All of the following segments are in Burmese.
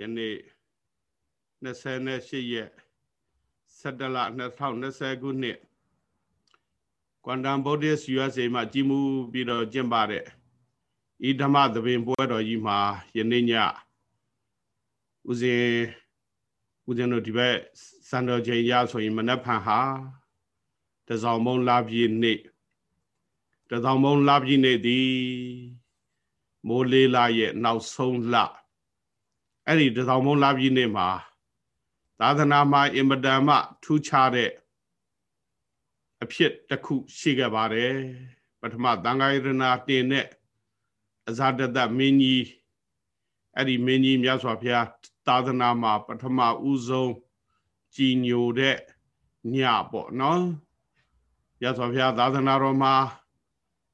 ယနေ့28ရက်17လ2020ခုနှစ်ကွမ်တမ်ဗုဒ္ဓစ် USA မှာကြီးမှုပြီးတော့ကျင့်ပတဲ့ဤဓမ္မသဘင်ပွဲတော်ကြီးမှာယနေ့ညဦးဇင်ဦးဇင်တို့ဒီဘက်စံတော်ချိန်ရဆိုရင်မနက်ဖြန်ဟာတစောင်းမုံလာပြည့်နေ့တစောင်းမုံလာပြည့်နေ့သည်မိုးလေးလာရဲ့နောက်ဆုံးလ အဲ့ဒီတစောင်းမုံလာပြည့်နေ့မှာသာသနာမှာအင်မတန်မှထူးခြားတဲ့အဖြစ်တစ်ခုရှိခဲ့ပါတယ်ပထမသံဃာယရနာတင်တဲ့အဇာတတမင်းကြီးအဲ့ဒီမင်းကြီးမြတ်စွာဘုရားသာသနာမှာ ပထမဦးဆုံးကြည်ညိုတဲ့ညပေါ့နော်မြတ်စွာဘုရားသာသနာတော်မှာ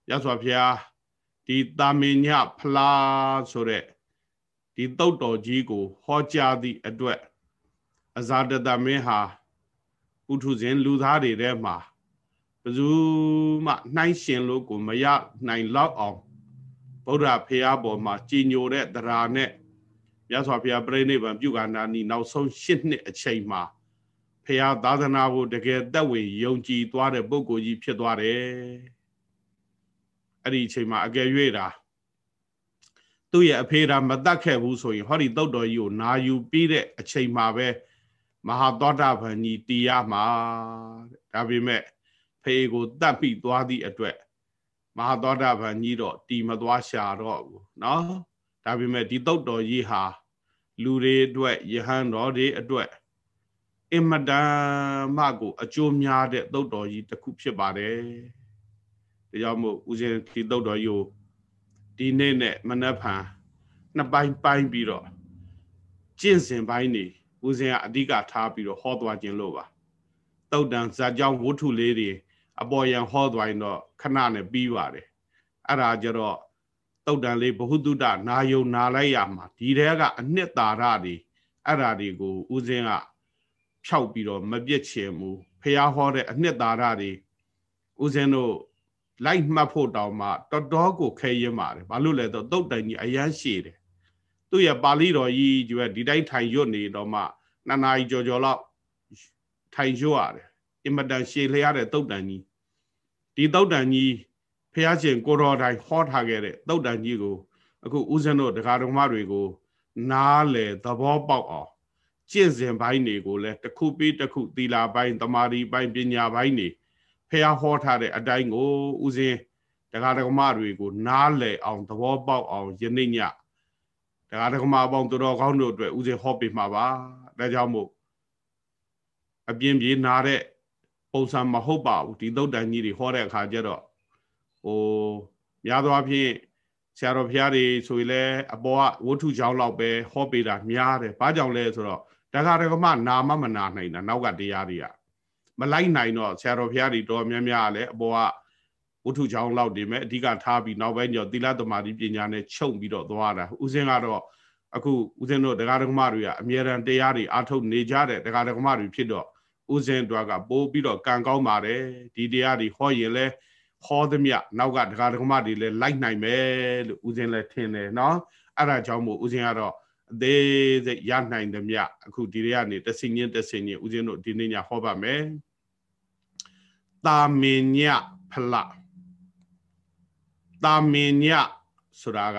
မြတ်စွာဘုရားဒီတာမင်ညဖလားဆိုတဲ့ ဒီတုတ်တော်ကြီးကို ဟောကြားသည့်အတွက်အဇာတတမင်းဟာပုထုဇဉ်လူသားတွေထဲမှာဘယ်သူမှနှိုင်းရှင်လို့ကိုမရနိုင်လောက်အောင်ဗုဒ္ဓဖရာပေါ်မှာကြည်ညိုတဲ့တရားနဲ့မြတ်စွာဘုရားပြိဋိဘံပြုကာနာနီနောက်ဆုံး၈နှစ်အချိန်မှာဖရာသာသနာကိုတကယ်သက်ဝင်ယုံကြည်သွားတဲ့ပုဂ္ဂိုလ်ကြီးဖြစ်သွားတယ်အဲ့ဒီအချိန်မှာအကယ်၍တာ သူ့ရဲ့အဖေရာမတတ်ခဲ့ဘူးဆိုရင်ဟောဒီတုတ်တော်ကြီးကိုနာယူပြီးတဲ့အချိန်မှာပဲမဟာသောတာပန်ကြီးတရားမှာဒါပေမဲ့ဖေကိုတတ်ပြီးသွားသည့်အတွက်မဟာသောတာပန်ကြီးတော့တီမသွားရှာတော့ဘူးเนาะဒါပေမဲ့ဒီတုတ်တော်ကြီးဟာလူတွေအတွက်ယဟန်တော်တွေအတွက်အင်မတန်မှကိုအကျိုးများတဲ့တုတ်တော်ကြီးတစ်ခုဖြစ်ပါတယ်ဒါကြောင့်မို့ဦးဇင်းဒီတုတ်တော်ကြီးကို ဒီနေ့နဲ့မနက်ဖြန်နှစ်ပိုင်းပိုင်းပြီးတော့ကျင့်စဉ်ပိုင်းနေဦးဇင်းကအဓိကထားပြီးတော့ဟောသွားခြင်းလို့ပါတုတ်တန်ဇာကြောင့်ဝုထုလေးတွေအပေါ်ယံဟောသွားရင်တော့ခဏနဲ့ပြီးပါတယ်အဲ့ဒါကြတော့တုတ်တန်လေးဘ ഹു တုတနာယုံနာလိုက်ရမှာဒီတဲကအနှစ်သာရတွေအဲ့ဒါတွေကိုဦးဇင်းကဖြောက်ပြီးတော့မပြစ်ချင်ဘူးဖះဟောတဲ့အနှစ်သာရတွေဦးဇင်းတို့ လိုက်မှတ်ဖို့တောင်မှတော်တော်ကိုခဲရင်ပါတယ်ဘာလို့လဲတော့တုတ်တိုင်ကြီးအရန်ရှည်တယ်သူ့ရဲ့ပါဠိတော်ကြီးကျွဲဒီတိုင်းထိုင်ရွတ်နေတော့မှနှစ်နာရီကျော်ကျော်လောက်ထိုင်ရွတ်ရတယ်အင်မတန်ရှည်လျားတဲ့တုတ်တန်ကြီးဒီတုတ်တန်ကြီးဖះရှင်ကိုတော်တိုင်ဟောထားခဲ့တဲ့တုတ်တန်ကြီးကိုအခုဦးဇင်းတို့ဒကာတော်မတွေကို နားလေသဘောပေါက်အောင်ကျင့်စဉ်ပိုင်းတွေကိုလည်းတစ်ခုပြီးတစ်ခုသီလာပိုင်းတမာရီပိုင်းပညာပိုင်းတွေ ဖះဟောထားတဲ့အတိုင်းကိုဦးဇင်းဒကာတော်မတွေကို နားလေအောင်သဘောပေါက်အောင်ယနေ့ညဒကာတော်မအပေါင်းသူတော်ကောင်းတို့အတွက်ဦးဇင်းဟောပေးမှာပါဒါကြောင့်မို့အပြင်းပြေးနာတဲ့ပုံစံမဟုတ်ပါဘူးဒီသုတ်တန်ကြီးတွေဟောတဲ့အခါကျတော့ဟိုများသောအားဖြင့်ဆရာတော်ဘုရားတွေဆိုရင်လည်းအပေါ်ကဝတ္ထုကြောင်းလောက်ပဲဟောပေးတာများတယ်ဘာကြောင့်လဲဆိုတော့တခါတခါမှနာမမနာနိုင်တာနောက်ကတရားတွေက မလိုက်နိုင်တော့ဆရာတော်ဘုရားတွေတော်များများလည်းအပေါ်ကဝတ္ထုကြောင်းလောက်နေမဲ့အဓိကထားပြီးနောက်ပိုင်းကျတော့သီလသမารိပညာနဲ့ချုပ်ပြီးတော့သွားတာဥစဉ်ကတော့အခုဦးဇင်းတို့တရားဓမ္မတွေကအမြဲတမ်းတရားတွေအားထုတ်နေကြတဲ့တရားဓမ္မတွေဖြစ်တော့ဦးဇင်းတွားကပိုးပြီးတော့ကံကောင်းပါတယ်ဒီတရားတွေဟောရင်လဲဟောသမျှနောက်ကတရားဓမ္မတွေလဲလိုက်နိုင်မယ်လို့ဦးဇင်းလဲထင်တယ်နော်အဲ့ဒါကြောင့်မို့ဦးဇင်းကတော့အသေးစိတ်ရနိုင်သမျှအခုဒီတွေကနေတဆင်ချင်းတဆင်ချင်းဦးဇင်းတို့ဒီနေ့ညဟောပါမယ် တာမင်ညဖလတာမင်ညဆိုတာက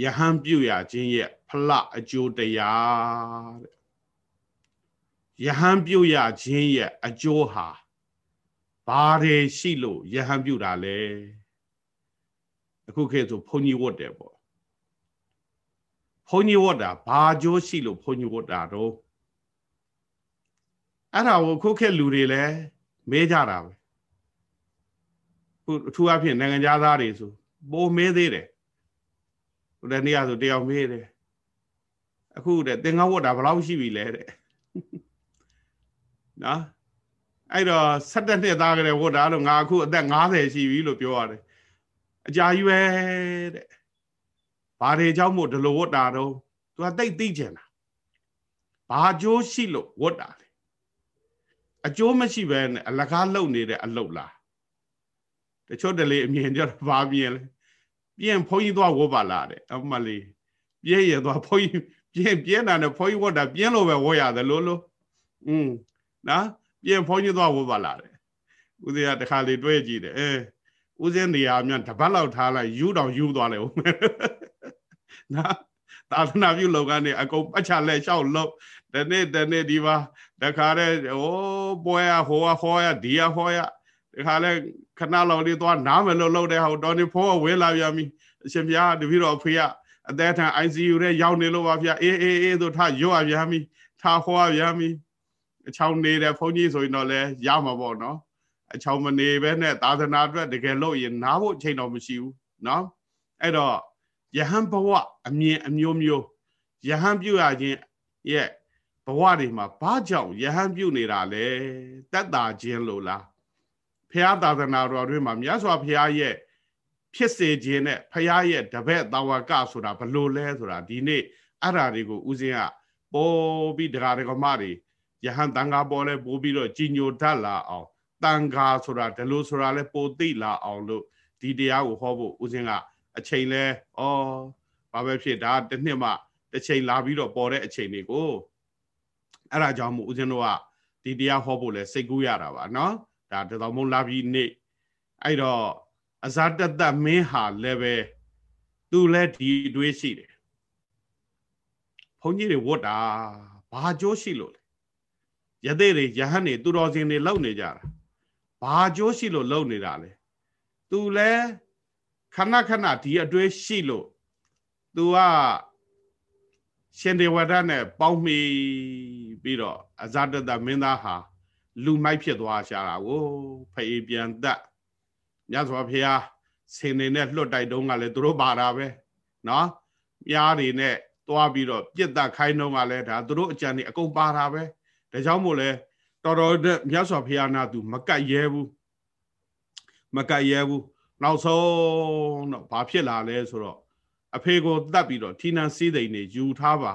ယဟန်ပြုရခြင်းရဲ့ဖလအကျိုးတရားတဲ့ယဟန်ပြုရခြင်းရဲ့အကျိုးဟာဘာတွေရှိလို့ယဟန်ပြုတာလဲအခုခေတ်ဆိုဘုန်းကြီးဝတ်တယ်ပေါ့ဘုန်းကြီးဝတ်တာဘာကျိုးရှိလို့ဘုန်းကြီးဝတ်တာတော့အဲ့ဒါကိုခုခေတ်လူတွေလည်းမေးကြတာပဲခု အထူးအဖြစ်နိုင်ငံသားတွေဆိုပိုမေးသေးတယ်ဟိုတနေ့ကဆိုတယောက်မေးတယ်အခုတဲ့သင်္ကန်းဝတ်တာဘယ်လောက်ရှိပြီလဲတဲ့နော်အဲ့တော့17နှစ်သားကလေးဝတ်တာလို့ငါအခုအသက်50ရှိပြီလို့ပြောရတယ်အကြာကြီးပဲတဲ့ဘာတွေကြောင့်မို့ဒီလိုဝတ်တာတော့သူကတိတ်သိကျင်တာဘာအကျိုးရှိလို့ဝတ်တာလဲအကျိုးမရှိပဲနဲ့အလကားလုံနေတဲ့အလုတ်လား တချို့တလေအမြင်ကြတော့ဘာမြင်လဲပြင်ဘုန်းကြီးသွားဝတ်ပါလားတဲ့အမလေးပြည့်ရသွားဘုန်းကြီးပြင်းပြင်းတာနဲ့ဘုန်းကြီးဝတ်တာပြင်းလို့ပဲဝတ်ရတယ်လို့လို့อืมနော်ပြင်းဘုန်းကြီးသွားဝတ်ပါလာတယ်ဦးဇင်းကတခါလေတွဲကြည့်တယ်အဲဦးဇင်းနေရာမြန်တပတ်လောက်ထားလိုက်ယူတော့ယူသွားလေဦးနော်သာသနာပြုလောကနေအကုန်ပတ်ချလက်လျှောက်လို့ဒီနေ့ဒီနေ့ဒီပါတခါတဲ့ဟိုးပွဲရဟိုကဟောရဒီရဟောရတခါလဲ ခဏလောက်လေးသွားနားမလို့လို့တဲ့ဟောတော်နေဖိုးဝဲလာပြန်ပြီအရှင်ဘုရားတပည့်တော်အဖေကအသက်ထန် ICU ထဲရောက်နေလို့ပါဗျာအေးအေးအေးဆိုထရွတ်ရပြန်ပြီထားဟောရပြန်ပြီအချောင်းနေတဲ့ဘုန်းကြီးဆိုရင်တော့လဲရမှာပေါ့နော်အချောင်းမနေပဲနဲ့သာသနာအတွက်တကယ်လို့ရင်နားဖို့အချိန်တော့မရှိဘူးနော်အဲ့တော့ယဟန်ဘဝအမြင်အမျိုးမျိုးယဟန်ပြုရခြင်းရဲ့ဘဝတွေမှာဘာကြောင့်ယဟန်ပြုနေတာလဲတက်တာခြင်းလို့လား ဖះသာသနာတော်တွေမှာမြတ်စွာဘုရားရဲ့ဖြစ်စေခြင်းနဲ့ဖះရဲ့တပည့်တာဝကဆိုတာဘလို့လဲဆိုတာဒီနေ့အဲ့ဓာတွေကိုဦးဇင်းကပေါ်ပြီးတရားဓမ္မတွေယဟန်တန်ခါပေါ်လဲပို့ပြီးတော့ကြီးညိုတတ်လာအောင်တန်ခါဆိုတာဒီလိုဆိုတာလဲပိုသိလာအောင်လို့ဒီတရားကိုဟောဖို့ဦးဇင်းကအချိန်လဲဩဘာပဲဖြစ်ဒါတစ်နှစ်မှတစ်ချိန်လာပြီးတော့ပေါ်တဲ့အချိန်တွေကိုအဲ့ဒါကြောင့်မို့ဦးဇင်းတို့ကဒီတရားဟောဖို့လဲစိတ်ကူးရတာပါเนาะ ဒါတတော်မုံလာပြီးနေ့အဲ့တော့အဇာတတမင်းဟာလည်းပဲသူလည်းဒီတွေးရှိတယ်ဘုန်းကြီးတွေဝတ်တာဘာကြိုးရှိလို့လဲယသိတွေယဟန်တွေသူတော်စင်တွေလုံနေကြတာဘာကြိုးရှိလို့လုံနေတာလဲသူလည်းခဏခဏဒီအတွေ့ရှိလို့သူကရှင်ဒေဝဒနဲ့ပေါင်းမိပြီးတော့အဇာတတမင်းသားဟာ လူမိုက်ဖြစ်သွားရှာတာကိုဖေးပြန်တတ်မြတ်စွာဘုရားဆင်နေနဲ့လွတ်တိုက်တုံးကလည်းသူတို့ပါတာပဲနော်မြားတွေနဲ့တွားပြီးတော့ပြစ်တက်ခိုင်းတုံးကလည်းဒါသူတို့အကြံတွေအကုန်ပါတာပဲဒါကြောင့်မို့လဲတော်တော်မြတ်စွာဘုရားနာသူမကတ်ရဲဘူးမကတ်ရဲဘူးနောက်ဆုံးတော့ဘာဖြစ်လာလဲဆိုတော့အဖေကိုတတ်ပြီးတော့ထီနန်းစီးသိမ့်နေယူထားပါ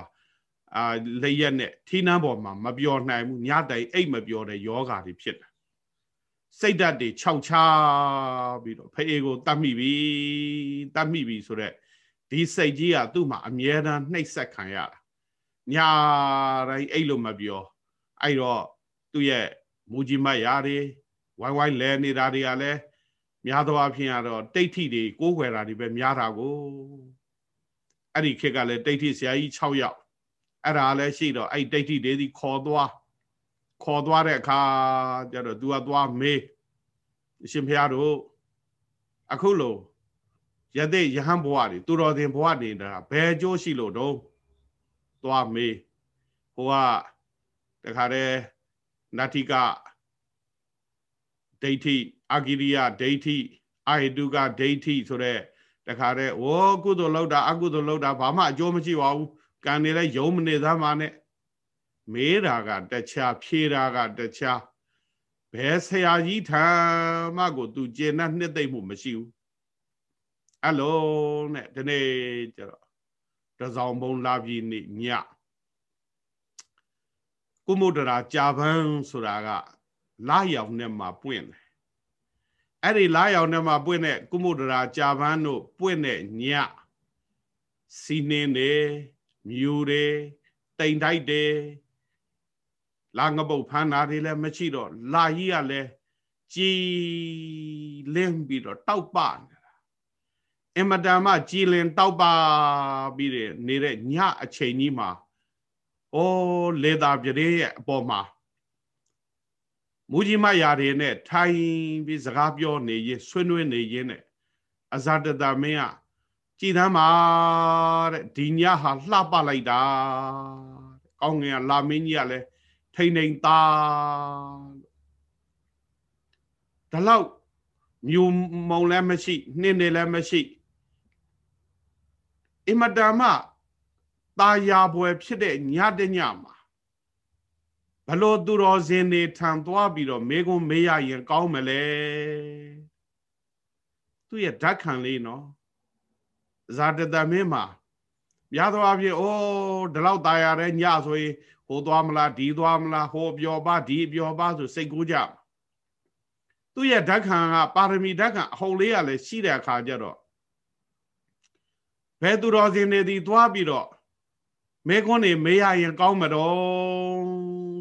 အာလက်ရက်နဲ့ထီနန်းပေါ်မှာမပြောနိုင်ဘူးညတိုင်အိတ်မပြောတဲ့ယောဂါတွေဖြစ်တာစိတ်ဓာတ်တွေခြောက်ချပြီးတော့ဖေကိုတတ်မိပြီတတ်မိပြီဆိုတော့ဒီစိတ်ကြီးကသူ့မှာအမြဲတမ်းနှိပ်စက်ခံရတာညာတိုင်းအိတ်လို့မပြောအဲ့တော့သူ့ရဲ့မူကြီးမတ်ရာတွေဝိုင်းဝိုင်းလဲနေတာတွေကလည်းများသောအားဖြင့်ကတော့တိဋ္ဌိတွေကိုးကွယ်တာတွေပဲများတာကိုအဲ့ဒီခေတ်ကလည်းတိဋ္ဌိဆရာကြီး6ယောက် အဲ့ဒါလည်းရှိတော့အဲ့တိဋ္ဌိတွေဒီခေါ်သွားခေါ်သွားတဲ့အခါကျတော့ तू ကသွားမေးအရှင်ဘုရားတို့အခုလို့ယသိယဟန်ဘဝတွေသူတော်တင်ဘဝနေတာဘယ်ကြိုးရှိလို့တော့သွားမေးဟိုကတခါတည်းနတ္ထိကဒိဋ္ဌိအာဂိရိယဒိဋ္ဌိအာဟိတုကဒိဋ္ဌိဆိုတဲ့တခါတည်းဝေါကုသိုလ်လောက်တာအကုသိုလ်လောက်တာဘာမှအကျိုးမရှိပါဘူး ကံနေလဲယုံမနေသားမှနဲ့မေးတာကတခြားဖြေတာကတခြားဘယ်ဆရာကြီးထံမှကို သူကျေနပ်နှစ်သိမ့်မှုမရှိဘူးအဲ့လိုနဲ့ဒီနေ့ကျတော့တစောင်းဘုံလာပြီနေ့ညကုမုဒ္ဒရာကြာပန်းဆိုတာကလာရောင်နဲ့မှပွင့်တယ်အဲ့ဒီလာရောင်နဲ့မှပွင့်တဲ့ကုမုဒ္ဒရာကြာပန်းတို့ပွင့်တဲ့ညစီနင်းတယ် မြူတယ်တိမ်တိုက်တယ်လာငပုတ်ဖမ်းတာတွေလည်းမရှိတော့လာကြီးကလည်းကြည်လင်းပြီးတော့တောက်ပနေတာအမတန်မှကြည်လင်တောက်ပပြီးတဲ့နေတဲ့ညအချိန်ကြီးမှာအိုးလေသာပြတဲ့ရဲ့အပေါ်မှာမူကြီးမရာတွေနဲ့ထိုင်ပြီးစကားပြောနေရင်ဆွေးနွေးနေရင်နဲ့အဇာတတမင်းက ကြည်သမ်းပါတဲ့ဒီညဟာလှပလိုက်တာကောင်းငင်ကလာမင်းကြီးကလည်းထိန်ထိန်သားဒါလောက်မြူမုံလည်းမရှိနှင်းနေလည်းမရှိအမတမตาယာပွဲဖြစ်တဲ့ညတညမှာဘလို့သူတော်စင်တွေထံသွားပြီးတော့မေကွန်းမေးရရင်ကောင်းမလဲသူရဲ့ဓာတ်ခံလေးနော် ဇာတတမင်းမှာရသောအဖြစ်အိုးဒီလောက်ตายရတဲ့ညဆိုရင်ဟိုသွားမလားဒီသွားမလားဟိုပြောပါဒီပြောပါဆိုစိတ်ကူးကြသူ့ရဲ့ဓာတ်ခံကပါရမီဓာတ်ခံအဟုတ်လေးကလည်းရှိတဲ့အခါကျတော့ဘယ်သူတော်စင်တွေဒီသွားပြီးတော့ မေကွန်းနေမေးရရင်ကောင်းမတော့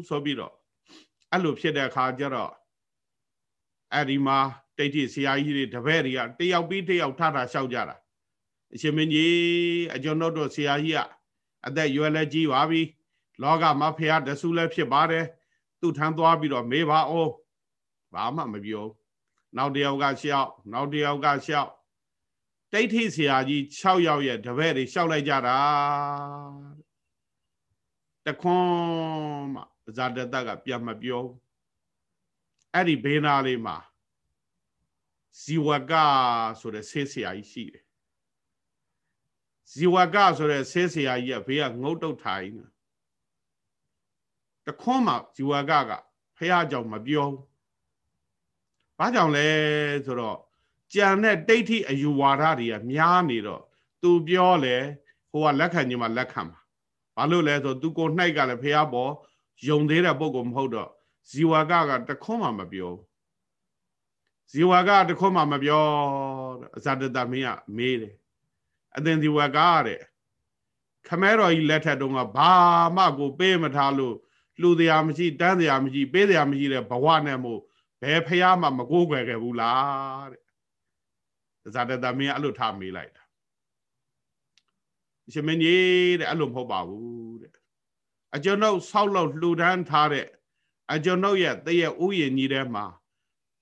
ဆိုပြီးတော့အဲ့လိုဖြစ်တဲ့အခါကျတော့အဲ့ဒီမှာတိတ်တိဆရာကြီးတွေတပည့်တွေကတယောက်ပြီးတယောက်ထတာလျှောက်ကြတာ အရှင်မင်းကြီးအကျွန်ုပ်တို့ဆရာကြီးကအသက်ရွယ်လည်းကြီးပါပြီလောကမှာဖရာတဆူလည်းဖြစ်ပါတယ်သူ့ထမ်းသွားပြီးတော့မေးပါအောင်ဘာမှမပြောနောက်တယောက်ကလျှောက်နောက်တယောက်ကလျှောက်တိတ်ထိဆရာကြီး6ယောက်ရဲ့တပည့်တွေလျှောက်လိုက်ကြတာတခွန်းမှဇာတတကပြန်မပြောအဲ့ဒီဘေးနာလေးမှာဇီဝကဆိုတဲ့ဆေးဆရာကြီးရှိတယ် ဇီဝကဆိုတဲ့ဆေးဆရာကြီးကဘေးကငုတ်တုတ်ထိုင်တခွန်းမှဇီဝကကဖះကြောင့်မပြောဘာကြောင့်လဲဆိုတော့ကြံတဲ့တိဋ္ဌိအယူဝါဒတွေကများနေတော့သူပြောလေဟိုကလက်ခံခြင်းမှာလက်ခံမှာဘာလို့လဲဆိုသူကိုနှိုက်ကလည်းဖះပေါ်ယုံသေးတဲ့ပုံကမဟုတ်တော့ဇီဝကကတခွန်းမှမပြောဇီဝကတခွန်းမှမပြောအဇာတတမင်းကမေးတယ် အသင်ဇီဝကတဲ့ခမဲတော်ကြီးလက်ထက်တုန်းကဘာမှကိုပေးမထားလို့လှူတရားမရှိတန်းတရားမရှိပေးတရားမရှိတဲ့ဘဝနဲ့မို့ဘယ်ဖះမှမကိုးကွယ်ခဲ့ဘူးလားတဲ့ဇာတတမင်းအဲ့လိုထားမေးလိုက်တာရှင်မင်းကြီးတဲ့အဲ့လိုမဟုတ်ပါဘူးတဲ့အကျွန်ုပ်ဆောက်လုပ်လှူဒန်းထားတဲ့အကျွန်ုပ်ရဲ့တည့်ရဲ့ဥယျာဉ်ကြီးထဲမှာ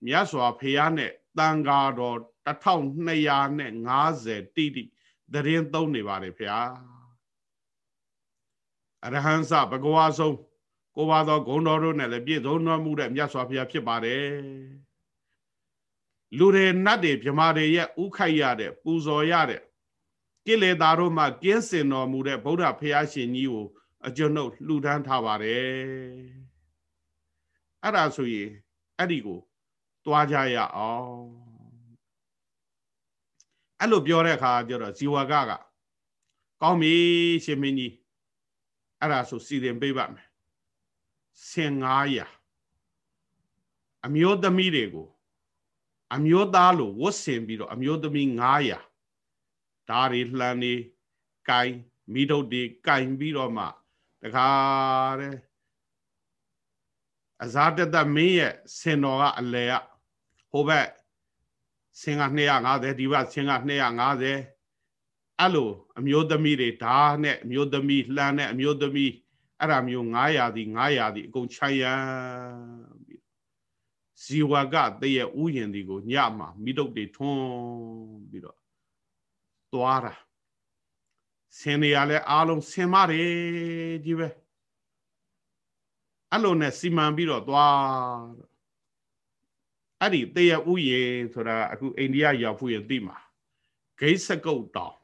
မြတ်စွာဘုရားနဲ့တန်ဃာတော်1250တိတိ သတင်းသုံးနေပါတယ်ဗျာအရဟံစဘဂဝါဆုံးကိုပါသောဂုံတော်တို့နဲ့လည်းပြည့်စုံတော်မူတဲ့မြတ်စွာဘုရားဖြစ်ပါတယ်လူတွေနတ်တွေမြမာတွေရဲ့ဥခိုက်ရတဲ့ပူဇော်ရတဲ့ကိလေသာတို့မှကင်းစင်တော်မူတဲ့ဗုဒ္ဓဘုရားရှင်ကြီးကိုအကျွန်ုပ်လှူဒန်းထားပါတယ်အဲ့ဒါဆိုရင်အဲ့ဒီကိုတွားကြရအောင် အဲ့လိုပြောတဲ့အခါကျတော့ဇီဝကကကောင်းပြီရှင်မင်းကြီးအဲ့ဒါဆိုစီရင်ပေးပါမယ်ဆင်900အမျိုးသမီးတွေကိုအမျိုးသားလို့ဝတ်ဆင်ပြီးတော့အမျိုးသမီး900ဓာရီလှန်နေကင်မိထုတ်တွေကင်ပြီးတော့မှတခါတဲ့အဇာတတမင်းရဲ့ဆင်တော်ကအလဲကဟိုဘက် ဆင်က250ဒီဘက်ဆင်က250အဲ့လိုအမျိုးသမီးတွေဓာနဲ့အမျိုးသမီးလှမ်းနဲ့အမျိုးသမီးအဲ့ဒါမျိုး900ဒီ900ဒီအကုန်ခြိုင်ရန်ပြီးဇီဝကတည့်ရဲ့ဥယျင်ဒီကိုညမှာမိတုတ်တွေထွန်းပြီးတော့သွားတာဆင်နေရလဲအားလုံးဆင်မတယ်ကြီးပဲအဲ့လိုနဲ့စီမံပြီးတော့သွား အဲ့ဒီတရဥယေဆိုတာအခုအိန္ဒိယရောက်ဖို့ရသိမှာဂိစကုတ်တောင်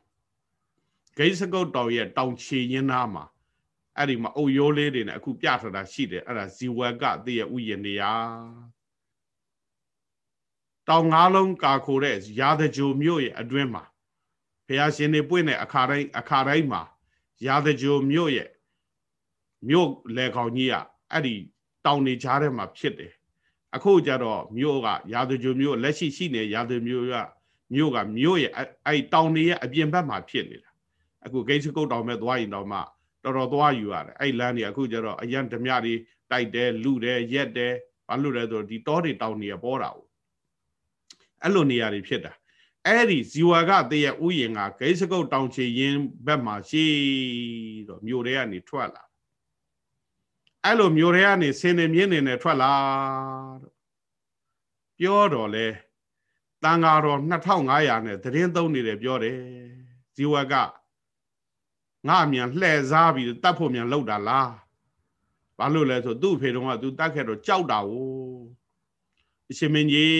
ဂိစကုတ်တောင်ရဲ့တောင်ချီရင်းသားမှာအဲ့ဒီမှာအုတ်ရိုးလေးတွေနဲ့အခုပြထားတာရှိတယ်အဲ့ဒါဇီဝကတရဥယေနေရာတောင်ငါးလုံးကာခိုတဲ့ရာဇဂျိုမြို့ရဲ့အတွင်းမှာဘုရားရှင်နေပွင့်တဲ့အခါတိုင်းအခါတိုင်းမှာရာဇဂျိုမြို့ရဲ့မြို့လေခေါင်ကြီးကအဲ့ဒီတောင်နေကြားထဲမှာဖြစ်တယ် အခုကြတော့မြို့ကရာဇဂျိုမြို့လက်ရှိရှိနေရာဇမြို့ကမြို့ကမြို့ရဲ့အဲ့တောင်နေရဲ့အပြင်ဘက်မှာဖြစ်နေတာအခုဂိတ်စကုတ်တောင်မဲ့သွားရင်တော့မှတော်တော်သွားယူရတယ်အဲ့လမ်းတွေအခုကျတော့အရန်ဓမြတွေတိုက်တယ်လူတယ်ရက်တယ်ဘာလို့လဲဆိုတော့ဒီတောတွေတောင်တွေပေါ်တာ ਉ အဲ့လိုနေရာတွေဖြစ်တာအဲ့ဒီဇီဝကတရဲ့ဥယျင်ကဂိတ်စကုတ်တောင်ချေရင်ဘက်မှာရှိတော့မြို့တွေကနေထွက်လာ အဲ့လိုမြို့တွေကနေဆင်းနေမြင်းနေနဲ့ထွက်လာတော့ပြောတော့လေတန်ဃာတော်2500နဲ့သတင်းသုံးနေတယ်ပြောတယ်ဇီဝကငါမြန်လှဲ့စားပြီးတတ်ဖို့မြန်လောက်တာလားဘာလို့လဲဆိုသူ့ဖေတော်ကသူတတ်ခဲ့တော့ကြောက်တာ ਉਹ အရှင်မင်းကြီး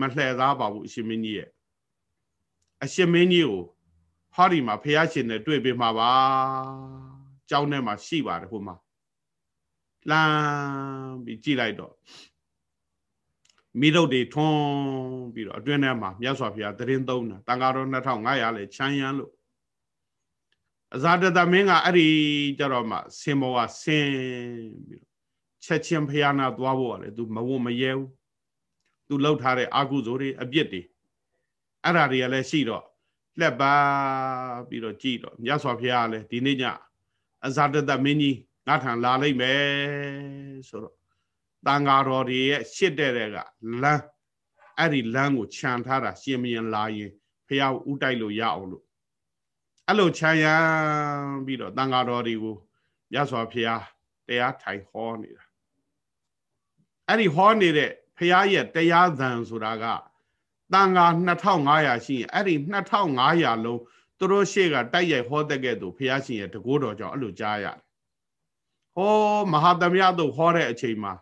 မလှဲ့သားပါဘူးအရှင်မင်းကြီးရဲ့အရှင်မင်းကြီးကိုဟောဒီမှာဖះရှင်နဲ့တွေ့ပေးမှာပါကျောင်းထဲမှာရှိပါတယ်ဟိုမှာ လမ်းပြီးကြည့်လိုက်တော့မိတို့တွေထွန်းပြီးတော့အတွင်းထဲမှာမြတ်စွာဘုရားတရင်သုံးတာတန်ဃာတော်2500လဲချမ်းရန်လို့အဇာတတမင်းကအဲ့ဒီကြတော့မှဆင်ဘောကဆင်းပြီးတော့ချက်ချင်းဖះနာသွားဖို့ကလေ तू မဝမရဲဘူး तू လောက်ထားတဲ့အာကုဇိုတွေအပြစ်တွေအဲ့ဓာတွေကလည်းရှိတော့လက်ပါပြီးတော့ကြည်တော့မြတ်စွာဘုရားလည်းဒီနေ့ညအဇာတတမင်းကြီး ငါထံလာလိုက်မယ်ဆိုတော့တန်ဃာတော်တွေရဲ့ရှစ်တဲ့တဲ့ကလမ်းအဲ့ဒီလမ်းကိုခြံထားတာရှင်မင်းလာရင်ဖះဥတိုက်လို့ရအောင်လို့အဲ့လိုခြံရံပြီးတော့တန်ဃာတော်တွေကိုမြတ်စွာဘုရားတရားထိုင်ဟောနေတာအဲ့ဒီဟောနေတဲ့ဖះရဲ့တရားသံဆိုတာကတန်ဃာ2500ရှိရင်အဲ့ဒီ2500လုံးသူတို့ရှေ့ကတိုက်ရိုက်ဟောတဲ့ကဲ့သို့ဘုရားရှင်ရဲ့တကိုးတော်ကြောင့်အဲ့လိုကြားရတယ်။ ဟောမဟာသမယတို့ဟောတဲ့အချိန်မှာ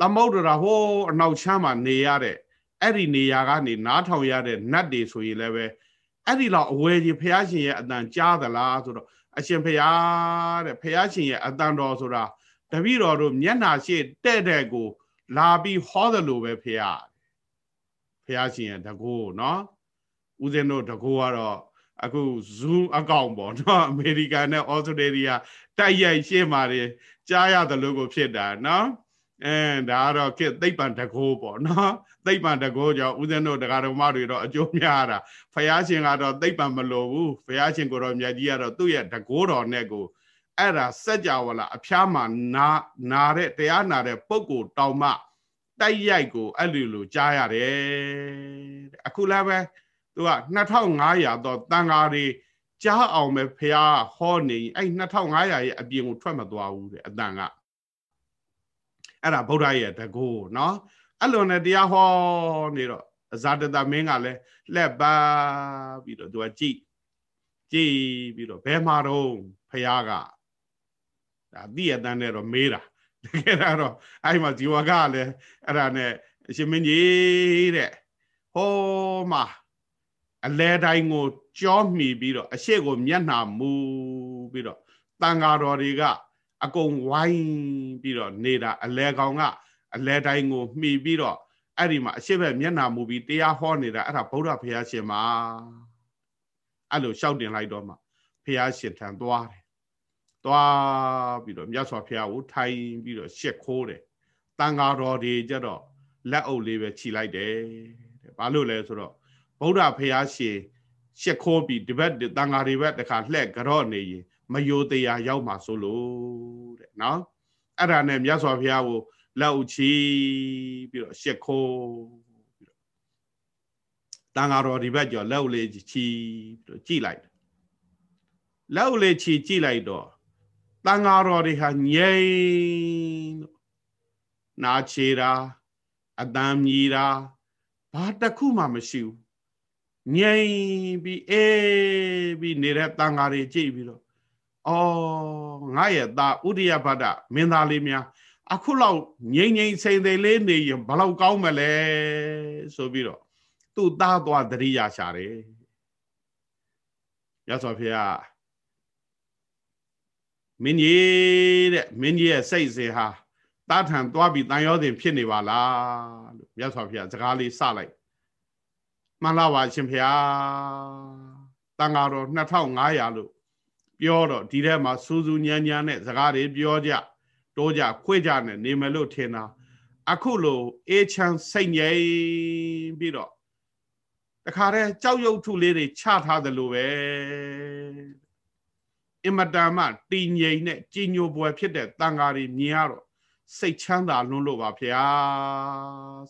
သမုဒ္ဒရာဟိုးအနောက်ချမ်းမှာနေရတဲ့အဲ့ဒီနေရာကနေနားထောင်ရတဲ့နတ်တွေဆိုရင်လည်းပဲအဲ့ဒီလောက်အဝယ်ကြီးဘုရားရှင်ရဲ့အတန်ကြားသလားဆိုတော့အရှင်ဘုရားတဲ့ဘုရားရှင်ရဲ့အတန်တော်ဆိုတာတပည့်တော်တို့မျက်နာရှိတဲ့တဲ့ကို လာပြီးဟောတယ်လို့ပဲဘုရားဘုရားရှင်ရဲ့တကိုးနော်ဦးဇင်းတို့တကိုးကတော့ အခု Zoom အကောင့်ပေါ့နော်အမေရိကန်နဲ့ဩစတြေးလျတိုက်ရိုက်ရှင်းပါတယ်ကြားရတယ်လို့ကိုဖြစ်တာနော်အဲဒါကတော့ခေသိပ္ပံတကိုးပေါ့နော်သိပ္ပံတကိုးကြောင့်ဦးဇင်းတို့တရားတော်မတွေတော့အကျိုးများတာဖယားရှင်ကတော့သိပ္ပံမလိုဘူးဖယားရှင်ကိုတော်မြတ်ကြီးကတော့သူ့ရဲ့တကိုးတော်နဲ့ကိုအဲ့ဒါစัจ java လာအဖျားမှာနာနာတဲ့တရားနာတဲ့ပုဂ္ဂိုလ်တောင်မှတိုက်ရိုက်ကိုအဲ့လိုလိုကြားရတယ်အခုလည်းပဲ သူက2500တော့တန်ဃာတွေကြားအောင်ပဲဖះဟောနေအဲ့2500ရဲ့အပြင်ကိုထွက်မသွားဘူးတဲ့အတန်ကအဲ့ဒါဗုဒ္ဓရဲ့တကူเนาะအဲ့လိုနဲ့တရားဟောနေတော့ဇာတတမင်းကလည်းလက်ပါပြီးတော့သူကကြည်ကြည်ပြီးတော့ဘယ်မှာတော့ဖះကဒါတိရတန်းနဲ့တော့မေးတာတကယ်တော့အဲ့မှာဇီဝကလည်းအဲ့ဒါနဲ့အရှင်မင်းကြီးတဲ့ဟောမှာ အလဲတိုင်းကိုကြောမှီပြီးတော့အရှိကိုမျက်နှာမူပြီးတော့တန်ဃာတော်တွေကအကုန်ဝိုင်းပြီးတော့နေတာအလဲကောင်ကအလဲတိုင်းကိုမှီပြီးတော့အဲ့ဒီမှာအရှိဘက်မျက်နှာမူပြီးတရားဟောနေတာအဲ့ဒါဗုဒ္ဓဘုရားရှင်မှာအဲ့လိုရှောက်တင်လိုက်တော့မှဘုရားရှင်ထံသွားတယ်သွားပြီးတော့မြတ်စွာဘုရားကိုထိုင်ပြီးတော့ရှက်ခိုးတယ်တန်ဃာတော်တွေကြတော့လက်အုပ်လေးပဲခြိလိုက်တယ်တဲ့ဘာလို့လဲဆိုတော့ ဗုဒ္ဓဖရာရှင်ရှက်ခိုးပြီးဒီဘက်တန်ဃာတွေဘက်တခါလှက်ကြော့နေရင်မယိုတရားရောက်မှာဆိုလို့တဲ့နော်အဲ့ဒါနဲ့မြတ်စွာဘုရားကိုလက်ဥချီပြီးတော့ရှက်ခိုးပြီးတော့တန်ဃာတော်ဒီဘက်ကျော်လက်ဥလေးချီပြီးတော့ကြည်လိုက်လက်ဥလေးချီကြည်လိုက်တော့တန်ဃာတော်တွေဟာငြိမ်လို့နာချေတာအတန်မြည်တာဘာတစ်ခုမှမရှိဘူး ငြိမ်ပြီးအေးပြီးနေတဲ့တန်ဃာတွေကြည့်ပြီးတော့အော်ငါရဲ့သားဥဒိယဘဒ္ဒမင်းသားလေးများအခုလောက်ငြိမ်ငြိမ်စိမ်စိမ်လေးနေရင်ဘလောက်ကောင်းမလဲဆိုပြီးတော့သူ့သားသွားတရိယာရှာတယ်ရသော်ဖေကမင်းကြီးတဲ့မင်းကြီးရဲ့စိတ်စေဟာတားထန်သွားပြီးတန်ရောစဉ်ဖြစ်နေပါလားလို့မြတ်စွာဘုရားစကားလေးစလိုက် မှန်လားပါရှင်ဖျားတန်ဃာတော်2500လို့ပြောတော့ဒီထဲမှာစူးစူးညံ့ညံ့နဲ့စကားတွေပြောကြတိုးကြခွေ့ကြနဲ့နေမယ်လို့ထင်တာအခုလိုအေးချမ်းစိတ်ငြိမ်ပြီးတော့တခါတည်းကြောက်ရွံ့ထုလေးတွေချထားတယ်လို့ပဲအင်မတန်မှတည်ငြိမ်နဲ့ကြည်ညိုပွဲဖြစ်တဲ့တန်ဃာတွေမြင်ရတော့စိတ်ချမ်းသာလွန်းလို့ပါဗျာ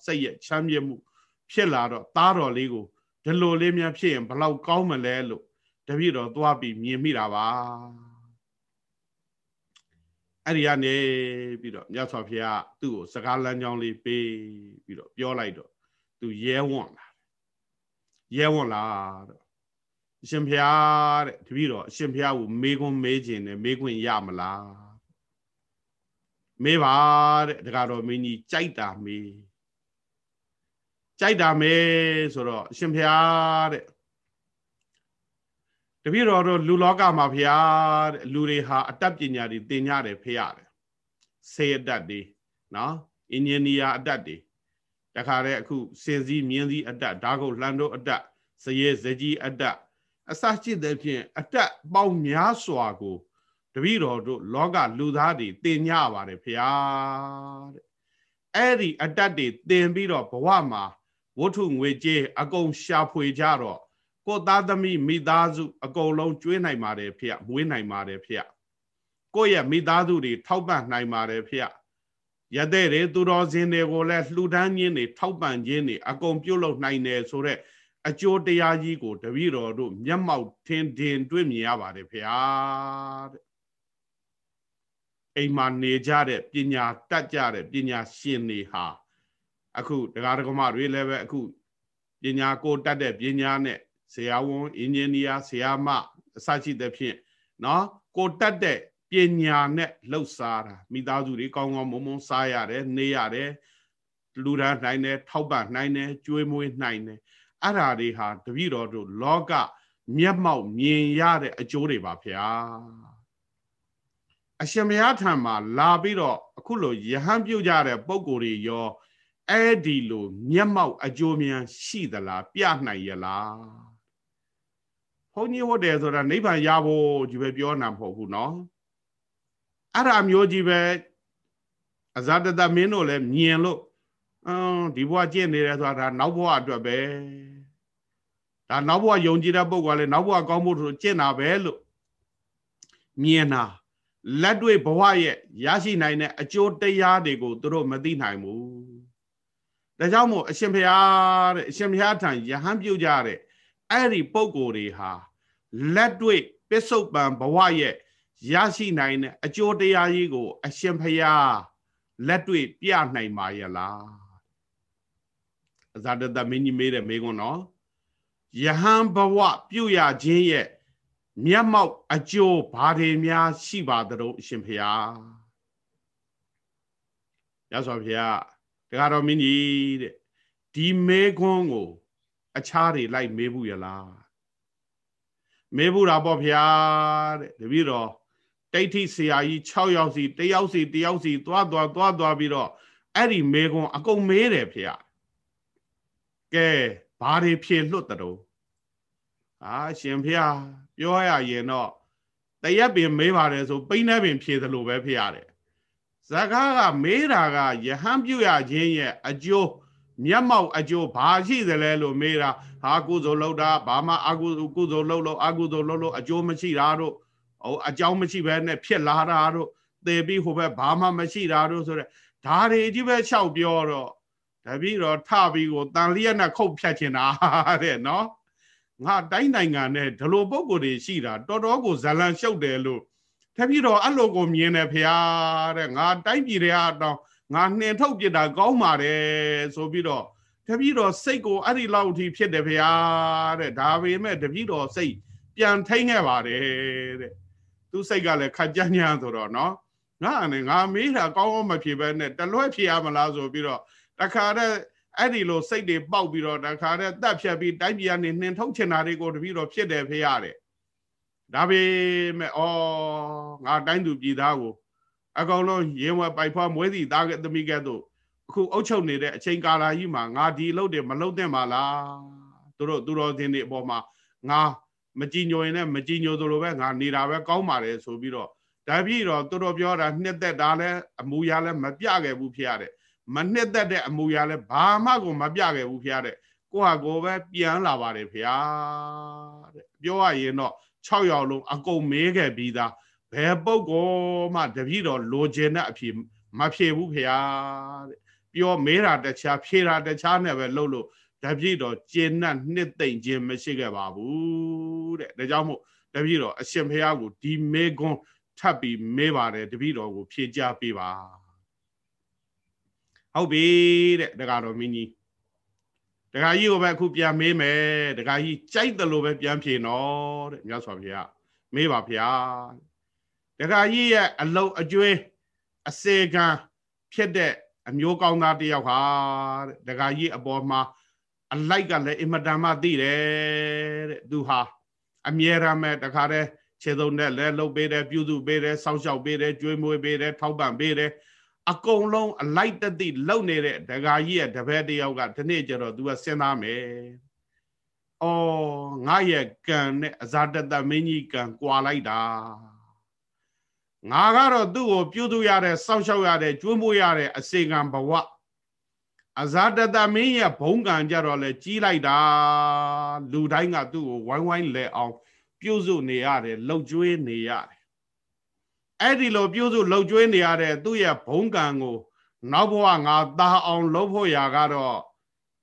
စိတ်ရဲ့ချမ်းမြေ့မှု ဖြစ်လာတော့သားတော်လေးကိုဒီလိုလေးများဖြစ်ရင်ဘလောက်ကောင်းမလဲလို့တပည့်တော်သွားပြီးမြင်မိတာပါအဲ့ဒီကနေပြီးတော့မြတ်စွာဘုရားသူ့ကိုစကားလမ်းကြောင်းလေးပေးပြီးတော့ပြောလိုက်တော့သူရဲဝံ့လာရဲဝံ့လာတော့အရှင်ဘုရားတဲ့တပည့်တော်အရှင်ဘုရားကိုမေးခွန်းမေးခြင်းနဲ့မေးခွင့်ရမလားမေးပါတဲ့တကားတော်မင်းကြီးကြိုက်တာမေး ကြိုက်တာမဲဆိုတော့အရှင်ဘုရားတဲ့တပည့်တော်တို့လူလောကမှာဘုရားတဲ့လူတွေဟာအတတ်ပညာတွေသင်ကြတယ်ဖရတယ်ဆေးအတတ်တွေနော်အင်ဂျင်နီယာအတတ်တွေတခါတည်းအခုစင်စည်းမြင်းစည်းအတတ်ဓာတ်ကုတ်လှန်တို့အတတ်စရဲစကြီးအတတ်အစရှိတဲ့ဖြင့်အတတ်ပေါင်းများစွာကိုတပည့်တော်တို့လောကလူသားတွေသင်ကြပါတယ်ဖရာတဲ့အဲ့ဒီအတတ်တွေသင်ပြီးတော့ဘဝမှာ ဝတ္ထုငွေကြေးအကုန်ရှာဖွေကြတော့ကိုသားသမီးမိသားစု အကုန်လုံးကျွေးနိုင်ပါတယ်ဖေမွေးနိုင်ပါတယ်ဖေကိုယ့်ရဲ့မိသားစုတွေထောက်ပံ့နိုင်ပါတယ်ဖေရတဲ့တွေသူတော်စင်တွေကိုလည်းလှူဒန်းခြင်းတွေထောက်ပံ့ခြင်းတွေအကုန်ပြုတ်လုပ်နိုင်တယ်ဆိုတော့အကျိုးတရားကြီးကိုတပည့်တော်တို့မျက်မှောက်ထင်ထင်တွေ့မြင်ရပါတယ်ဖေဟာတဲ့အိမ်မှာနေကြတဲ့ပညာတတ်ကြတဲ့ပညာရှင်တွေဟာ အခုတရားဓမ္မတွေလည်းပဲအခုပညာကိုတတ်တဲ့ပညာနဲ့ဆရာဝန်အင်ဂျင်နီယာဆရာမအစရှိတဲ့ဖြင့်နော်ကိုတတ်တဲ့ပညာနဲ့လှုပ်ရှားတာမိသားစုတွေကောင်းကောင်းမွန်မွန်စားရတယ်နေရတယ်လူရန်နိုင်တယ်ထောက်ပံ့နိုင်တယ်ကျွေးမွေးနိုင်တယ်အဲ့ဓာတွေဟာတပည့်တော်တို့လောကမျက်မှောက်မြင်ရတဲ့အကျိုးတွေပါဗျာအရှင်မရထံမှာလာပြီးတော့အခုလိုယဟန်ပြုတ်ကြတဲ့ပုံကိုယ်တွေရော အဲ့ဒီလိုမျက်မှောက်အကျိုးများရှိသလားပြနိုင်ရလားဘုန်းကြီးဟုတ်တယ်ဆိုတာနိဗ္ဗာန်ရဖို့ကြီးပဲပြောနာမဟုတ်ဘူးเนาะအဲ့ဒါမျိုးကြီးပဲအဇာတတမင်းတို့လည်းမြင်လို့အင်းဒီဘဝကျင့်နေတယ်ဆိုတာဒါနောက်ဘဝအတွက်ပဲဒါနောက်ဘဝယုံကြည်တဲ့ပုဂ္ဂိုလ်ကလည်းနောက်ဘဝကောင်းဖို့ဆိုကျင့်တာပဲလို့မြင်တာလက်တွေ့ဘဝရဲ့ရရှိနိုင်တဲ့အကျိုးတရားတွေကိုသူတို့မသိနိုင်ဘူး ဒါကြောင့်မို့အရှင်ဘုရားတဲ့အရှင်ဘုရားထံယဟန်ပြုတ်ကြတဲ့အဲ့ဒီပုံကိုယ်တွေဟာလက်တွေ့ပစ္စုပန်ဘဝရဲ့ရရှိနိုင်တဲ့အကျိုးတရားကြီးကို အရှင်ဘုရားလက်တွေ့ပြနိုင်ပါရဲ့လားအဇာတတမင်းကြီးမေးတဲ့မေးခွန်းနော်ယဟန်ဘဝပြုတ်ရခြင်းရဲ့မျက်မှောက်အကျိုးဘာတွေများရှိပါသလဲအရှင်ဘုရားရသော်ဘုရား တရားတော်မင်းကြီးတဲ့ဒီမေခွန်းကို အခြားတွေလိုက်မေးဘူးရလားမေးဘူးတာပေါ့ဗျာတဲ့တပည့်တော်တိဋ္ဌိဆရာကြီး6ယောက်စီတယောက်စီတယောက်စီသွားသွားသွားသွားပြီးတော့အဲ့ဒီမေခွန်းအကုန်မေးတယ်ဖေ။ကဲဘာတွေဖြေလွတ်တော်အာရှင်ဖေပြောရရင်တော့တရက်ပင်မေးပါတယ်ဆိုပိန်းနေပင်ဖြေသလိုပဲဖေရတယ် ဇကားကမေးတာကယဟန်ပြုရခြင်းရဲ့အကျိုးမျက်မှောက်အကျိုးဘာရှိသလဲလို့မေးတာဟာကုသိုလ်လုပ်တာဘာမှအကုသိုလ်ကုသိုလ်လုပ်လို့အကုသိုလ်လုပ်လို့အကျိုးမရှိတာတို့ဟိုအကြောင်းမရှိဘဲနဲ့ဖြစ်လာတာတို့သေပြီးဟိုဘက်ဘာမှမရှိတာတို့ဆိုတဲ့ဓာတွေကြီးပဲလျှောက်ပြောတော့တပည့်တော်ထပြီးကိုတန်လျက်နဲ့ခုတ်ဖြတ်ချင်တာတဲ့နော်ငါတိုင်းနိုင်ငံနဲ့ဒီလိုပုံကိုယ်တွေရှိတာတော်တော်ကိုဇလန်ရှုပ်တယ်လို့ တပည့်တော်အဲ့လိုကိုမြင်တယ်ဖရာတဲ့ငါတိုင်းပြည်တွေအတောင်ငါနှင်ထုတ်ပြတာကောင်းပါတယ်ဆိုပြီးတော့တပည့်တော်စိတ်ကိုအဲ့ဒီလောက်ထိဖြစ်တယ်ဖရာတဲ့ဒါပေမဲ့တပည့်တော်စိတ်ပြန်ထိန်ခဲ့ပါတယ်တဲ့သူစိတ်ကလည်းခက်ကြညာဆိုတော့နော်ငါနဲ့ငါမေးတာကောင်းအောင်မဖြေဘဲနဲ့တလွဲဖြေရမလားဆိုပြီးတော့တခါတည်းအဲ့ဒီလိုစိတ်တွေပေါက်ပြီးတော့တခါတည်းတက်ဖြတ်ပြီးတိုင်းပြည်ကနေနှင်ထုတ်ချင်တာတွေကိုတပည့်တော်ဖြစ်တယ်ဖေရတယ် ဒါပေမဲ့ဩငါတိုင်းသူပြည်သားကိုအကောင်လုံးရေဝဲပိုက်ဖွားမွေးစီသားကသမီးကဲ့သို့အခုအုပ်ချုပ်နေတဲ့အချိန်ကာလကြီးမှာငါဒီအလုပ်တွေမလုပ်သင့်ပါလားသူတို့သူတော်စင်တွေအပေါ်မှာငါမကြည်ညိုရင်လည်းမကြည်ညိုသလိုပဲငါနေတာပဲကောင်းပါတယ်ဆိုပြီးတော့ဒါပြည်တော့သူတို့ပြောတာနှစ်သက်တာလဲအမူအရာလဲမပြခဲ့ဘူးဖြစ်ရတယ်မနှစ်သက်တဲ့အမူအရာလဲဘာမှကိုမပြခဲ့ဘူးဖြစ်ရတယ်ကိုဟာကိုပဲပြန်လာပါတယ်ဖျားတဲ့ပြောရရင်တော့ 6ယောက်လုံးအကုန်မေးခဲ့ပြီးသားဘယ်ပုဂ္ဂိုလ်မှတပည့်တော်လိုချင်တဲ့အဖြေမဖြေဘူးဖျားတဲ့ပြောမေးတာတခြားဖြေတာတခြားနဲ့ပဲလှုပ်လို့တပည့်တော်ကျင့်နဲ့နှစ်သိမ့်ခြင်းမရှိခဲ့ပါဘူးတဲ့ဒါကြောင့်မို့တပည့်တော်အရှင်ဖျားကိုဒီမေကွန်းထပ်ပြီးမေးပါတယ်တပည့်တော်ကိုဖြေကြပေးပါဟုတ်ပြီတဲ့တက္ကတော်မင်းကြီး တက္ကကြီးကိုပဲအခုပြန်မေးမယ်တက္ကကြီးကြိုက်တယ်လို့ပဲပြန်ဖြေနော်တဲ့မြတ်စွာဘုရားမေးပါဗျာတက္ကကြီးရဲ့အလုတ်အကျွေးအစေခံဖြစ်တဲ့အမျိုးကောင်းသားတယောက်ဟာတဲ့တက္ကကြီးအပေါ်မှာအလိုက်ကလည်းအင်မတန်မှသိတယ်တဲ့သူဟာအမြဲတမ်းပဲတခါတည်းခြေစုံနဲ့လဲလှုပ်ပေးတယ်ပြုစုပေးတယ်စောင့်ရှောက်ပေးတယ်ကြွေးမွေးပေးတယ်ထောက်ပံ့ပေးတယ် အကုန်လုံးအလိုက်တသိလှုပ်နေတဲ့ဒကာကြီးရဲ့တပည့်တယောက်ကဒီနေ့ကျတော့ तू ကစဉ်းစားမယ်။အော်ငါရဲ့ကံနဲ့အဇာတတမင်းကြီးကံကွာလိုက်တာ။ငါကတော့သူ့ကိုပြုစုရတဲ့စောင့်ရှောက်ရတဲ့ကျွေးမွေးရတဲ့အစေကံဘဝအဇာတတမင်းရဲ့ဘုံကံကြတော့လေကြီးလိုက်တာလူတိုင်းကသူ့ကိုဝိုင်းဝိုင်းလဲအောင် ပြုစုနေရတယ်လှုပ်ကြွေးနေရတယ် အဲ့ဒီလိုပြုစုလှုပ်ကြွေးနေရတဲ့သူ့ရဲ့ဘုံကံကို နောက်ဘဝငါသာအောင်လုပ်ဖို့ရာကတော့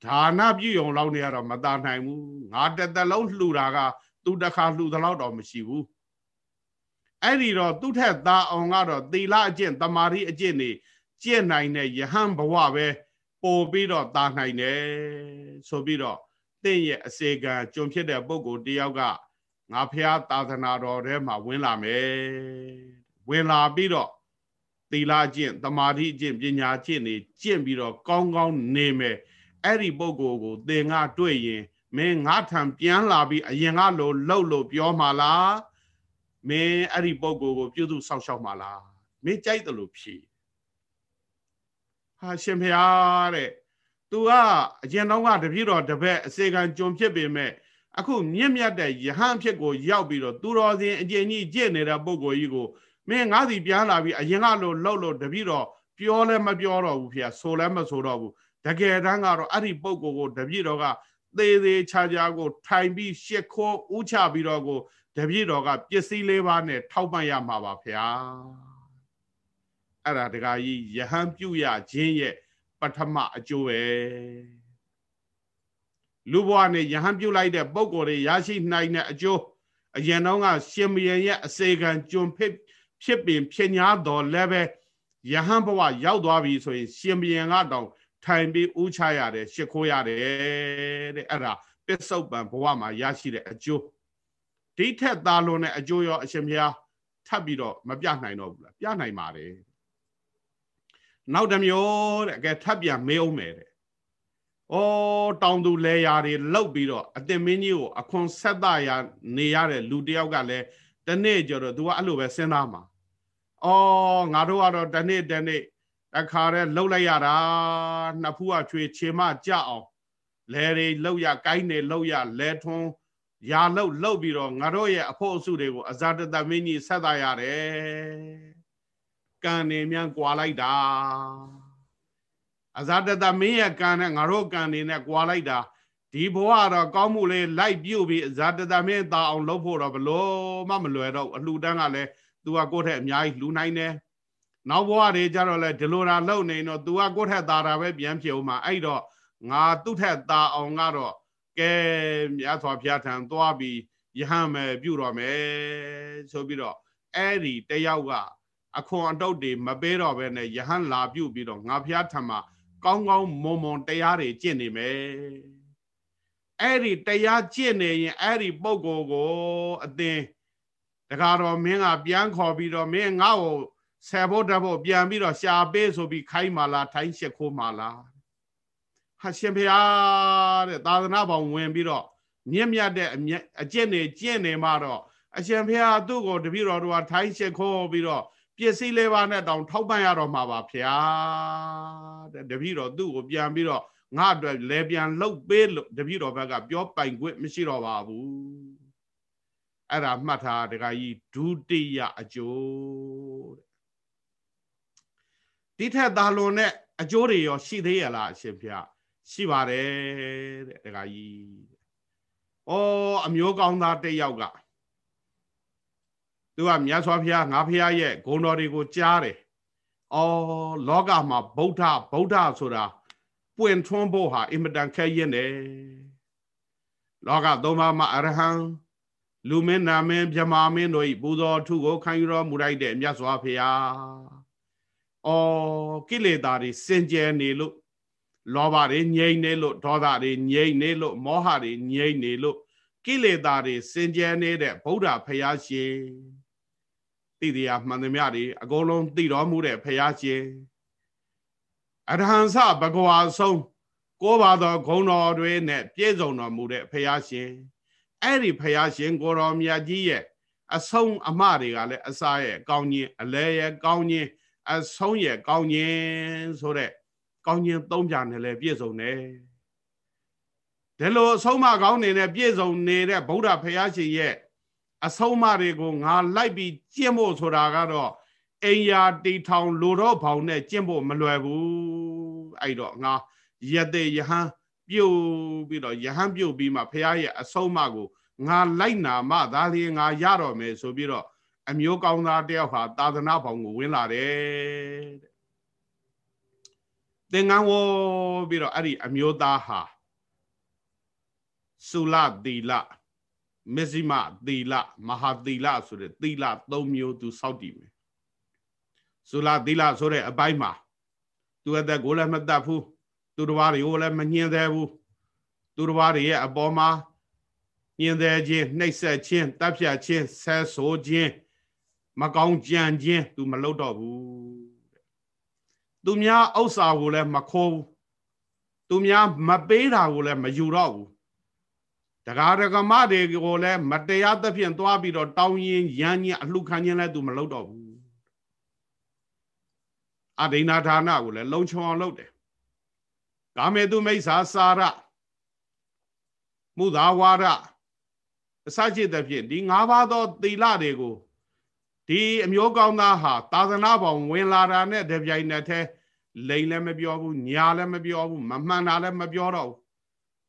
ဒါနပြုံလောက်နေရတော့မသာနိုင်ဘူးငါတစ်သက်လုံးလှူတာက သူတစ်ခါလှူသလောက်တော့မရှိဘူးအဲ့ဒီတော့သူ့ထက်သာအောင်ကတော့သီလအကျင့်တမာတိအကျင့်နေကျင့်နိုင်တဲ့ယဟန်ဘဝပဲပို့ပြီးတော့သာနိုင်တယ်ဆိုပြီးတော့တင့်ရဲ့အစေကံကြုံဖြစ်တဲ့ပုံကိုတယောက်ကငါဖះသာသနာတော်ထဲမှာဝင်လာမယ် ဝင်လာပြီးတော့သီလကျင့်တမာတိကျင့်ပညာကျင့်နေကျင့်ပြီးတော့ကောင်းကောင်းနေမယ်အဲ့ဒီပုံကိုကိုသင်ကတွေ့ရင်မင်းငါထံပြန်လာပြီးအရင်ကလိုလှုပ်လို့ပြောမှလားမင်းအဲ့ဒီပုံကိုကိုပြုစုဆောက်ရှောက်မှလားမင်းကြိုက်တယ်လို့ဖြေဟာရှင်ဖျားတဲ့ तू ကအရင်တော့ကတပြည့်တော်တပည့်အစေခံကြုံဖြစ်ပေမဲ့အခုမြင့်မြတ်တဲ့ယဟန်ဖြစ်ကိုရောက်ပြီးတော့သူတော်စင်အကျဉ်ကြီးကြင့်နေတဲ့ပုံကိုကြီးကို မင်းငါးစီပြန်လာပြီးအရင်ကလို့လှုပ်လို့တပြည့်တော်ပြောလဲမပြောတော့ဘူးဖေ။ဆိုလဲမဆိုတော့ဘူးတကယ်တမ်းကတော့အဲ့ဒီပုံကိုကိုတပြည့်တော်ကသေးသေးချာချာကိုထိုင်ပြီးရှစ်ခိုးဥချပြီးတော့ကိုတပြည့်တော်ကပစ္စည်းလေးပါးနဲ့ထောက်ပံ့ရမှာပါဖေ။အဲ့ဒါတခါကြီးယဟန်ပြုရခြင်းရဲ့ပထမအကျိုးပဲလူဘဝနဲ့ယဟန်ပြုလိုက်တဲ့ပုံကိုယ်တွေရရှိနိုင်တဲ့အကျိုးအရင်တော့ကရှင်မယံရဲ့အစေခံကျွံဖြစ် ဖြစ်ပင်ဖြစ်ညာတော်လည်းပဲယဟန်ဘဝရောက်သွားပြီဆိုရင်ရှင်မယံကတောင်ထိုင်ပြီးဥချရတယ်ရှ िख ိုးရတယ်တဲ့အဲ့ဒါပစ္စုပန်ဘဝမှာရရှိတဲ့အကျိုးဒီထက်သားလွန်တဲ့အကျိုးရောအရှင်ဘုရားထပ်ပြီးတော့မပြနိုင်တော့ဘူးလားပြနိုင်ပါတယ်နောက်တစ်မျိုးတဲ့အကဲထပ်ပြန်မေးအောင်မယ်တဲ့။ဩတောင်သူလဲရာတွေလောက်ပြီးတော့အတင်မင်းကြီးကိုအခွန်ဆက်သားရနေရတဲ့လူတယောက်ကလည်း တနေ့ကျတော့ तू ကအဲ့လိုပဲစဉ်းစားမှာ။ဩငါတို့ကတော့တနေ့တနေ့တခါတည်းလှုပ်လိုက်ရတာနှစ်ဖူးကချွေချေမကြအောင်လဲတွေလှုပ်ရကိုင်းနေလှုပ်ရလဲထွန်းရာလှုပ်လှုပ်ပြီးတော့ငါတို့ရဲ့အဖို့အစုတွေကိုအဇာတတမင်းကြီးဆက်သားရတယ်ကံနေမြန်ကွာလိုက်တာအဇာတတမင်းရဲ့ကံနဲ့ငါတို့ကံနေနဲ့ကွာလိုက်တာ ဒီဘဝတော့ကောင်းမှုလေးလိုက်ပြုတ်ပြီးဇာတတမင်းသာအောင်လုပ်ဖို့တော့ဘလို့မှမလွယ်တော့အလှူတန်းကလည်း तू ကကိုယ့်ထက်အများကြီးလှူနိုင်တယ်နောက်ဘဝတွေကြတော့လဲဒီလိုတာလုပ်နေတော့ तू ကကိုယ့်ထက်သာတာပဲပြန်ဖြစ်အောင်မှာအဲ့တော့ငါသူ့ထက်သာအောင်ကတော့ကဲမြတ်စွာဘုရားထံသွားပြီးယဟန်မယ်ပြုတော်မယ်ဆိုပြီးတော့အဲ့ဒီတယောက်ကအခွန်အတုတ်တွေမပေးတော့ဘဲနဲ့ယဟန်လာပြုတ်ပြီးတော့ငါဖျားထံမှာကောင်းကောင်းမွန်မွန်တရားတွေကျင့်နေမယ် အဲ့ဒီတရားကျင့်နေရင်အဲ့ဒီပုံကိုကိုအသင်တခါတော့မင်းကပြန်ခေါ်ပြီးတော့မင်းငါ့ကိုဆယ်ဖို့တဖို့ပြန်ပြီးတော့ရှာပေးဆိုပြီးခိုင်းမာလားထိုင်းရှစ်ခိုးမာလားဟာရှင်ဖျားတဲ့သာသနာပေါင်းဝင်ပြီးတော့မြင့်မြတ်တဲ့အကျင့်တွေကျင့်နေမှတော့အရှင်ဖျားသူ့ကိုတပည့်တော်တို့ကထိုင်းရှစ်ခိုးပြီးတော့ပစ္စည်းလေးပါးနဲ့တောင်ထောက်ပံ့ရတော့မှာပါဖျားတဲ့တပည့်တော်သူ့ကိုပြန်ပြီးတော့ ငါအတွက်လဲပြန်လှုပ်ပေးလို့တပည့်တော်ဘက်ကပြောပိုင်ခွင့်မရှိတော့ပါဘူးအဲ့ဒါမှတ်ထားတခါကြီးဒုတိယအကျိုးတဲ့ဒီထက်သာလွန်တဲ့အကျိုးတွေရောရှိသေးရလားအရှင်ဖျားရှိပါတယ်တဲ့တခါကြီးဩအမျိုးကောင်းသားတစ်ယောက်ကသူကမြတ်စွာဘုရားငါဘုရားရဲ့ဂုဏ်တော်တွေကိုကြားတယ်။အော်လောကမှာဗုဒ္ဓဗုဒ္ဓဆိုတာ ပွင့်ထွန်းဖို့ဟာအင်မတန်ခက်ရင်တယ်။လောကသုံးပါးမှာအရဟံလူမင်းနာမင်းမြမာမင်းတို့ဤပူဇော်ထုကိုခံယူတော်မူလိုက်တဲ့မြတ်စွာဘုရား။အော်ကိလေသာတွေစင်ကြယ်နေလို့လောဘတွေငြိမ့်နေလို့ဒေါသတွေငြိမ့်နေလို့မောဟတွေငြိမ့်နေလို့ကိလေသာတွေစင်ကြယ်နေတဲ့ဗုဒ္ဓဘုရားရှင်သိတရားမှန်သမျှတွေအကုန်လုံးသိတော်မူတဲ့ဖရာရှင် အရဟံစဘဂဝါဆုံးကိုးပါသောဂုဏ်တော်တွေနဲ့ပြည့်စုံတော်မူတဲ့ဖရာရှင်အဲ့ဒီဖရာရှင်ကိုတော်မြတ်ကြီးရဲ့အဆုံးအမတွေကလည်းအစာရဲ့ကောင်းခြင်းအလဲရဲ့ကောင်းခြင်းအဆုံးရဲ့ကောင်းခြင်းဆိုတဲ့ကောင်းခြင်းသုံးပြနဲ့လည်းပြည့်စုံတယ်ဒီလိုအဆုံးမကောင်းနေတဲ့ပြည့်စုံနေတဲ့ဗုဒ္ဓဖရာရှင်ရဲ့အဆုံးအမတွေကိုငါလိုက်ပြီးကျင့်ဖို့ဆိုတာကတော့ အိမ်ယာတီထောင်လိုတော့ဘောင်နဲ့ကျင့်ဖို့မလွယ်ဘူးအဲ့တော့ငါရတဲ့ယဟန်ပြုတ်ပြီးတော့ယဟန်ပြုတ်ပြီးမှဖះရဲ့အဆုံးအမကိုငါလိုက်နာမှဒါလျင်ငါရတော့မယ်ဆိုပြီးတော့အမျိုးကောင်းသားတယောက်ဟာသာသနာဘောင်ကိုဝင်လာတယ်တဲ့သင်္ကန်းဝေါ်ပြီးတော့အဲ့ဒီအမျိုးသားဟာစုလသီလမဇ္ဈိမသီလမဟာသီလဆိုတဲ့သီလ၃မျိုးသူစောက်တည်မယ် စုလသီလဆိုတဲ့အပိုင်းမှာသူအသက်ကိုလည်းမတတ်ဘူးသူတော်ဘာတွေကိုလည်းမညှင်းသေးဘူးသူတော်ဘာတွေရဲ့အပေါ်မှာညှင်းသေးခြင်းနှိပ်စက်ခြင်းတပ်ဖြတ်ခြင်းဆဲဆိုခြင်းမကောင်းကြံခြင်းသူမလုပ်တော့ဘူးသူများဥစ္စာကိုလည်းမခိုးဘူးသူများမပေးတာကိုလည်းမယူတော့ဘူးတရားဒဂမတွေကိုလည်းမတရားသဖြင့်သွားပြီးတော့တောင်းရင်ရမ်းရင်အလှခံခြင်းလည်းသူမလုပ်တော့ဘူး အဒိနာဌာနကိုလည်းလုံချုံအောင်လုပ်တယ်ကာမေတုမိစ္ဆာစာရမုသာဝါဒအစရှိတဲ့ဖြင့်ဒီ၅ပါးသောသီလတွေကိုဒီအမျိုးကောင်းသားဟာသာသနာပေါင်းဝင်လာတာနဲ့တပြိုင်နက်တည်းလိန်လည်းမပြောဘူးညာလည်းမပြောဘူးမမှန်တာလည်းမပြောတော့ဘူး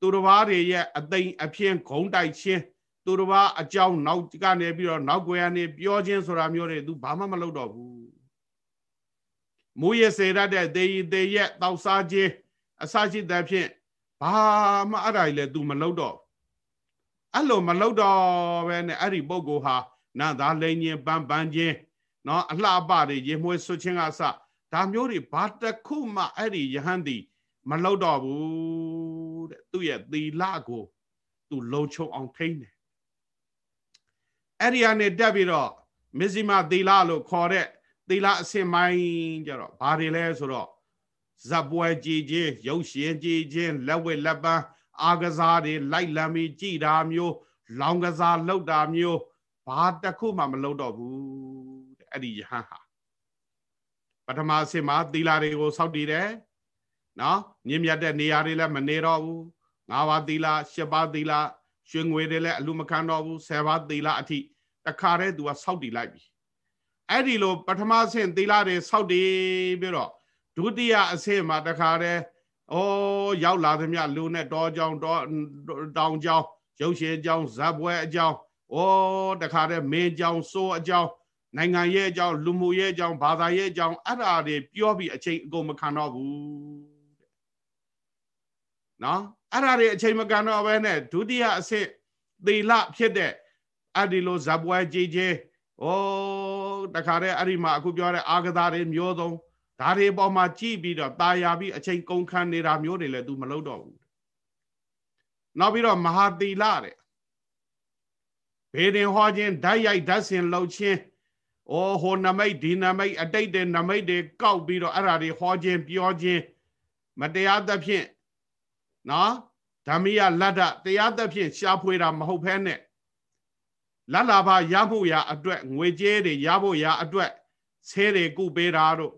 သူတစ်ပါးတွေရဲ့အသိအဖြစ်ဂုံတိုက်ခြင်းသူတစ်ပါးအကြောင်းနောက်ကနေပြီးတော့နောက်ွယ်ကနေပြောခြင်းဆိုတာမျိုးတွေသူဘာမှမလုပ်တော့ဘူး မူရစေရတဲ့ဒေယီတေရဲ့တောက်စားခြင်းအစရှိတဲ့ဖြင့်ဘာမှအဲ့ဒါကြီးလဲ तू မလုပ်တော့အဲ့လိုမလုပ်တော့ပဲနဲ့အဲ့ဒီပုဂ္ဂိုလ်ဟာနတ်သားလိန်ခြင်းပန်းပန်းခြင်းနော်အလှပတွေရေမွှေးဆွချင်းကအစဒါမျိုးတွေဘာတခုမှအဲ့ဒီယဟန်တီမလုပ်တော့ဘူးတဲ့သူ့ရဲ့သီလကို သူလုံချုံအောင်ထိန်းတယ်အဲ့ဒီကနေတက်ပြီးတော့မဇ္ဈိမသီလလို့ခေါ်တဲ့ သီလအစင်ပိုင်းကြတော့ဘာတွေလဲဆိုတော့ဇက်ပွဲကြည်ခြင်းရုပ်ရှင်ကြည်ခြင်းလက်ဝဲလက်ပန်းအာကစားတွေလိုက်လံပြီးကြည်တာမျိုး လောင်ကစားလှုပ်တာမျိုးဘာတခုမှမလုပ်တော့ဘူးတဲ့အဲ့ဒီယဟန်ဟာပထမအဆင့်မှာသီလတွေကိုစောင့်တည်တယ်နော်မြင့်မြတ်တဲ့နေရာတွေလည်းမနေတော့ဘူး၅ပါးသီလ၈ပါးသီလရွှေငွေတွေလည်းအလူမခံတော့ဘူး၁၀ပါးသီလအထိတခါတည်းသူကစောင့်တည်လိုက်ပြီ အဲ့ဒီလိုပထမအဆင့်သီလတွေစောင့်တည်ပြီးတော့ဒုတိယအဆင့်မှာတခါတည်းဩရောက်လာသမျှလူနဲ့တောကြောင်တောတောင်ကြောင်ရုပ်ရှင်ကြောင်ဇက်ပွဲအကြောင်းဩတခါတည်းမင်းကြောင်စိုးအကြောင်းနိုင်ငံရဲ့အကြောင်းလူမှုရဲ့အကြောင်းဘာသာရဲ့အကြောင်းအဲ့ဒါတွေပြောပြီးအချိန်အကုန်မခံတော့ဘူးနော်အဲ့ဒါတွေအချိန်မကန်တော့ဘဲနဲ့ဒုတိယအဆင့်သီလဖြစ်တဲ့အဲ့ဒီလိုဇပွဲကြီးကြီးဩ တခါတည်းအဲ့ဒီမှာအခုပြောတဲ့အာဂသာတွေမျိုးစုံဒါတွေပေါ်မှာကြည်ပြီးတော့ตาရပြီးအချိန်ကုန်ခံနေတာမျိုးတွေလည်း तू မလုပ်တော့ဘူးနောက်ပြီးတော့မဟာသီလတဲ့ဘေဒင်ဟောခြင်းဓာတ်ရိုက်ဓာတ်စင်လှုပ်ခြင်းဩဟိုနမိတ်ဒီနမိတ်အတိတ်တဲ့နမိတ်တွေကောက်ပြီးတော့အဲ့ဒါတွေဟောခြင်းပြောခြင်းမတရားသဖြင့်နော်ဓမ္မိယလတ္တတရားသဖြင့်ရှားဖွေတာမဟုတ်ဖဲနဲ့ လတ်လာဘရဖို့ရာအတွက်ငွေကြေးတွေရဖို့ရာအတွက်ဆေးတွေကုပေးတာတို့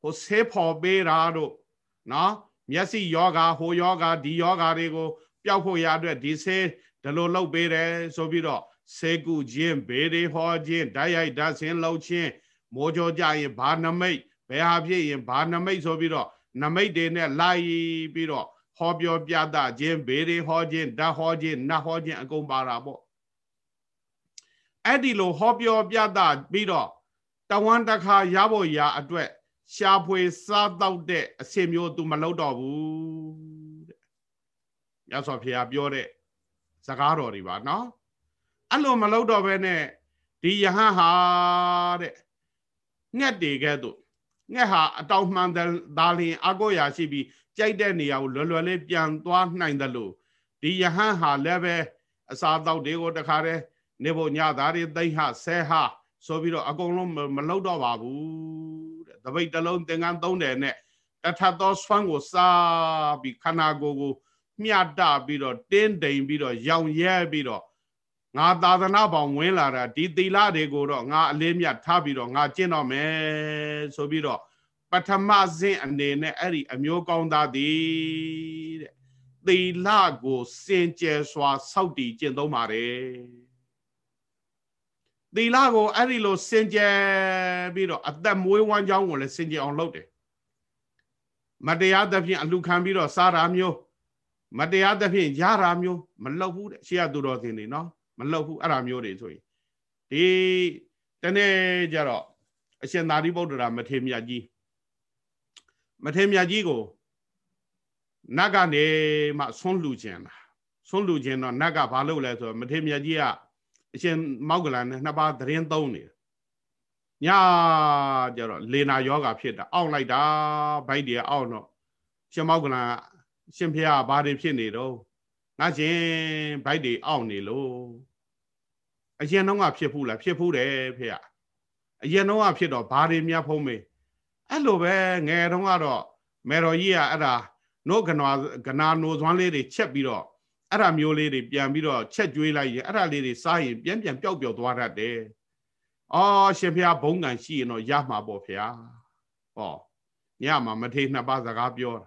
ဟိုဆေးဖော်ပေးတာတို့နော်မျက်စိယောဂါဟိုယောဂါဒီယောဂါတွေကိုပျောက်ဖို့ရာအတွက်ဒီဆေးဒီလိုလုပ်ပေးတယ်ဆိုပြီးတော့ဆေကုခြင်းဘေးတွေဟောခြင်းဓာတ်ရိုက်ဓာတ်ဆင်းလှုပ်ခြင်းမိုးကြောကြရင်ဘာနမိတ်ဘယ်ဟာဖြစ်ရင်ဘာနမိတ်ဆိုပြီးတော့နမိတ်တွေနဲ့လိုက်ပြီးတော့ဟောပြောပြတာခြင်းဘေးတွေဟောခြင်းဓာတ်ဟောခြင်းနတ်ဟောခြင်းအကုန်ပါတာပေါ့ အဲ့ဒီလိုဟောပြောပြတာပြီးတော့တဝမ်းတစ်ခါရဖို့ရာအတွက် ရှာဖွေစားတော့တဲ့အစီမျိုး तू မလုပ်တော့ဘူးတဲ့ရသော်ဖေဟာပြောတဲ့စကားတော်တွေပါနော်အဲ့လိုမလုပ်တော့ဘဲနဲ့ဒီယဟန်ဟာတဲ့ငှက်တွေကဲ့သို့ငှက်ဟာအတောင်မှန်သာလျင်အကောရာရှိပြီးကြိုက်တဲ့နေရာကိုလွယ်လွယ်လေးပြန်သွားနိုင်တယ်လို့ဒီယဟန်ဟာလည်းပဲအစာတောက်တွေကိုတခါတည်း နေဖို့ညသားတွေသိဟဆဲဟာဆိုပြီးတော့အကုန်လုံးမလုပ်တော့ပါဘူးတဲ့တပိတ်တလုံးသင်္ကန်းသုံးတယ်နဲ့တထသောဆွမ်းကိုစားပြီးခန္ဓာကိုယ်ကိုမျှတပြီးတော့တင်းတိမ်ပြီးတော့ရောင်ရဲပြီးတော့ငါသာသနာပေါင်းဝင်လာတာဒီသီလတွေကိုတော့ငါအလေးမြတ်ထားပြီးတော့ငါကျင့်တော့မယ်ဆိုပြီးတော့ပထမဆင့်အနေနဲ့အဲ့ဒီအမျိုးကောင်းသားသည်တဲ့သီလကိုစင်ကြယ်စွာစောက်တည်ကျင့်သုံးပါတယ် သီလကိုအဲ့ဒီလိုစင်ကြယ်ပြီးတော့အသက်မွေးဝမ်းကြောင်းကိုလည်းစင်ကြယ်အောင်လုပ်တယ်မတရားသဖြင့်အလှခံပြီးတော့စားတာမျိုးမတရားသဖြင့်ရတာမျိုးမလုပ်ဘူးတဲ့ရှေ့ကသူတော်စင်နေနော်မလုပ်ဘူးအဲ့ဒါမျိုးတွေဆိုရင်ဒီတနေ့ကျတော့အရှင်သာရိပုတ္တရာမထေမြတ်ကြီးမထေမြတ်ကြီးကိုနတ်ကနေမှဆွန့်လူခြင်းလားဆွန့်လူခြင်းတော့နတ်ကဘာလုပ်လဲဆိုတော့မထေမြတ်ကြီးက အရှင်မောက်ကလန်နဲ့နှစ်ပါးသတင်းသုံးနေတယ်ညကျတော့လေနာယောဂဖြစ်တာအောင့်လိုက်တာဗိုက်တွေအောင့်တော့ရှင်မောက်ကလန်ရှင်ဖေကဘာတွေဖြစ်နေတော့ငါရှင်ဗိုက်တွေအောင့်နေလို့အရင်တော့ကဖြစ်ဘူးလားဖြစ်ဘူးတယ်ဖေကအရင်တော့ကဖြစ်တော့ဘာတွေများဖုံးမေးအဲ့လိုပဲငယ်တုန်းကတော့မေတော်ကြီးကအဲ့ဒါနို့ကနာကနာနိုသွမ်းလေးတွေချက်ပြီးတော့ အဲ့ဒါမျိုးလေးတွေပြန်ပြီးတော့ချက်ကျွေးလိုက်ရင်အဲ့ဒါလေးတွေစားရင်ပြန်ပြန်ပျောက်ပျောက်သွားတတ်တယ်။အော်ရှင်ဖျားဘုံကံရှိရင်တော့ရမှာပေါ့ဖျား။ဟောညမှာမထေနှစ်ပါးစကားပြောတာ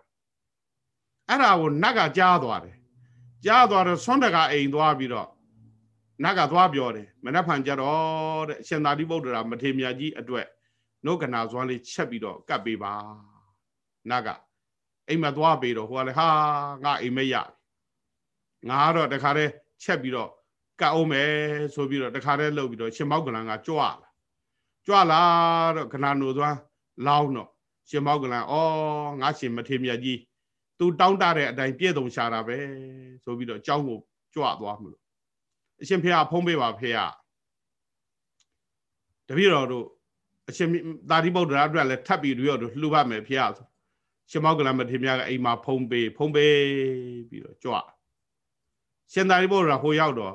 ။အဲ့ဒါကိုနတ်ကကြားသွားတယ်။ကြားသွားတော့ဆွမ်းတကအိမ်သွားပြီးတော့နတ်ကသွားပြောတယ်မနက်ဖြန်ကြတော့တဲ့ရှင်သာရိပုတ္တရာမထေမြတ်ကြီးအတွက်နှုတ်ကနာဇွမ်းလေးချက်ပြီးတော့ကပ်ပေးပါနတ်ကအိမ်မှာသွားပေးတော့ဟိုကလည်းဟာငါအိမ်မရ ငါကတော့တခါတည်းချက်ပြီးတော့ကတ်အောင်မယ်ဆိုပြီးတော့တခါတည်းလှုပ်ပြီးတော့ရှင်မောက်ကလန်ကကြွလာကြွလာတော့ခဏနိုသွား လောင်းတော့ရှင်မောက်ကလန်ဩငါရှင်မထေမြတ်ကြီးသူတောင်းတတဲ့အတိုင်းပြည့်စုံရှာတာပဲဆိုပြီးတော့အเจ้าကိုကြွသွားမလို့အရှင်ဖေဟာဖုံးပေးပါဖေဟာတပည့်တော်တို့အရှင်သာရိပုတ္တရာအတွက်လည်းထပ်ပြီးတို့လှူပါမယ်ဖေဟာဆိုရှင်မောကလမထေမြကအိမ်မှာဖုံးပေးဖုံးပေးပြီးတော့ကြွ ရှင်သာရိပုတ္တရာဟိုရောက်တော့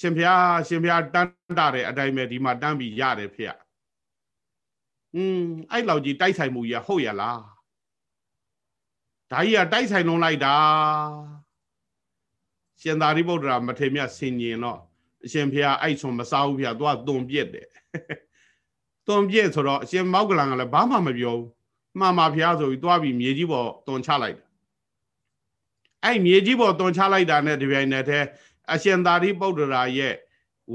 ရှင်ဖျားရှင်ဖျားတန်းတာတဲ့အတိုင်းပဲဒီမှာတန်းပြီးရတယ်ဖေ။อืมအဲ့လောက်ကြီးတိုက်ဆိုင်မှုကြီးဟုတ်ရလား။ဒါကြီးကတိုက်ဆိုင်လုံးလိုက်တာ။ရှင်သာရိပုတ္တရာမထေမြဆင်ញင်တော့အရှင်ဖျားအဲ့ဆွန်မစားဘူးဖျားသူကသွန်ပြက်တယ်။သွန်ပြက်ဆိုတော့အရှင်မောက်ကလန်ကလည်းဘာမှမပြောဘူး။မှန်ပါဖျားဆိုပြီးသွားပြီးမြေကြီးပေါ်သွန်ချလိုက်တယ် အဲ့မြေကြီးပေါ်တွန်ချလိုက်တာနဲ့ဒီပြိုင်နဲ့တဲ့အရှင်သာရိပုတ္တရာရဲ့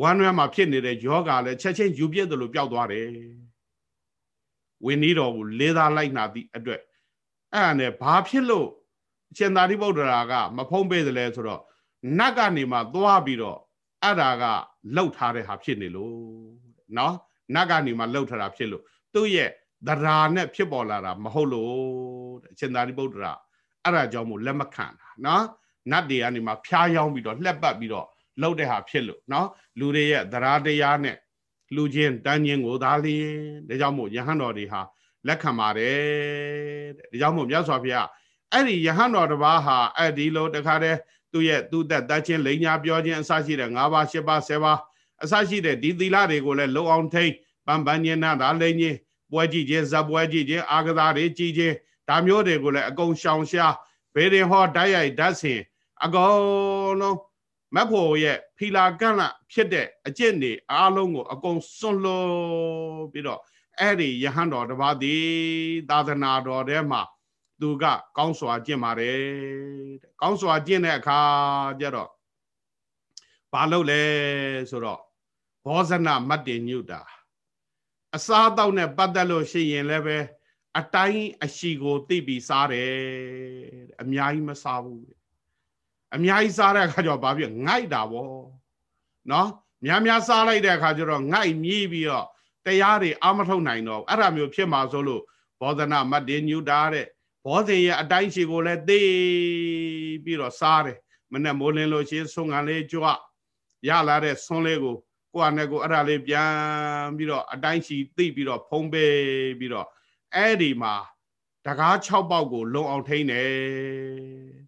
ဝမ်းနွမ်းမှာဖြစ်နေတဲ့ယောဂလည်းချက်ချင်းယူပြည့်တယ်လို့ပျောက်သွားတယ်ဝင်းနီးတော်ကိုလေးစားလိုက်နာသည့်အတွက်အဲ့ဒါနဲ့ဘာဖြစ်လို့အရှင်သာရိပုတ္တရာကမဖုံးပေးတယ်လဲဆိုတော့နတ်ကနေမှသွားပြီးတော့အဲ့ဒါကလှုပ်ထားတဲ့ဟာဖြစ်နေလို့နော်နတ်ကနေမှလှုပ်ထားတာဖြစ်လို့သူ့ရဲ့သရာနဲ့ဖြစ်ပေါ်လာတာမဟုတ်လို့တဲ့အရှင်သာရိပုတ္တရာအဲ့ဒါကြောင့်မို့လက်မခံတာ နော်နတ်တွေကနေမှဖျားယောင်းပြီးတော့လှက်ပတ်ပြီးတော့လှုပ်တဲ့ဟာဖြစ်လို့နော်လူတွေရဲ့သရာတရားနဲ့လူချင်းတန်းချင်းကိုသာလျင်ဒါကြောင့်မို့ယဟန်တော်တွေဟာလက်ခံပါတယ်တဲ့ဒါကြောင့်မို့မြတ်စွာဘုရားအဲ့ဒီယဟန်တော်တစ်ပါးဟာအဲ့ဒီလိုတခါတည်းသူ့ရဲ့သူ့သက်တတ်ချင်းလိန်ညာပြောခြင်းအစရှိတဲ့၅ပါး၈ပါး၁၀ပါးအစရှိတဲ့ဒီသီလတွေကိုလည်းလုံအောင်ထိန်ပန်းပန်းညင်နာဒါလိန်ချင်းပွဲကြည့်ခြင်းဇပ်ပွဲကြည့်ခြင်းအာကစားတွေကြည့်ခြင်းဒါမျိုးတွေကိုလည်းအကုန်ရှောင်ရှား ဘေရင်ဟောဓာတ်ရိုက်ဓာတ်ဆင်အကုန်လုံးမက်ဖို့ရဲ့ဖီလာကန့်လဖြစ်တဲ့အကျင့်တွေအားလုံးကိုအကုန်စွန့်လွတ်ပြီးတော့အဲ့ဒီယဟန်တော်တစ်ပါးသည်သာသနာတော်ထဲမှာသူက ကောင်းစွာကျင့်ပါတယ်တဲ့ကောင်းစွာကျင့်တဲ့အခါကျတော့ဘာလုပ်လဲဆိုတော့ဘောဇနမတ်တင်ညုတာအစားအသောက်နဲ့ပတ်သက်လို့ရှိရင်လည်းပဲ အတိုင်းအရှိကိုသိပြီးစားတယ်အများကြီးမစားဘူးအများကြီးစားတဲ့အခါကျတော့ဘာဖြစ်ငိုက်တာဗောနော်များများစားလိုက်တဲ့အခါကျတော့ငိုက်မြည်ပြီးတော့တရားတွေအာမထုတ်နိုင်တော့အဲ့ဒါမျိုးဖြစ်မှာဆိုလို့ဘောဓနာမတ်တင်ညူတာတဲ့ဘောဇင်ရဲ့အတိုင်းရှိကိုလည်းသိပြီးတော့စားတယ်မနဲ့မိုးလင်းလို့ရှိရင်ဆွန်ကန်လေးကြွရလာတဲ့ဆွန်လေးကိုကိုယ့်အနေကိုအဲ့ဒါလေးပြန်ပြီးတော့အတိုင်းရှိသိပြီးတော့ဖုံးပေးပြီးတော့ အဲ့ဒီမှာတကား6ပေါက်ကို လုံအောင်ထိန်းတယ်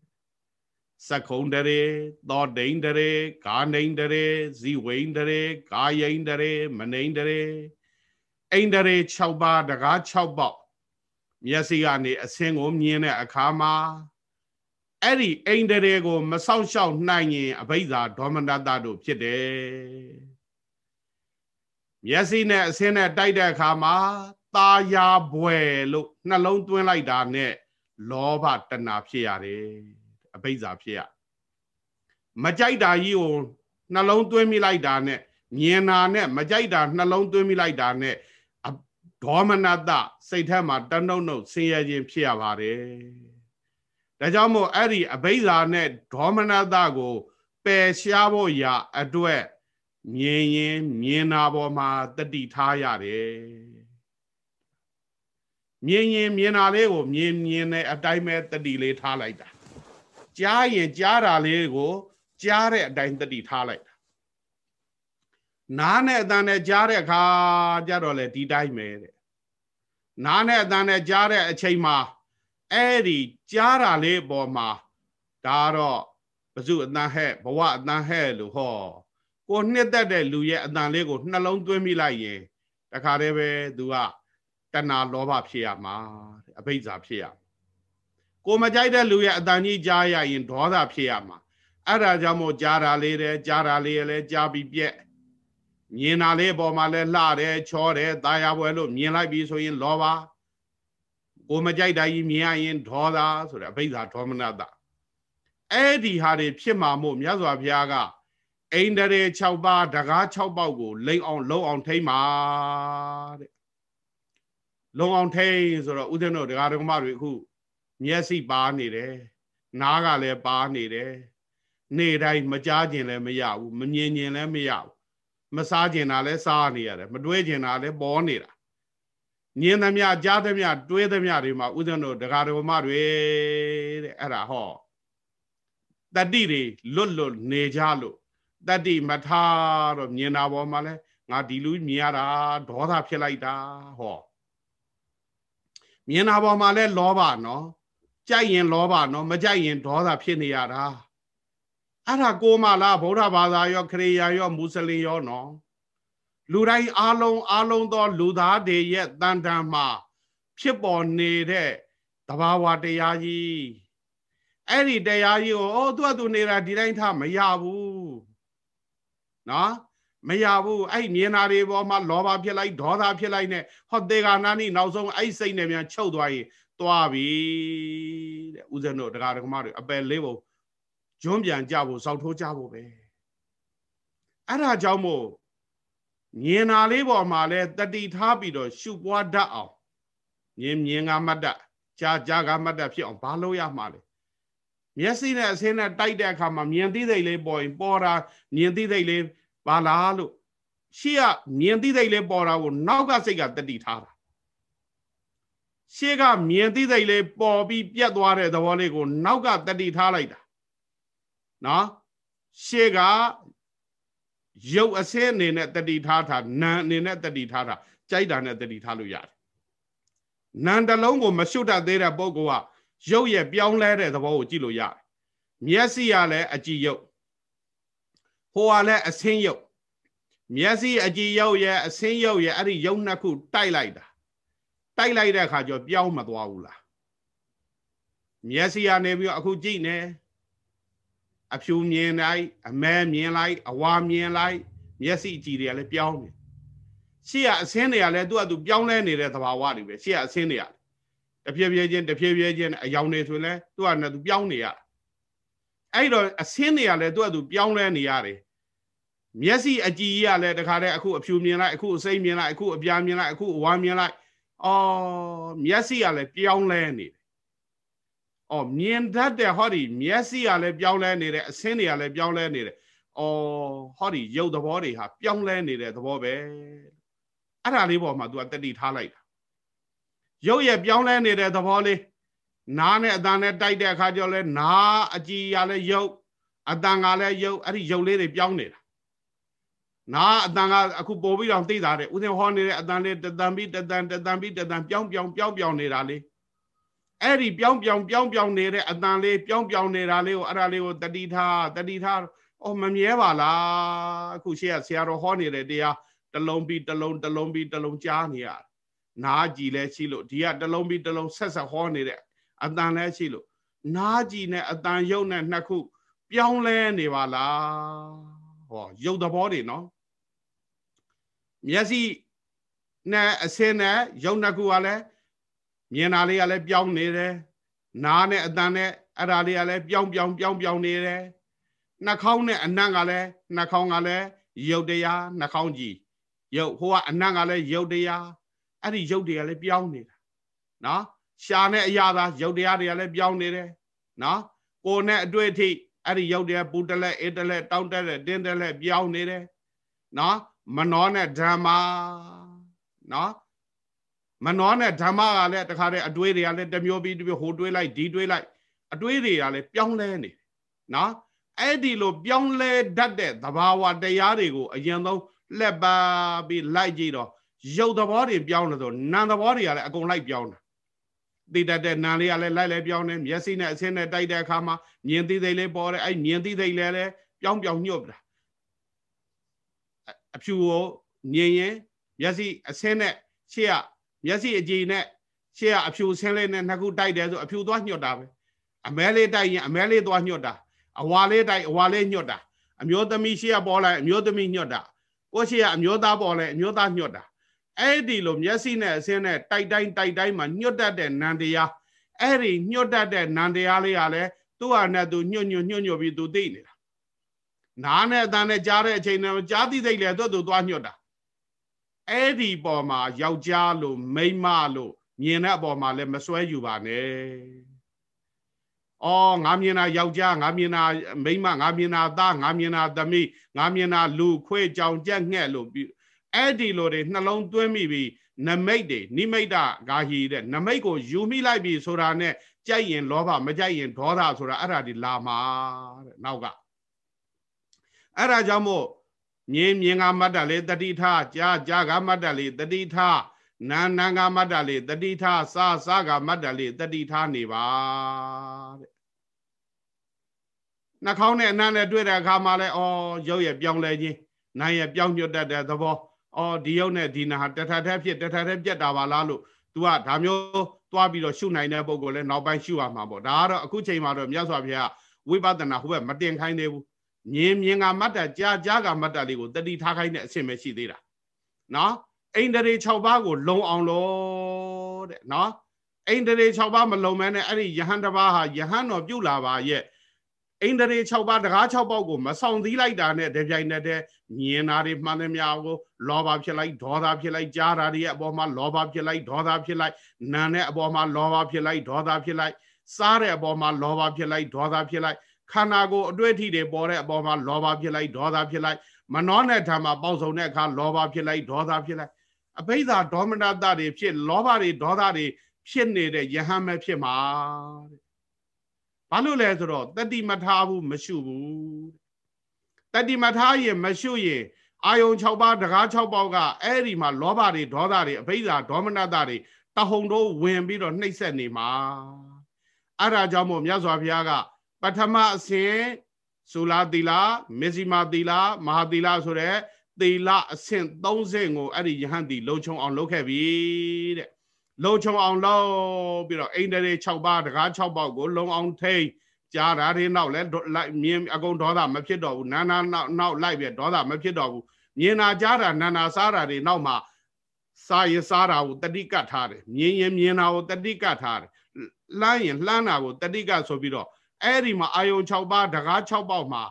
စကုံတရေသောဒိန်တရေကာနိန်တရေဇီဝိန်တရေကာယိန်တရေမနိန်တရေအိန်တရေ6ပါးတကား6ပေါက်မျက်စိကနေအစင်းကိုမြင်တဲ့အခါမှာအဲ့ဒီအိန်တရေကို မဆောက်ရှောက်နိုင်ရင်အဘိဓါဒေါမနတတို့ဖြစ်တယ်မျက်စိနဲ့အစင်းနဲ့တိုက်တဲ့အခါမှာ ตาယာဘွယ်လို့နှလုံးသွင်းလိုက်တာနဲ့လောဘတဏဖြစ်ရတယ်အဘိဇာဖြစ်ရမကြိုက်တာကြီးကိုနှလုံးသွင်းမိလိုက်တာနဲ့မြင်တာနဲ့မကြိုက်တာနှလုံးသွင်းမိလိုက်တာနဲ့ဒေါမနတစိတ်ထဲမှာတနှုတ်နှုတ်ဆင်းရဲခြင်းဖြစ်ရပါတယ်ဒါကြောင့်မို့အဲ့ဒီအဘိဇာနဲ့ဒေါမနတကိုပယ်ရှားဖို့ရာအတွက်မြင်ရင်မြင်တာပေါ်မှာတတိထားရတယ် မြင်ရင်မြင်တာလေးကိုမြင်မြင်တဲ့အတိုင်းပဲတတိလေးထားလိုက်တာကြားရင်ကြားတာလေးကိုကြားတဲ့အတိုင်းတတိထားလိုက်တာနားနဲ့အတန်နဲ့ကြားတဲ့အခါကြတော့လေဒီတိုင်းပဲတဲ့နားနဲ့အတန်နဲ့ကြားတဲ့အချိန်မှာအဲ့ဒီကြားတာလေးအပေါ်မှာဒါတော့ဘဇုအတန်ဟဲ့ဘဝအတန်ဟဲ့လို့ဟောကိုနှစ်သက်တဲ့လူရဲ့အတန်လေးကိုနှလုံးသွင်းမိလိုက်ရင်တခါတည်းပဲသူက တဏှာလောဘဖြစ်ရမှာအဘိဇာဖြစ်ရကိုမကြိုက်တဲ့လူရဲ့အတန်ကြီးကြားရရင်ဒေါသဖြစ်ရမှာအဲ့ဒါကြောင့်မို့ကြားတာလေးတယ်ကြားတာလေးလည်းကြားပြီးပြက်မြင်တာလေးအပေါ်မှာလည်းလှတယ်ချောတယ်ตาရပွဲလို့မြင်လိုက်ပြီဆိုရင်လောဘကိုမကြိုက်တာကြီးမြင်ရရင်ဒေါသဆိုတဲ့အဘိဓါဒေါမနတအဲ့ဒီဟာတွေဖြစ်မှာမို့မြတ်စွာဘုရားကအိန္ဒြေ6ပါးတကား6ပေါက်ကိုလိမ့်အောင်လုံအောင်ထိမ့်ပါတဲ့ လုံအောင်ထိမ့်ဆိုတော့ဥဒ္ဒနောဒကာဒကမတွေအခုမျက်စိပါနေတယ်နားကလည်းပါနေတယ်နေ့တိုင်းမကြားခြင်းလည်းမရဘူးမမြင်ခြင်းလည်းမရဘူးမစားကျင်တာလဲစားနေရတယ်မတွေးကျင်တာလဲပေါ်နေတာညင်သမျှကြားသမျှတွေးသမျှတွေမှာဥဒ္ဒတို့ဒကာဒကမတွေတဲ့အဲ့ဒါဟောတတိတွေလွတ်လွတ်နေကြလို့တတိမထားတော့မြင်တာပေါ်မှာလဲငါဒီလူမြင်ရတာဒေါသဖြစ်လိုက်တာဟော မြင်တာပေါ်မှာလဲလောဘနော်ကြိုက်ရင်လောဘနော်မကြိုက်ရင်ဒေါသဖြစ်နေရတာအဲ့ဒါကိုမလားဗုဒ္ဓဘာသာရောခရစ်ယာန်ရောမွတ်စလင်ရောနော်လူတိုင်းအားလုံးအားလုံးသော လူသားတွေရဲ့တန်တန်မှာဖြစ်ပေါ်နေတဲ့တဘာဝတရားကြီးအဲ့ဒီတရားကြီးကိုအိုးသူ့အတူနေတာဒီတိုင်းထားမရဘူးနော် မရဘူးအဲ့မြင်တာတွေပေါ်မှာလောဘဖြစ်လိုက်ဒေါသဖြစ်လိုက်နဲ့ဟောတေဂာနာနိနောက်ဆုံးအဲ့စိတ်နဲ့မြန်ချုပ်သွားရင်သွားပြီတဲ့ဦးဇင်းတို့တရားဓမ္မတွေအပယ်လေးပုံဂျွန်းပြန်ကြဖို့စောက်ထိုးကြဖို့ပဲအဲ့ဒါကြောင့်မို့မြင်တာလေးပေါ်မှာလဲတတိထားပြီးတော့ရှုပွားတတ်အောင်မြင်မြင်ကမတ်တကြားကြားကမတ်တဖြစ်အောင်ဘာလို့ရမှာလဲမျက်စိနဲ့အဆင်းနဲ့တိုက်တဲ့အခါမှာမြင်သိသိလေးပေါ်ရင်ပေါ်တာမြင်သိသိလေး ပါလားလို့ရှေ့ကမြင်သိသိလေးပေါ်တာကိုနောက်ကစိတ်ကတတိထားတာရှေ့ကမြင်သိသိလေးပေါ်ပြီးပြတ်သွားတဲ့သဘောလေးကိုနောက်ကတတိထားလိုက်တာနော်ရှေ့ကရုပ်အစင်းအနေနဲ့တတိထားတာနာအနေနဲ့တတိထားတာကြိုက်တာနဲ့တတိထားလို့ရတယ်နာတလုံးကိုမရှုတ်တတ်သေးတဲ့ပုဂ္ဂိုလ်ကရုပ်ရဲ့ပြောင်းလဲတဲ့သဘောကိုကြည့်လို့ရတယ်မျက်စိကလည်းအကြည့်ရုပ် ဟိုကလည်းအဆင်းရုပ်မျက်စိအကြည့်ရုပ်ရဲ့အဆင်းရုပ်ရဲ့အဲ့ဒီရုပ်နှစ်ခုတိုက်လိုက်တာတိုက်လိုက်တဲ့အခါကျပြောင်းမသွားဘူးလားမျက်စိကနေပြီးတော့အခုကြည့်နေအဖြူမြင်လိုက်အမဲမြင်လိုက်အဝါမြင်လိုက်မျက်စိကြည့်တွေကလည်းပြောင်းနေရှေ့ကအဆင်းတွေကလည်းသူ့အတူပြောင်းလဲနေတဲ့သဘာဝတွေပဲရှေ့ကအဆင်းတွေကတဖြည်းဖြည်းချင်းတဖြည်းဖြည်းချင်းအယောင်တွေဆိုလဲသူကလည်းသူပြောင်းနေရအဲ့တော့အဆင်းတွေကလည်းသူကသူပြောင်းလဲနေရတယ် မျက်စိအကြည့်ကြီးကလည်းတခါတည်းအခုအဖြူမြင်လိုက်အခုအစိမ့်မြင်လိုက်အခုအပြာမြင်လိုက်အခုအဝါမြင်လိုက်အော်မျက်စိကလည်းပြောင်းလဲနေတယ်အော်မြင်တတ်တဲ့ဟောဒီမျက်စိကလည်းပြောင်းလဲနေတယ်အဆင်းတွေကလည်းပြောင်းလဲနေတယ်အော်ဟောဒီရုပ်သဘောတွေဟာပြောင်းလဲနေတဲ့သဘောပဲအဲ့ဒါလေးပေါ်မှာ तू ကတတိထားလိုက်တာရုပ်ရဲ့ပြောင်းလဲနေတဲ့သဘောလေးနားနဲ့အတန်နဲ့တိုက်တဲ့အခါကျတော့လဲနားအကြည်ရလဲရုပ်အတန်ကလည်းရုပ်အဲ့ဒီရုပ်လေးတွေပြောင်းနေတာ နားအတန်ကအခုပို့ပြီးတော့သိတာတဲ့ဥစဉ်ဟောနေတဲ့အတန်လေးတတန်ပြီးတတန်တတန်ပြီးတတန်ပြောင်းပြောင်းပြောင်းပြောင်းနေတာလေးအဲ့ဒီပြောင်းပြောင်းပြောင်းပြောင်းနေတဲ့အတန်လေးပြောင်းပြောင်းနေတာလေးကိုအဲ့ဒါလေးကိုတတိထားတတိထားအော်မမြဲပါလားအခုရှေ့ကဆရာတော်ဟောနေတဲ့တရားတလုံးပြီးတလုံးတလုံးပြီးတလုံးကြားနေရနားကြည်လဲရှိလို့ဒီကတလုံးပြီးတလုံးဆက်ဆက်ဟောနေတဲ့အတန်လဲရှိလို့နားကြည်နဲ့အတန်ရုပ်နဲ့နှစ်ခု ပြောင်းလဲနေပါလားဟောရုပ်သဘောတွေနော် မျက်စိနဲ့အစင်းနဲ့ရုပ်နှစ်ခုကလည်းမြင်တာလေးကလည်းပြောင်းနေတယ်နားနဲ့အတန်နဲ့အဲ့ဒါလေးကလည်းပြောင်းပြောင်းပြောင်းပြောင်းနေတယ်နှာခေါင်းနဲ့အနံ့ကလည်းနှာခေါင်းကလည်းရုပ်တရားနှာခေါင်းကြည့်ရုပ်ဟိုကအနံ့ကလည်းရုပ်တရားအဲ့ဒီရုပ်တွေကလည်းပြောင်းနေတာနော်ရှာနဲ့အရာသာရုပ်တရားတွေကလည်းပြောင်းနေတယ်နော်ကိုယ်နဲ့အတွေ့အထိအဲ့ဒီရုပ်တွေကပူတလဲအေးတလဲတောင်းတက်လဲတင်းတက်လဲပြောင်းနေတယ်နော် မနောနဲ့ဓမ္မနော်မနောနဲ့ဓမ္မကလည်းတခါတည်းအတွေးတွေကလည်းတမျိုးပြီးတမျိုးဟိုတွေးလိုက်ဒီတွေးလိုက် အတွေးတွေကလည်းပြောင်းလဲနေနော်အဲ့ဒီလိုပြောင်းလဲတတ်တဲ့သဘာဝတရားတွေကိုအရင်ဆုံးလက်ပါပြီးလိုက်ကြည့်တော့ရုပ်သဘောတွေပြောင်းလို့ဆိုနာမ်သဘောတွေကလည်းအကုန်လိုက်ပြောင်းတာသိတတ်တဲ့နာမ်လေးကလည်းလိုက်လဲပြောင်းတယ်မျက်စိနဲ့အဆင်းနဲ့တိုက်တဲ့အခါမှာမြင်သိသိလေးပေါ်တယ်အဲ့မြင်သိသိလေးလည်းပြောင်းပြောင်းညှုပ်တာ အဖြူကိုမြင်ရင်မျက်စိအဆင်းနဲ့ရှေ့ကမျက်စိအကြည်နဲ့ရှေ့ကအဖြူဆင်းလေးနဲ့နှစ်ခုတိုက်တယ်ဆိုအဖြူသွားညှွတ်တာပဲအမဲလေးတိုက်ရင်အမဲလေးသွားညှွတ်တာအဝါလေးတိုက်အဝါလေးညှွတ်တာအမျိုးသမီးရှေ့ကပေါ်လိုက်အမျိုးသမီးညှွတ်တာကိုရှေ့ကအမျိုးသားပေါ်လိုက်အမျိုးသားညှွတ်တာအဲ့ဒီလိုမျက်စိနဲ့အစင်းနဲ့တိုက်တိုင်းတိုက်တိုင်းမှာညှွတ်တတ်တဲ့နန္တရားအဲ့ဒီညှွတ်တတ်တဲ့နန္တရားလေးကလည်းသူ့ဟာနဲ့သူညှွတ်ညွတ်ညှွတ်ညွတ်ပြီးသူသိနေတာ နားနဲ့အတန်းနဲ့ကြားတဲ့အချိန်နဲ့ကြားသိသိလေသူ့သူသွားညှွတ်တာအဲ့ဒီပေါ်မှာယောက်ျားလို့မိန်းမလို့မြင်တဲ့အပေါ်မှာလည်းမစွဲယူပါနဲ့အော်ငါမြင်တာယောက်ျားငါမြင်တာမိန်းမငါမြင်တာသားငါမြင်တာသမီးငါမြင်တာလူခွေးကြောင်ကြက်ငှက်လို့အဲ့ဒီလိုတွေနှလုံးသွင်းမိပြီးနမိတ်တွေနိမိတ်တဂါဟီတဲ့နမိတ်ကိုယူမိလိုက်ပြီဆိုတာနဲ့ကြိုက်ရင်လောဘမကြိုက်ရင်ဒေါသဆိုတာအဲ့ဒါဒီလာမှာတဲ့နောက်က အဲ့ဒါကြောင့်မို့မြင်မြင်ကမတ်တလေတတိထကြားကြားကမတ်တလေတတိထနာနာကမတ်တလေတတိထစာစာကမတ်တလေတတိထနေပါတဲ့နှာခေါင်းနဲ့အနံ့နဲ့တွေ့တဲ့အခါမှာလဲဩရုပ်ရဲ့ပြောင်းလဲခြင်းနာရဲ့ပြောင်းညွတ်တတ်တဲ့သဘောဩဒီရုပ်နဲ့ဒီနာဟာတထထက်ဖြစ်တထထက်ပြက်တာပါလားလို့ तू ကဒါမျိုးသွားပြီးတော့ရှုနိုင်တဲ့ပုံကိုလည်းနောက်ပိုင်းရှုရမှာပေါ့ဒါကတော့အခုချိန်မှာတော့မြတ်စွာဘုရားဝိပဿနာဟိုဘက်မတင်ခိုင်းသေးဘူး မြင်မြင်ကမတ်တကြားကြားကမတ်တလေးကိုတတိထားခိုင်းတဲ့အဆင့်ပဲရှိသေးတာနော်အိန္ဒြေ6ပါးကိုလုံအောင်လို့တဲ့နော်အိန္ဒြေ6ပါးမလုံမဲနဲ့အဲ့ဒီယဟန်တစ်ပါးဟာယဟန်တော်ပြုတ်လာပါရဲ့အိန္ဒြေ6ပါးတကား6ပေါက်ကိုမဆောင်သီးလိုက်တာနဲ့တပြိုင်နက်တည်းမြင်တာတွေမှန်သမျှကိုလောဘဖြစ်လိုက်ဒေါသဖြစ်လိုက်ကြားတာတွေရဲ့အပေါ်မှာလောဘဖြစ်လိုက်ဒေါသဖြစ်လိုက်နာနဲ့အပေါ်မှာလောဘဖြစ်လိုက်ဒေါသဖြစ်လိုက်စားတဲ့အပေါ်မှာလောဘဖြစ်လိုက်ဒေါသဖြစ်လိုက် ခန္ဓာကိုယ်အတွေ့အထိတွေပေါ်တဲ့အပေါ်မှာလောဘဖြစ်လိုက်ဒေါသဖြစ်လိုက်မနောနဲ့ဓမ္မပေါက်စုံတဲ့အခါလောဘဖြစ်လိုက်ဒေါသဖြစ်လိုက်အဘိဓါဒေါမနတတွေဖြစ်လောဘတွေဒေါသတွေဖြစ်နေတဲ့ယဟန်မဲ့ဖြစ်မှာတဲ့ဘာလို့လဲဆိုတော့တတိမထားဘူးမရှုဘူးတတိမထားရင်မရှုရင်အာယုံ6ပါးတကား6ပေါက်ကအဲ့ဒီမှာလောဘတွေဒေါသတွေအဘိဓါဒေါမနတတွေတဟုန်တို့ဝင်ပြီးတော့နှိပ်စက်နေမှာအဲ့ဒါကြောင့်မို့မြတ်စွာဘုရားက ပထမအစဉ်ဆူလာသီလာမေဇီမာသီလာမဟာသီလာဆိုတဲ့သီလအဆင့်30ကိုအဲ့ဒီယဟန်တီလုံချုံအောင်လုပ်ခဲ့ပြီတဲ့လုံချုံအောင်လုပ်ပြီးတော့အိန္ဒြေ6ပါးတကား6ပေါက်ကိုလုံအောင်ထိန်ကြားတာတွေနောက်လဲလိုက်မြင်အကုန်ဒေါသမဖြစ်တော့ဘူးနာနာနောက်နောက်လိုက်ပြဒေါသမဖြစ်တော့ဘူးမြင်တာကြားတာနာနာစားတာတွေနောက်မှာစားရစားတာကိုတတိကတ်ထားတယ်မြင်ရင်မြင်တာကိုတတိကတ်ထားတယ်လှမ်းရင်လှမ်းတာကိုတတိကတ်ဆိုပြီးတော့ အဲ့ဒီမှာအာယုံ6ပါးတကား6ပေါက်မှာ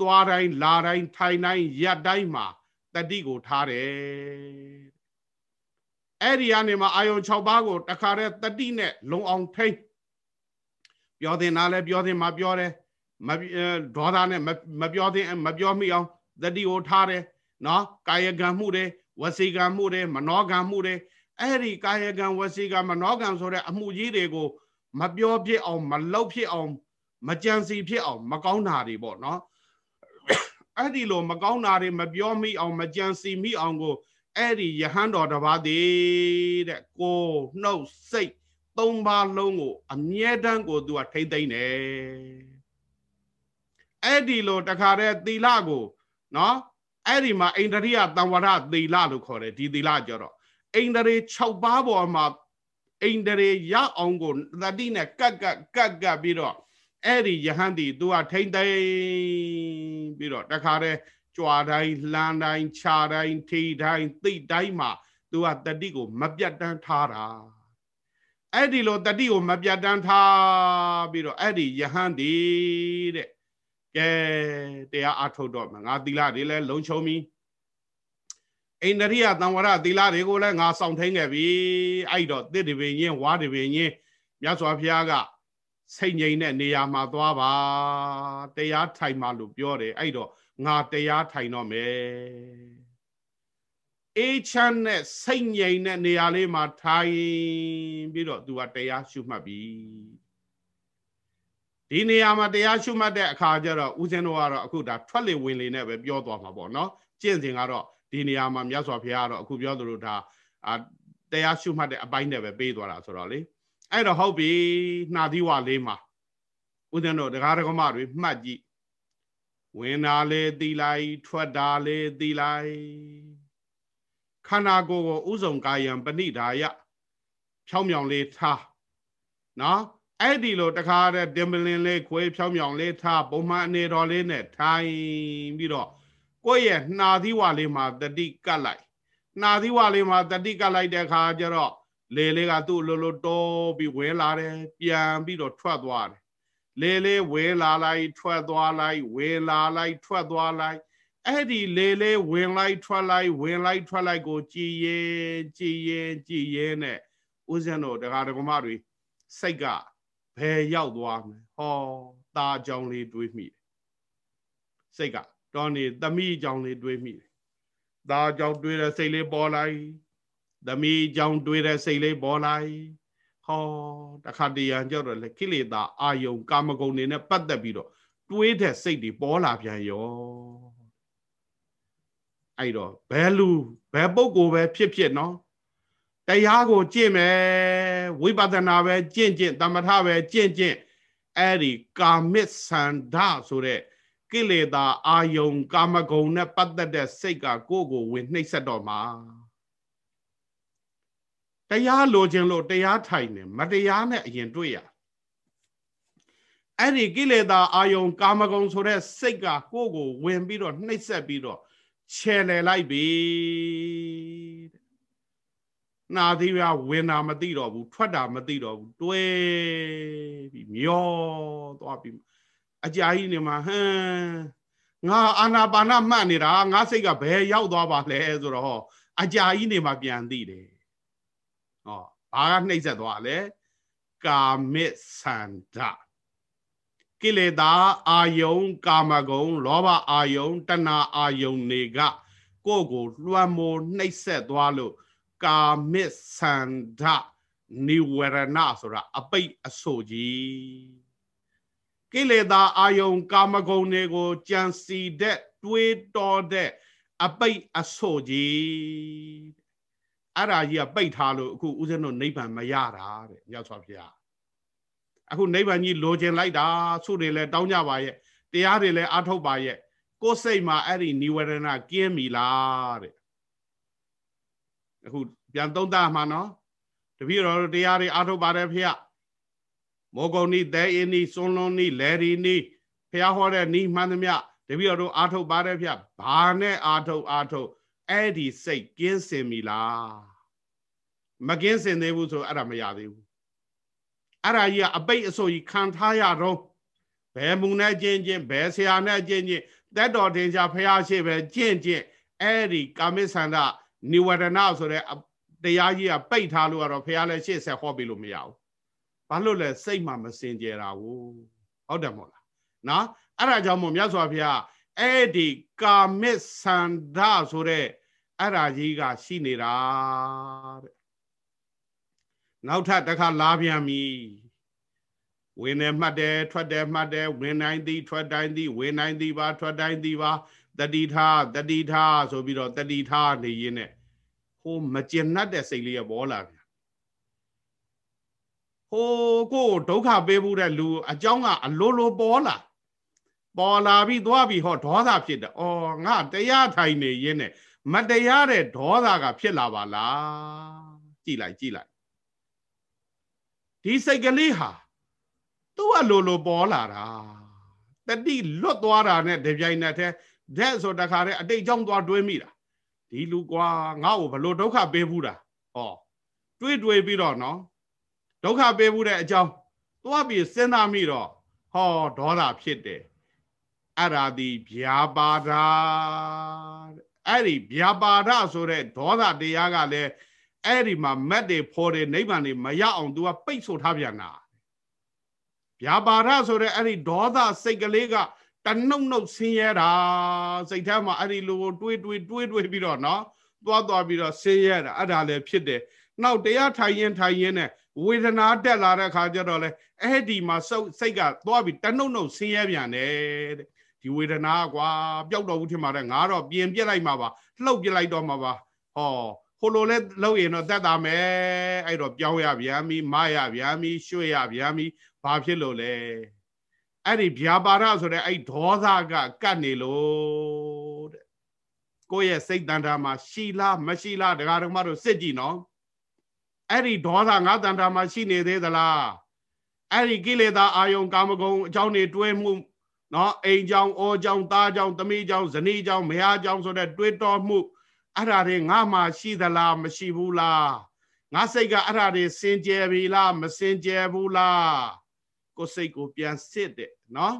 သွားတိုင်းလာတိုင်းထိုင်တိုင်းရက်တိုင်းမှာတတိကိုထားတယ်အဲ့ဒီကနေမှအာယုံ6ပါးကိုတခါတည်းတတိနဲ့လုံအောင်ထိမ့်ပြောတင်တာလဲပြောတင်မှာပြောတယ်မဒေါသနဲ့မပြောတင်မပြောမိအောင်တတိကိုထားတယ်နော်ကာယကံမှုတွေဝစီကံမှုတွေမနောကံမှုတွေအဲ့ဒီကာယကံဝစီကံမနောကံဆိုတဲ့အမှုကြီးတွေကို မပြောဖြစ်အောင်မလောက်ဖြစ်အောင်မကြံစီဖြစ်အောင်မကောင်းတာတွေပေါ့နော်အဲ့ဒီလိုမကောင်းတာတွေမပြောမိအောင်မကြံစီမိအောင်ကိုအဲ့ဒီယဟန်တော်တစ်ပါးသေးတဲ့ကိုနှုတ်စိတ်သုံးပါးလုံးကို အမြဲတမ်းကိုသူကထိမ့်သိမ့်တယ်အဲ့ဒီလိုတခါတည်းသီလကိုနော်အဲ့ဒီမှာအိန္ဒြိယတံဝရသီလလို့ခေါ်တယ်ဒီသီလကြတော့အိန္ဒြေ6ပါးပေါ်မှာ အိန္ဒြေရအောင်ကိုသတိနဲ့ကတ်ကတ်ကတ်ကတ်ပြီးတော့အဲ့ဒီယဟန်တီသူကထိမ့်သိမ့်ပြီးတော့တခါတည်းကြွားတိုင်းလှမ်းတိုင်းခြာတိုင်းထိတိုင်းသိတိုင်းမှာသူကတတိကိုမပြတ်တမ်းထားတာအဲ့ဒီလိုတတိကိုမပြတ်တမ်းထားပြီးတော့အဲ့ဒီယဟန်တီတဲ့ကဲတရားအထုတ်တော့မှာငါသီလတွေလည်းလုံချုံပြီ အိန္ဒြိယသံဝရသီလတွေကိုလည်းငါစောင့်ထိန်ခဲ့ပြီအဲ့တော့တစ်တပင်ချင်းဝါတပင်ချင်းမြတ်စွာဘုရားကစိတ်ငြိမ်တဲ့နေရာမှာသွားပါတရားထိုင်ပါလို့ပြောတယ်အဲ့တော့ငါတရားထိုင်တော့မယ်အေးချမ်းတဲ့စိတ်ငြိမ်တဲ့နေရာလေးမှာထိုင်ပြီးတော့ तू ကတရားရှုမှတ်ပြီဒီနေရာမှာတရားရှုမှတ်တဲ့အခါကျတော့ဦးဇင်းတို့ကတော့အခုဒါထွက်လေဝင်လေနဲ့ပဲပြောသွားမှာပေါ့နော်ကျင့်စဉ်ကတော့ ဒီနေရာမှာမြတ်စွာဘုရားကတော့အခုပြောသလိုဒါအာတရားရှုမှတ်တဲ့အပိုင်းနဲ့ပဲပေးသွားတာဆိုတော့လေအဲ့တော့ဟုတ်ပြီနှာသီးဝလေးမှာဦးဇင်းတို့တရားဓမ္မတွေမှတ်ကြည့်ဝင်တာလေသီလိုက်ထွက်တာလေသီလိုက်ခန္ဓာကိုယ်ကိုဥဆောင်ကာယံပဏိဒါယဖြောင်းမြောင်လေးထားနော်အဲ့ဒီလိုတခါတဲ့တင်ပလင်လေးခွေးဖြောင်းမြောင်လေးထားပုံမှန်အနေတော်လေးနဲ့ထိုင်ပြီးတော့ ကိုယ့်ရဲ့နှာသီးဝါလေးမှာတတိကတ်လိုက်နှာသီးဝါလေးမှာတတိကတ်လိုက်တဲ့အခါကျတော့လေလေးကသူ့လိုလိုတော်ပြီးဝဲလာတယ်ပြန်ပြီးတော့ထွက်သွားတယ်လေလေးဝဲလာလိုက်ထွက်သွားလိုက်ဝဲလာလိုက်ထွက်သွားလိုက်အဲ့ဒီလေလေးဝင်လိုက်ထွက်လိုက်ဝင်လိုက်ထွက်လိုက်ကိုကြည်ရင်ကြည်ရင်ကြည်ရင်နဲ့ဦးဇင်းတို့တရားဓမ္မတွေစိတ်ကဘယ်ရောက်သွားမလဲဟောตาကြောင်လေးတွေးမိတယ်စိတ်က တော်နေသမီးကြောင်လေးတွေးမိတယ်ตาကြောင်တွေးတဲ့စိတ်လေးပေါ်လိုက်သမီးကြောင်တွေးတဲ့စိတ်လေးပေါ်လိုက်ဟောတခါတရံကြောက်တော့လေကိလေသာအာယုံကာမဂုဏ်တွေနဲ့ပတ်သက်ပြီးတော့တွေးတဲ့စိတ်တွေပေါ်လာပြန်ရောအဲ့တော့ဘယ်လူဘယ်ပုဂ္ဂိုလ်ပဲဖြစ်ဖြစ်နော်တရားကိုကျင့်မယ်ဝိပဿနာပဲကျင့်ကျင့်တမထပဲကျင့်ကျင့်အဲ့ဒီကာမစ်ဆန္ဒဆိုတဲ့ ကိလေသာအာယုံ ကာမဂုဏ်နဲ့ပတ်သက်တဲ့စိတ်ကကိုယ့်ကိုဝင်နှိပ်စက်တော့မှာတရားလိုချင်လို့တရားထိုင်နေမတရားနဲ့အရင်တွေ့ရအဲ့ဒီကိလေသာအာယုံ ကာမဂုဏ်ဆိုတဲ့စိတ်ကကိုယ့်ကိုဝင်ပြီးတော့နှိပ်စက်ပြီးတော့ခြယ်လေလိုက်ပြီနာသီးပြဝင်တာမသိတော့ဘူးထွက်တာမသိတော့ဘူးတွဲပြီးမျောသွားပြီး အကြာကြီးနေမှာဟမ်ငါအာနာပါနမှတ်နေတာငါစိတ်ကဘယ်ရောက်သွားပါလဲဆိုတော့ဟောအကြာကြီးနေမှာပြန်သိတယ်ဟောဘာကနှိမ့်ဆက်သွားလဲကာမစ်ဆန္ဒကိလေသာအာယုံ ကာမဂုံ လောဘအာယုံတဏှာအာယုံတွေကကိုယ့်ကိုလွှမ်းမိုးနှိပ်စက်သွားလို့ကာမစ်ဆန္ဒနိဝရဏဆိုတာအပိတ်အဆိုကြီး ကိလေသာအာယုံကာမဂုဏ်တွေကိုကြံစီတဲ့တွေးတော်တဲ့အပိတ်အဆိုကြီးအဲ့ဒါကြီးကပိတ်ထားလို့အခုဦးဇင်းတို့နိဗ္ဗာန်မရတာတဲ့မြတ်စွာဘုရားအခုနိဗ္ဗာန်ကြီးလိုချင်လိုက်တာဆုတွေလည်းတောင်းကြပါရဲ့တရားတွေလည်းအထုတ်ပါရဲ့ကိုယ်စိတ်မှာအဲ့ဒီនិဝရဏကင်းပြီလားတဲ့အခုပြန်သုံးသပ်မှာနော်တပည့်တော်တို့တရားတွေအထုတ်ပါတယ်ဖေ။ မောကုံနီသဲအင်းနီစွန်းလုံးနီလဲရီနီဖះဟောတဲ့နီမှန်သမျှတပည့်တော်တို့အထုတ်ပါတယ်ဖေ။ဘာနဲ့အထုတ်အထုတ်အဲ့ဒီစိတ်ကင်းစင်ပြီလား။မကင်းစင်သေးဘူးဆိုအဲ့ဒါမရသေးဘူး။အဲ့ဒါကြီးကအပိတ်အဆိုကြီးခံထားရတော့ဘယ်မူနဲ့ကျင့်ကျင့်ဘယ်ဆရာနဲ့ကျင့်ကျင့်တက်တော်တင်ကြဖះရှိပဲကျင့်ကျင့်အဲ့ဒီကာမိသန္တနိဝရဏဆိုတဲ့တရားကြီးကပိတ်ထားလို့ကတော့ဖះလည်းရှေ့ဆက်ဟောပြလို့မရဘူး ဘာလို့လဲစိတ်မှမစင်ကြယ်တာကိုဟုတ်တယ်မို့လားနော်အဲ့ဒါကြောင့်မို့မြတ်စွာဘုရားအဲ့ဒီကာမိသန္တဆိုတဲ့အဲ့ဒါကြီးကရှိနေတာတဲ့နောက်ထပ်တစ်ခါလာပြန်ပြီဝင်တယ်မှတ်တယ်ထွက်တယ်မှတ်တယ်ဝင်နိုင်သည်ထွက်တိုင်းသည်ဝင်နိုင်သည်ပါထွက်တိုင်းသည်ပါတတိထားတတိထားဆိုပြီးတော့တတိထားနေရင်းနဲ့ဟိုမကျင်납တဲ့စိတ်လေးရပေါ်လာပြန် ဟိုကိုဒုက္ခပေးမှုတဲ့လူအကြောင်းကအလိုလိုပေါ်လာပေါ်လာပြီးသွားပြီးဟောဒေါသဖြစ်တယ်။အော်ငါတရားထိုင်နေရင်းနဲ့မတရားတဲ့ဒေါသကဖြစ်လာပါလား။ကြည်လိုက်ကြည်လိုက်ဒီစိတ်ကလေးဟာသူ့အလိုလိုပေါ်လာတာတတိလွတ်သွားတာနဲ့တပြိုင်နက်တည်းဓာတ်ဆိုတခါတည်းအတိတ်ကြောင့်သွားတွေးမိတာဒီလူကွာငါ့ကိုဘလို့ဒုက္ခပေးဘူးတာဟောတွေးတွေးပြီးတော့နော် ဒုက္ခပေးဘူးတဲ့အကြောင်းသွားပြီးစဉ်းစားမိတော့ဟောဒေါသဖြစ်တယ်အဲ့ဒါဒီဗျာပါဒအဲ့ဒီဗျာပါဒဆိုတဲ့ဒေါသတရားကလည်းအဲ့ဒီမှာမက်တွေဖော်တယ်နိဗ္ဗာန်တွေမရအောင် तू ကပိတ်ဆို့ထားပြန်တာဗျာပါဒဆိုတဲ့အဲ့ဒီဒေါသစိတ်ကလေးကတနှုတ်နှုတ်ဆင်းရဲတာစိတ်ထဲမှာအဲ့ဒီလိုတွေးတွေးတွေးတွေးပြီးတော့နော်သွားသွားပြီးတော့ဆင်းရဲတာအဲ့ဒါလည်းဖြစ်တယ်နောက်တရားထိုင်ရင်ထိုင်ရင်နဲ့ ဝေဒနာတက်လာတဲ့ခါကျတော့လေအဲ့ဒီမှာစိတ်စိတ်ကသွားပြီးတနှုတ်နှုတ်ဆင်းရဲပြန်တယ်တဲ့ဒီဝေဒနာကွာပျောက်တော့ဘူးထင်ပါတယ်ငါတော့ပြင်ပြစ်လိုက်မှာပါလှုပ်ပြစ်လိုက်တော့မှာပါဟောဟိုလိုလဲလှုပ်ရင်တော့တက်တာမယ်အဲ့တော့ပြောင်းရပြန်ပြီမရပြန်ပြီရွှေ့ရပြန်ပြီဘာဖြစ်လို့လဲအဲ့ဒီဗျာပါဒဆိုတဲ့အဲ့ဒေါသကကတ်နေလို့တဲ့ကိုယ့်ရဲ့စိတ်တန်တာမှာရှိလားမရှိလားဒကာဒကမတို့စစ်ကြည့်နော် အဲ့ဒီဒေါသငါတန်တာမှာရှိနေသေးသလားအဲ့ဒီကိလေသာအာယုံကာမဂုဏ်အကြောင်းတွေတွဲမှုနော်အိမ်ကြောင်အောကြောင်သားကြောင်သမီးကြောင်ဇနီးကြောင်မယားကြောင်ဆိုတဲ့တွေးတော်မှုအဲ့ဓာတွေငါမှရှိသလားမရှိဘူးလားငါစိတ်ကအဲ့ဓာတွေစင်ကြယ်ပြီလားမစင်ကြယ်ဘူးလားကိုစိတ်ကိုပြန်စစ်တဲ့နော်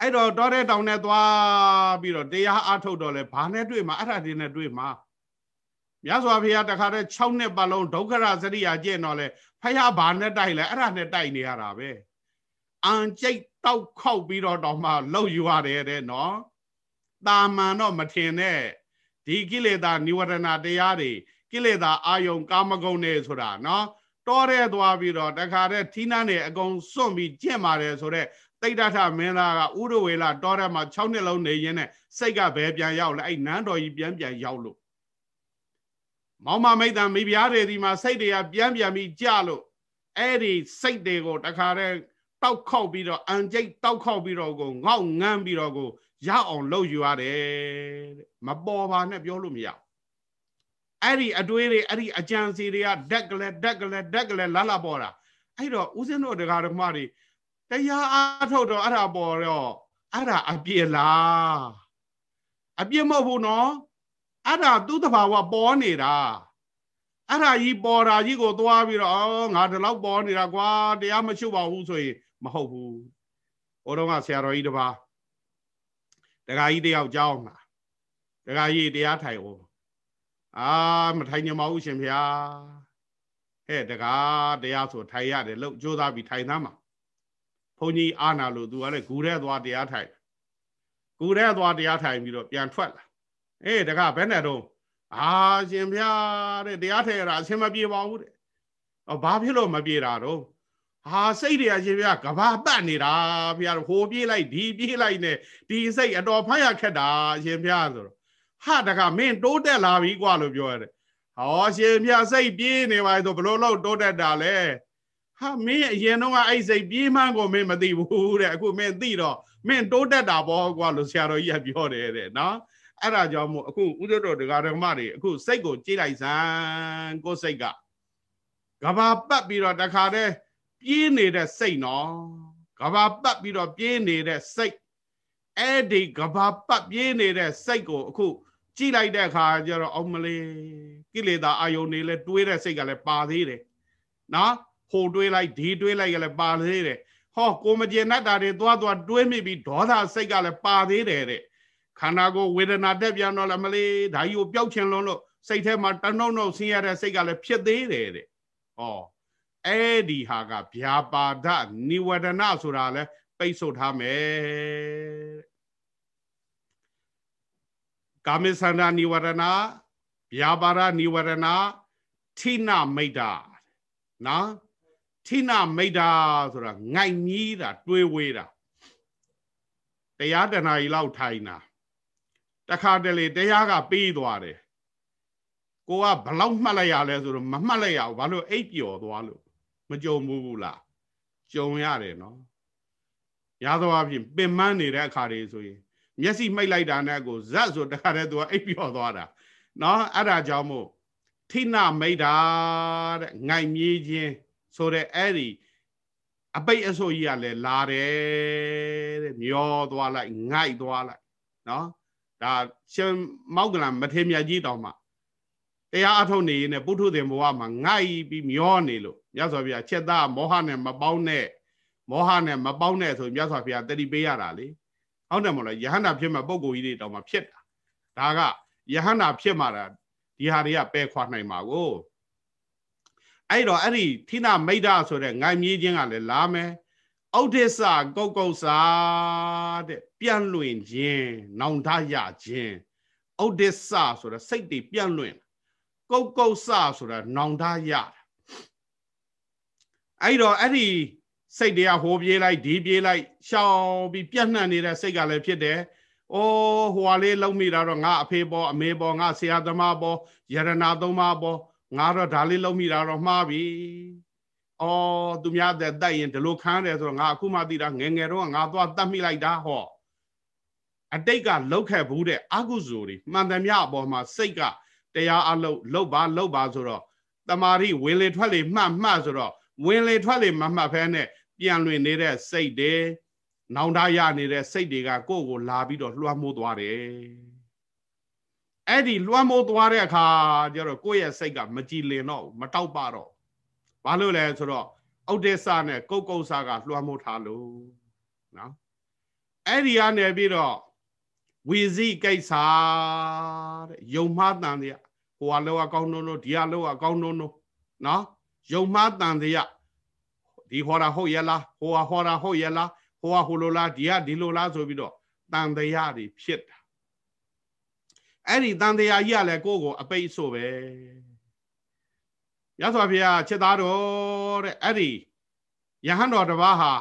အဲ့တော့တောတဲ့တောင်နဲ့သွားပြီးတော့တရားအားထုတ်တော့လဲဘာနဲ့တွေ့မှာအဲ့ဓာတွေနဲ့တွေ့မှာ မြတ်စွာဘုရားတခါတည်း6နှစ်ပတ်လုံးဒုက္ခရစရိယာကျင့်တော့လဲဖះဘာနဲ့တိုက်လဲအဲ့ဒါနဲ့တိုက်နေရတာပဲအန်ကြိတ်တောက်ခောက်ပြီးတော့တော့မှလှုပ်ယူရတယ်တဲ့နော်တာမန်တော့မထင်နဲ့ဒီကိလေသာនិဝရဏတရားတွေကိလေသာအာယုံကာမဂုဏ်တွေဆိုတာနော်တောရဲသွားပြီးတော့တခါတည်းထီးနှန်းနေအကုန်စွန့်ပြီးကျင့်ပါတယ်ဆိုတော့တိတ်တထမင်းသားကဥရဝေလတောရဲမှာ6နှစ်လုံးနေရင်းနဲ့စိတ်ကဘယ်ပြန်ရောက်လဲအဲ့နန်းတော်ကြီးပြန်ပြန်ရောက်လို့ မောင်မမိတ်တံမိဖုရားတွေဒီမှာစိတ်တွေကပြန်ပြန်ပြီးကြလို့အဲ့ဒီစိတ်တွေကိုတခါတည်းတောက်ခောက်ပြီးတော့အန်ကျိတ်တောက်ခောက်ပြီးတော့ကိုငေါ့ငန်းပြီးတော့ကိုရအောင်လုပ်ယူရတယ်တဲ့မပေါ်ပါနဲ့ပြောလို့မရအဲ့ဒီအတွေးတွေအဲ့ဒီအကြံစီတွေကဓက်ကလေးဓက်ကလေးဓက်ကလေးလာလာပေါ်တာအဲ့တော့ဦးဇင်းတို့တရားဓမ္မတွေတရားအားထုတ်တော့အဲ့ဒါပေါ်တော့အဲ့ဒါအပြည့်လားအပြည့်မဟုတ်ဘူးနော် အဲ့ဒါသူ့တဘာဝပေါ်နေတာအဲ့ဒါကြီးပေါ်တာကြီးကိုသွားပြီးတော့အော်ငါဒီလောက်ပေါ်နေတာကွာတရားမရှုပါဘူးဆိုရင်မဟုတ်ဘူးဟိုတော့ကဆရာတော်ကြီးတပါးတခါကြီးတယောက်ကြောင်းမှာတခါကြီးတရားထိုင်အောင်အာမထိုင်ညမဟုတ်ရှင်ဗျာဟဲ့တကားတရားဆိုထိုင်ရတယ်လို့ကြိုးစားပြီးထိုင်သားမှာဘုန်းကြီးအာနာလို့သူကလည်းဂူထဲသွားတရားထိုင်ဂူထဲသွားတရားထိုင်ပြီးတော့ပြန်ထွက်လာ အေးတကားဘယ်နဲ့တော့အာရှင်ဗျာတဲ့တရားထိုင်ရတာအဆင်မပြေပါဘူးတဲ့။အော်ဘာဖြစ်လို့မပြေတာတော့ဟာစိတ်တွေကရှင်ဗျာကဘာပတ်နေတာဗျာဟိုပြေးလိုက်ဒီပြေးလိုက်နဲ့ဒီစိတ်အတော်ဖတ်ရခက်တာရှင်ဗျာဆိုတော့ဟာတကမင်းတိုးတက်လာပြီကွာလို့ပြောရတယ်ဟောရှင်ဗျာစိတ်ပြေးနေပါဆိုဘလို့လို့တိုးတက်တာလဲဟာမင်းအရင်တော့အဲ့စိတ်ပြေးမှန်းကိုမင်းမသိဘူးတဲ့အခုမင်းသိတော့မင်းတိုးတက်တာပေါ့ကွာလို့ဆရာတော်ကြီးကပြောတယ်တဲ့နော် အဲ့ဒါကြောင့်မို့အခုဥဒ္ဒတော်ဒကာဒကမတွေအခုစိတ်ကိုကြည့်လိုက်စမ်းကိုယ်စိတ်ကကဘာပတ်ပြီးတော့တခါတည်းပြေးနေတဲ့စိတ်နော်ကဘာပတ်ပြီးတော့ပြေးနေတဲ့စိတ်အဲ့ဒီကဘာပတ်ပြေးနေတဲ့စိတ်ကိုအခုကြည့်လိုက်တဲ့အခါကျတော့အောင်မလေးကိလေသာအာယုန်တွေလည်းတွေးတဲ့စိတ်ကလည်းပါသေးတယ်နော်ဟိုတွေးလိုက်ဒီတွေးလိုက်ကလည်းပါသေးတယ်ဟောကိုမကျေနပ်တာတွေသွားသွားတွေးမိပြီးဒေါသစိတ်ကလည်းပါသေးတယ်တဲ့ ခန္ဓာကိုယ်ဝေဒနာတက်ပြန်တော့လည်းမလေးဓာကြီးကိုပျောက်ချင်လွန်းလို့စိတ်ထဲမှာတနှုံနှုံဆင်းရတဲ့စိတ်ကလည်းဖြစ်သေးတယ်တဲ့ဟောအဲ့ဒီဟာကဗျာပါဒနိဝဒနာဆိုတာလဲပိတ်ဆို့ထားမယ်ကာမိသန္တာနိဝရဏဗျာပါဒနိဝရဏထိနမိတ်တာနော်ထိနမိတ်တာဆိုတာငိုက်မြီးတာတွေးဝေးတာတရားတဏှာကြီးလောက်ထိုင်တာ တခါတလေတရားကပြီးသွားတယ်ကိုကဘလောက်မှတ်လိုက်ရလဲဆိုတော့မမှတ်လိုက်ရဘူးဘာလို့အိပ်ပျော်သွားလို့မကြုံဘူးလားကြုံရတယ်နော်ရသောအဖြစ်ပင်မနေတဲ့အခါတွေဆိုရင်မျက်စိမှိတ်လိုက်တာနဲ့ကိုဇက်ဆိုတခါတည်းသူကအိပ်ပျော်သွားတာနော်အဲ့ဒါကြောင့်မို့ထိနမိတ်တာတဲ့ငိုင်မြေးခြင်းဆိုတဲ့အဲ့ဒီအပိတ်အဆိုကြီးကလည်းလာတယ်တဲ့မျောသွားလိုက်ငိုက်သွားလိုက်နော် ဒါရှင်မောက်ကလံမထေမြတ်ကြီးတောင်မှတရားအထုတ်နေရင်ပုထုသင်ဘဝမှာငိုက်ပြီးမျောနေလို့မြတ်စွာဘုရားချက်သားမောဟနဲ့မပေါင်းနဲ့မောဟနဲ့မပေါင်းနဲ့ဆိုမြတ်စွာဘုရားတတိပေးရတာလေဟုတ်တယ်မဟုတ်လားယဟန္တာဖြစ်မှာပုံကိုကြီးတွေတောင်မှဖြစ်တာဒါကယဟန္တာဖြစ်မှာဒီဟာတွေကပယ်ခွာနိုင်ပါကိုအဲ့တော့အဲ့ဒီထိနာမိတ်္ဒဆိုတဲ့ငိုင်မြေးခြင်းကလည်းလာမယ် ဩဒိစ္စကုတ်ကုတ်စာတဲ့ပြန့်လွင်ခြင်းနောင်တရခြင်းဩဒိစ္စဆိုတာစိတ်တွေပြန့်လွင်ကုတ်ကုတ်စဆိုတာနောင်တရအဲ့တော့အဲ့ဒီစိတ်တွေကဟိုပြေးလိုက်ဒီပြေးလိုက်ရှောင်ပြီးပြန့်နှံ့နေတဲ့စိတ်ကလည်းဖြစ်တယ်။အိုးဟိုဟာလေးလုံးမိတာတော့ငါအဖေပေါ်အမေပေါ်ငါဆရာသမားပေါ်ယရနာသုံးပါးပေါ်ငါတော့ဒါလေးလုံးမိတာတော့မှားပြီ။ အော်သူများတဲ့တိုက်ရင်ဒီလိုခန်းတယ်ဆိုတော့ငါအခုမှသိတာငယ်ငယ်တော့ငါသွားတတ်မိလိုက်တာဟော။အတိတ်ကလောက်ခဲ့ဘူးတဲ့အကုသိုလ်တွေမှန်သမျှအပေါ်မှာစိတ်ကတရားအလုပ်လုပ်ပါလုပ်ပါဆိုတော့တမာရီဝင်လေထွက်လေမှတ်မှတ်ဆိုတော့ဝင်လေထွက်လေမမှတ်ဖဲနဲ့ပြန်လွင်နေတဲ့စိတ်တွေနောင်တရနေတဲ့စိတ်တွေကကိုယ့်ကိုလာပြီးတော့လွှမ်းမိုးသွားတယ်အဲ့ဒီလွှမ်းမိုးသွားတဲ့အခါကျတော့ကိုယ့်ရဲ့စိတ်ကမကြည်လင်တော့မတောက်ပတော့ ဘာလို့လဲဆိုတော့ဥဒိစ္စနဲ့ကုတ်ကုတ်စာကလွှမ်းမိုးထားလို့နော်အဲ့ဒီကနေပြီးတော့ဝီဇိကိစ္စတဲ့ယုံမှားတန်တဲ့ဟိုကလောအကောင်းနုံနုံဒီကလောအကောင်းနုံနုံနော်ယုံမှားတန်တဲ့ဒီဟောတာဟုတ်ရလားဟိုဟာဟောတာဟုတ်ရလားဟိုဟာဟိုလိုလားဒီကဒီလိုလားဆိုပြီးတော့တန်တရားတွေဖြစ်တာအဲ့ဒီတန်တရားကြီးကလည်းကိုယ့်ကိုအပိတ်ဆိုပဲ ရသော်ဖေဟာချက်သားတော်တဲ့အဲ့ဒီယဟန်တော်တစ်ပါးဟာ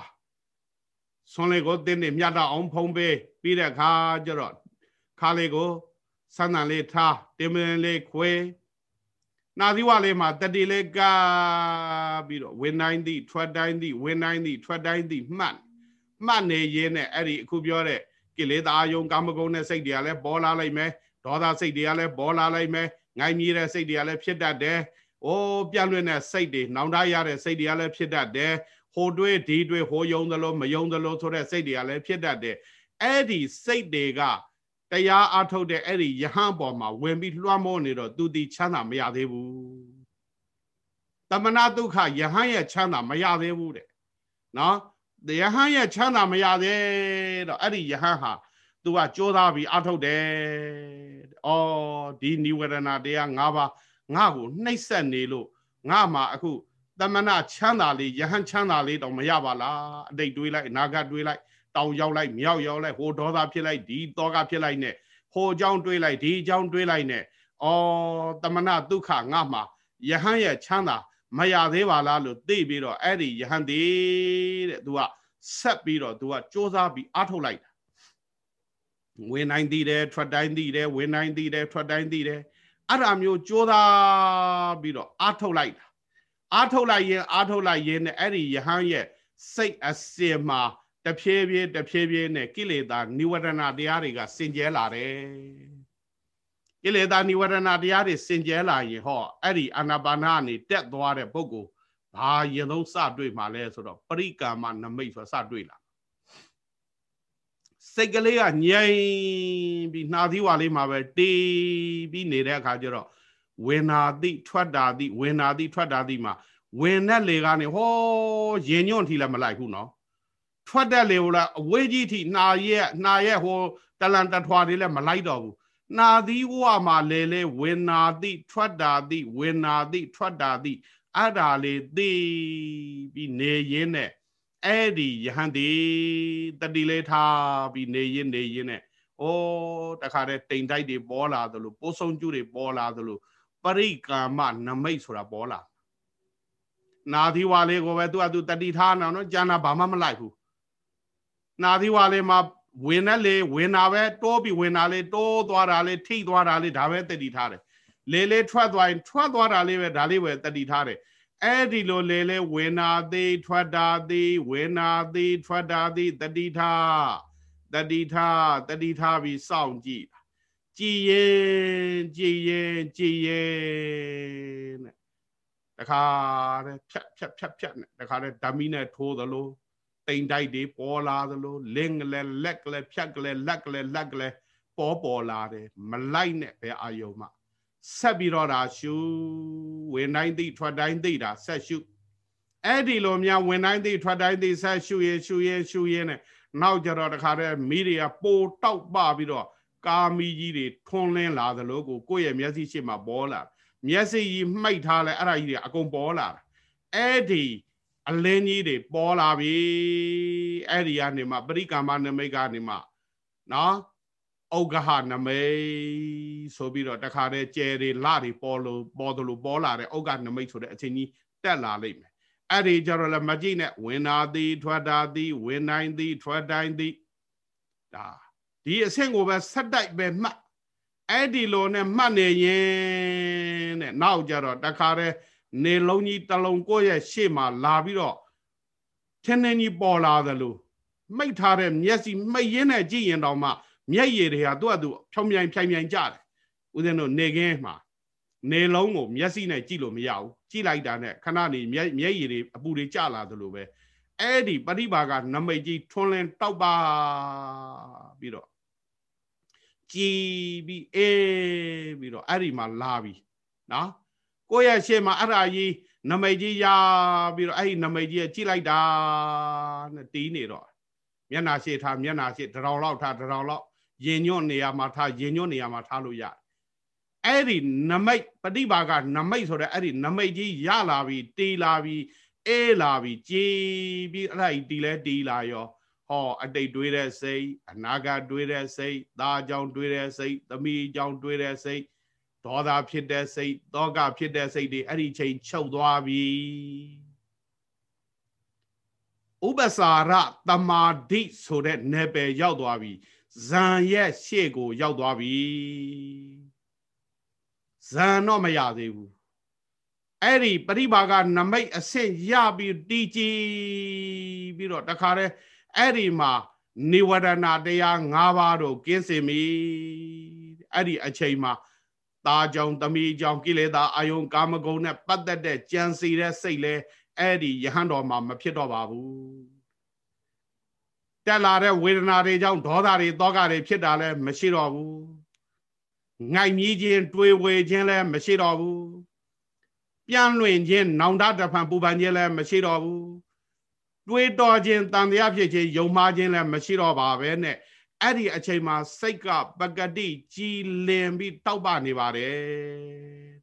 ဆွန်လေးကိုတင်းနေမြတ်တော့အောင်ဖုံးပေးပြီးတဲ့အခါကျတော့ခါလေးကိုဆန်းတန်လေးထားတင်မင်းလေးခွေနာသီဝလေးမှာတတိလေးကပြီးတော့ဝင်တိုင်းသည့်ထွက်တိုင်းသည့်ဝင်တိုင်းသည့်ထွက်တိုင်းသည့်မှတ်မှတ်နေရင်းနဲ့အဲ့ဒီအခုပြောတဲ့ကိလေသာယုံကာမဂုဏ်နဲ့စိတ်တွေကလည်းပေါ်လာလိုက်မယ်ဒေါသစိတ်တွေကလည်းပေါ်လာလိုက်မယ်ငိုင်းမြည်တဲ့စိတ်တွေကလည်းဖြစ်တတ်တယ်။ အိုးပြန့်လွင့်တဲ့စိတ်တွေနောင်တရတဲ့စိတ်တွေကလည်းဖြစ်တတ်တယ်။ဟိုတွေးဒီတွေးဟိုယုံသလိုမယုံသလိုဆိုတဲ့စိတ်တွေကလည်းဖြစ်တတ်တယ်။အဲ့ဒီစိတ်တွေကတရားအထုတ်တဲ့အဲ့ဒီယဟန်ပေါ်မှာဝင်ပြီးလွှမ်းမိုးနေတော့သူတီချမ်းသာမရသေးဘူးတမနာဒုက္ခယဟန်ရဲ့ချမ်းသာမရသေးဘူးတဲ့နော်ယဟန်ရဲ့ချမ်းသာမရသေးတော့အဲ့ဒီယဟန်ဟာသူကကြိုးစားပြီးအထုတ်တယ်။အော်ဒီနိဝရဏတရား၅ပါး ငါ့ကိုနှိပ်စက်နေလို့ငါမှအခုတမနာချမ်းသာလေးယဟန်ချမ်းသာလေးတော့မရပါလားအတိတ်တွေးလိုက်အနာဂတ်တွေးလိုက်တောင်ရောက်လိုက်မြောက်ရောက်လိုက်ဟိုဒေါသဖြစ်လိုက်ဒီတောကဖြစ်လိုက်နဲ့ဟိုအကြောင်းတွေးလိုက်ဒီအကြောင်းတွေးလိုက်နဲ့အော်တမနာဒုက္ခငါမှာယဟန်ရဲ့ချမ်းသာမရသေးပါလားလို့သိပြီးတော့အဲ့ဒီယဟန်သေးတဲ့ तू ကဆက်ပြီးတော့ तू ကစ조사ပြီးအားထုတ်လိုက်တာဝင်တိုင်းသိတယ်ထွက်တိုင်းသိတယ်ဝင်တိုင်းသိတယ်ထွက်တိုင်းသိတယ် အဲ့ဒါမျိုးကြိုးစားပြီးတော့အားထုတ်လိုက်တာအားထုတ်လိုက်ရင်အားထုတ်လိုက်ရင်နဲ့အဲ့ဒီယဟန်ရဲ့စိတ်အစင်မှာတဖြည်းဖြည်းတဖြည်းဖြည်းနဲ့ကိလေသာនិဝရဏတရားတွေကစင်ကြဲလာတယ်ကိလေသာនិဝရဏတရားတွေစင်ကြဲလာရင်ဟောအဲ့ဒီအာနာပါနာကနေတက်သွားတဲ့ပုဂ္ဂိုလ်ဘာရင်သုံးစတွေ့မှာလဲဆိုတော့ပရိကာမနမိတ်ဆိုစတွေ့လာ စိတ်ကလေးကငြိမ်ပြီးနှာသီးဝါလေးမှာပဲတေးပြီးနေတဲ့အခါကျတော့ဝေနာတိထွက်တာတိဝေနာတိထွက်တာတိမှာဝင်တဲ့လေကနေဟောရင်ညွန့်ထီလည်းမလိုက်ဘူးနော်ထွက်တဲ့လေဟိုလားအဝေးကြီးထိနှာရဲ့နှာရဲ့ဟိုတလန်တထွာတွေလည်းမလိုက်တော့ဘူးနာသီးဝမှာလေလေဝေနာတိထွက်တာတိဝေနာတိထွက်တာတိအဲ့ဒါလေးသိပြီးနေရင်းနဲ့ အဲ့ဒီယဟန်ဒီတတိလေးထားပြီးနေရင်နေရင်နဲ့ဩတခါတည်းတိမ်တိုက်တွေပေါ်လာသလိုပိုးဆုံးကျူးတွေပေါ်လာသလိုပရိကာမနမိတ်ဆိုတာပေါ်လာနာသီဝါလေးကိုပဲသူကသူတတိထားအောင်နော်ကျန်တာဘာမှမလိုက်ဘူးနာသီဝါလေးမှာဝင်နဲ့လေဝင်တာပဲတိုးပြီးဝင်တာလေးတိုးသွားတာလေးထိသွားတာလေးဒါပဲတတိထားတယ်လေလေထွက်သွားရင်ထွက်သွားတာလေးပဲဒါလေးပဲတတိထားတယ် အဲ့ဒီလိုလေလေဝေနာသေးထွက်တာသေးဝေနာသေးထွက်တာသေးတတိထားတတိထားတတိထားပြီးစောင့်ကြည့်ကြည်ရင်ကြည်ရင်ကြည်ရင်တဲ့တခါတဲ့ဖြတ်ဖြတ်ဖြတ်ဖြတ်နဲ့တခါတဲ့ဓမီနဲ့ထိုးသလိုတိမ်တိုက်တွေပေါ်လာသလိုလင်းကလေးလက်ကလေးဖြတ်ကလေးလက်ကလေးလက်ကလေးပေါ်ပေါ်လာတယ်မလိုက်နဲ့ဘယ်အာယုံမှ ဆက်ပြီးတော့ဒါရှုဝင်တိုင်းသိထွက်တိုင်းသိတာဆက်ရှုအဲ့ဒီလိုများဝင်တိုင်းသိထွက်တိုင်းသိဆက်ရှုရင်ရှုရင်ရှုရင်နဲ့နောက်ကြတော့တခါတည်းမိတွေကပိုတောက်ပပြီးတော့ကာမီကြီးတွေထွန်းလင်းလာသလိုကိုကိုယ့်ရဲ့မျက်စိရှိမှပေါ်လာမျက်စိကြီးမှိတ်ထားလဲအဲ့ဒါကြီးတွေအကုန်ပေါ်လာအဲ့ဒီအလင်းကြီးတွေပေါ်လာပြီအဲ့ဒီကနေမှပရိကာမနမိတ်ကနေမှနော် ဩဃဟနမိတ်ဆိုပြီးတော့တခါတည်းကျဲတွေလတွေပေါ်လို့ပေါ်သလိုပေါ်လာတဲ့ဩဃနမိတ်ဆိုတဲ့အချိန်ကြီးတက်လာလိမ့်မယ်အဲ့ဒီကြတော့လည်းမကြည့်နဲ့ဝင်နာသည်ထွက်တာသည်ဝင်နိုင်သည်ထွက်တိုင်းသည်ဒါဒီအဆင့်ကိုပဲဆက်တိုက်ပဲမှတ်အဲ့ဒီလိုနဲ့မှတ်နေရင်တဲ့နောက်ကြတော့တခါတည်းနေလုံးကြီးတလုံးကိုယ့်ရဲ့ရှေ့မှာလာပြီးတော့ထင်းထင်းကြီးပေါ်လာသလိုမိတ်ထားတဲ့မျက်စိမိတ်ရင်းနဲ့ကြည့်ရင်တော့မှ မျက်ရည်တွေကသူ့အတူဖြောင်းမြိုင်ဖြိုင်မြိုင်ကြတယ်ဦးဇင်းတို့နေခင်းမှာနေလုံးကိုမျက်စိနဲ့ကြည့်လို့မရဘူးကြည့်လိုက်တာနဲ့ခဏနေမျက်မျက်ရည်တွေအပူတွေကျလာသလိုပဲအဲ့ဒီပရိပါကနမိတ်ကြီးထွန်းလင်းတောက်ပါပြီးတော့ကြည်ပြီးအေးပြီးတော့အဲ့ဒီမှာလာပြီနော်ကိုယ့်ရဲ့ရှေ့မှာအဲ့ဒါကြီးနမိတ်ကြီးရပြီးတော့အဲ့ဒီနမိတ်ကြီးကြည့်လိုက်တာနဲ့တီးနေတော့မျက်နာရှေ့ထားမျက်နာရှေ့တရောင်လောက်ထားတရောင်လောက် ရင်ညွန့်နေရာမှာထားရင်ညွန့်နေရာမှာထားလို့ရတယ်အဲ့ဒီနမိတ်ပฏิပါကနမိတ်ဆိုတဲ့အဲ့ဒီနမိတ်ကြီးရလာပြီတီးလာပြီအေးလာပြီကြည်ပြီးအဲ့ဒါကြီးတီးလဲတီးလာရောဟောအတိတ်တွေးတဲ့စိတ်အနာဂတ်တွေးတဲ့စိတ်သားကြောင့်တွေးတဲ့စိတ်သမီးကြောင့်တွေးတဲ့စိတ်ဒေါသဖြစ်တဲ့စိတ်တောကဖြစ်တဲ့စိတ်တွေအဲ့ဒီချိန်ချုပ်သွားပြီဥပစာရတမာဒိဆိုတဲ့နယ်ပယ်ရောက်သွားပြီ ဇံရဲ့ရှေ့ကို ရောက်သွားပြီဇံတော့မရသေးဘူးအဲ့ဒီပရိပါကနမိတ်အဆင့်ရပြီးတီကြည်ပြီးတော့တခါတည်းအဲ့ဒီမှာနိဝရဏတရား၅ပါးတို့ကင်းစင်ပြီအဲ့ဒီအချိန်မှာตาကြောင့်သမီးကြောင့်ကိလေသာအာယုံကာမဂုဏ်နဲ့ပတ်သက်တဲ့ကြံစီတဲ့စိတ်လဲအဲ့ဒီယဟန်တော်မှာမဖြစ်တော့ပါဘူး တက်လာတဲ့ဝေဒနာတွေကြောင့်ဒေါသတွေတောကတွေဖြစ်တာလဲမရှိတော့ဘူးငိုက်မြည်ခြင်းတွေးဝေခြင်းလဲမရှိတော့ဘူးပြန်လွင်ခြင်းနောင်တတဖန်ပူပန်ခြင်းလဲမရှိတော့ဘူးတွေးတော်ခြင်းတန်တရားဖြစ်ခြင်းယုံမှားခြင်းလည်းမရှိတော့ပါပဲနဲ့အဲ့ဒီအချိန်မှာစိတ်ကပကတိကြည်လင်ပြီးတောက်ပနေပါတယ်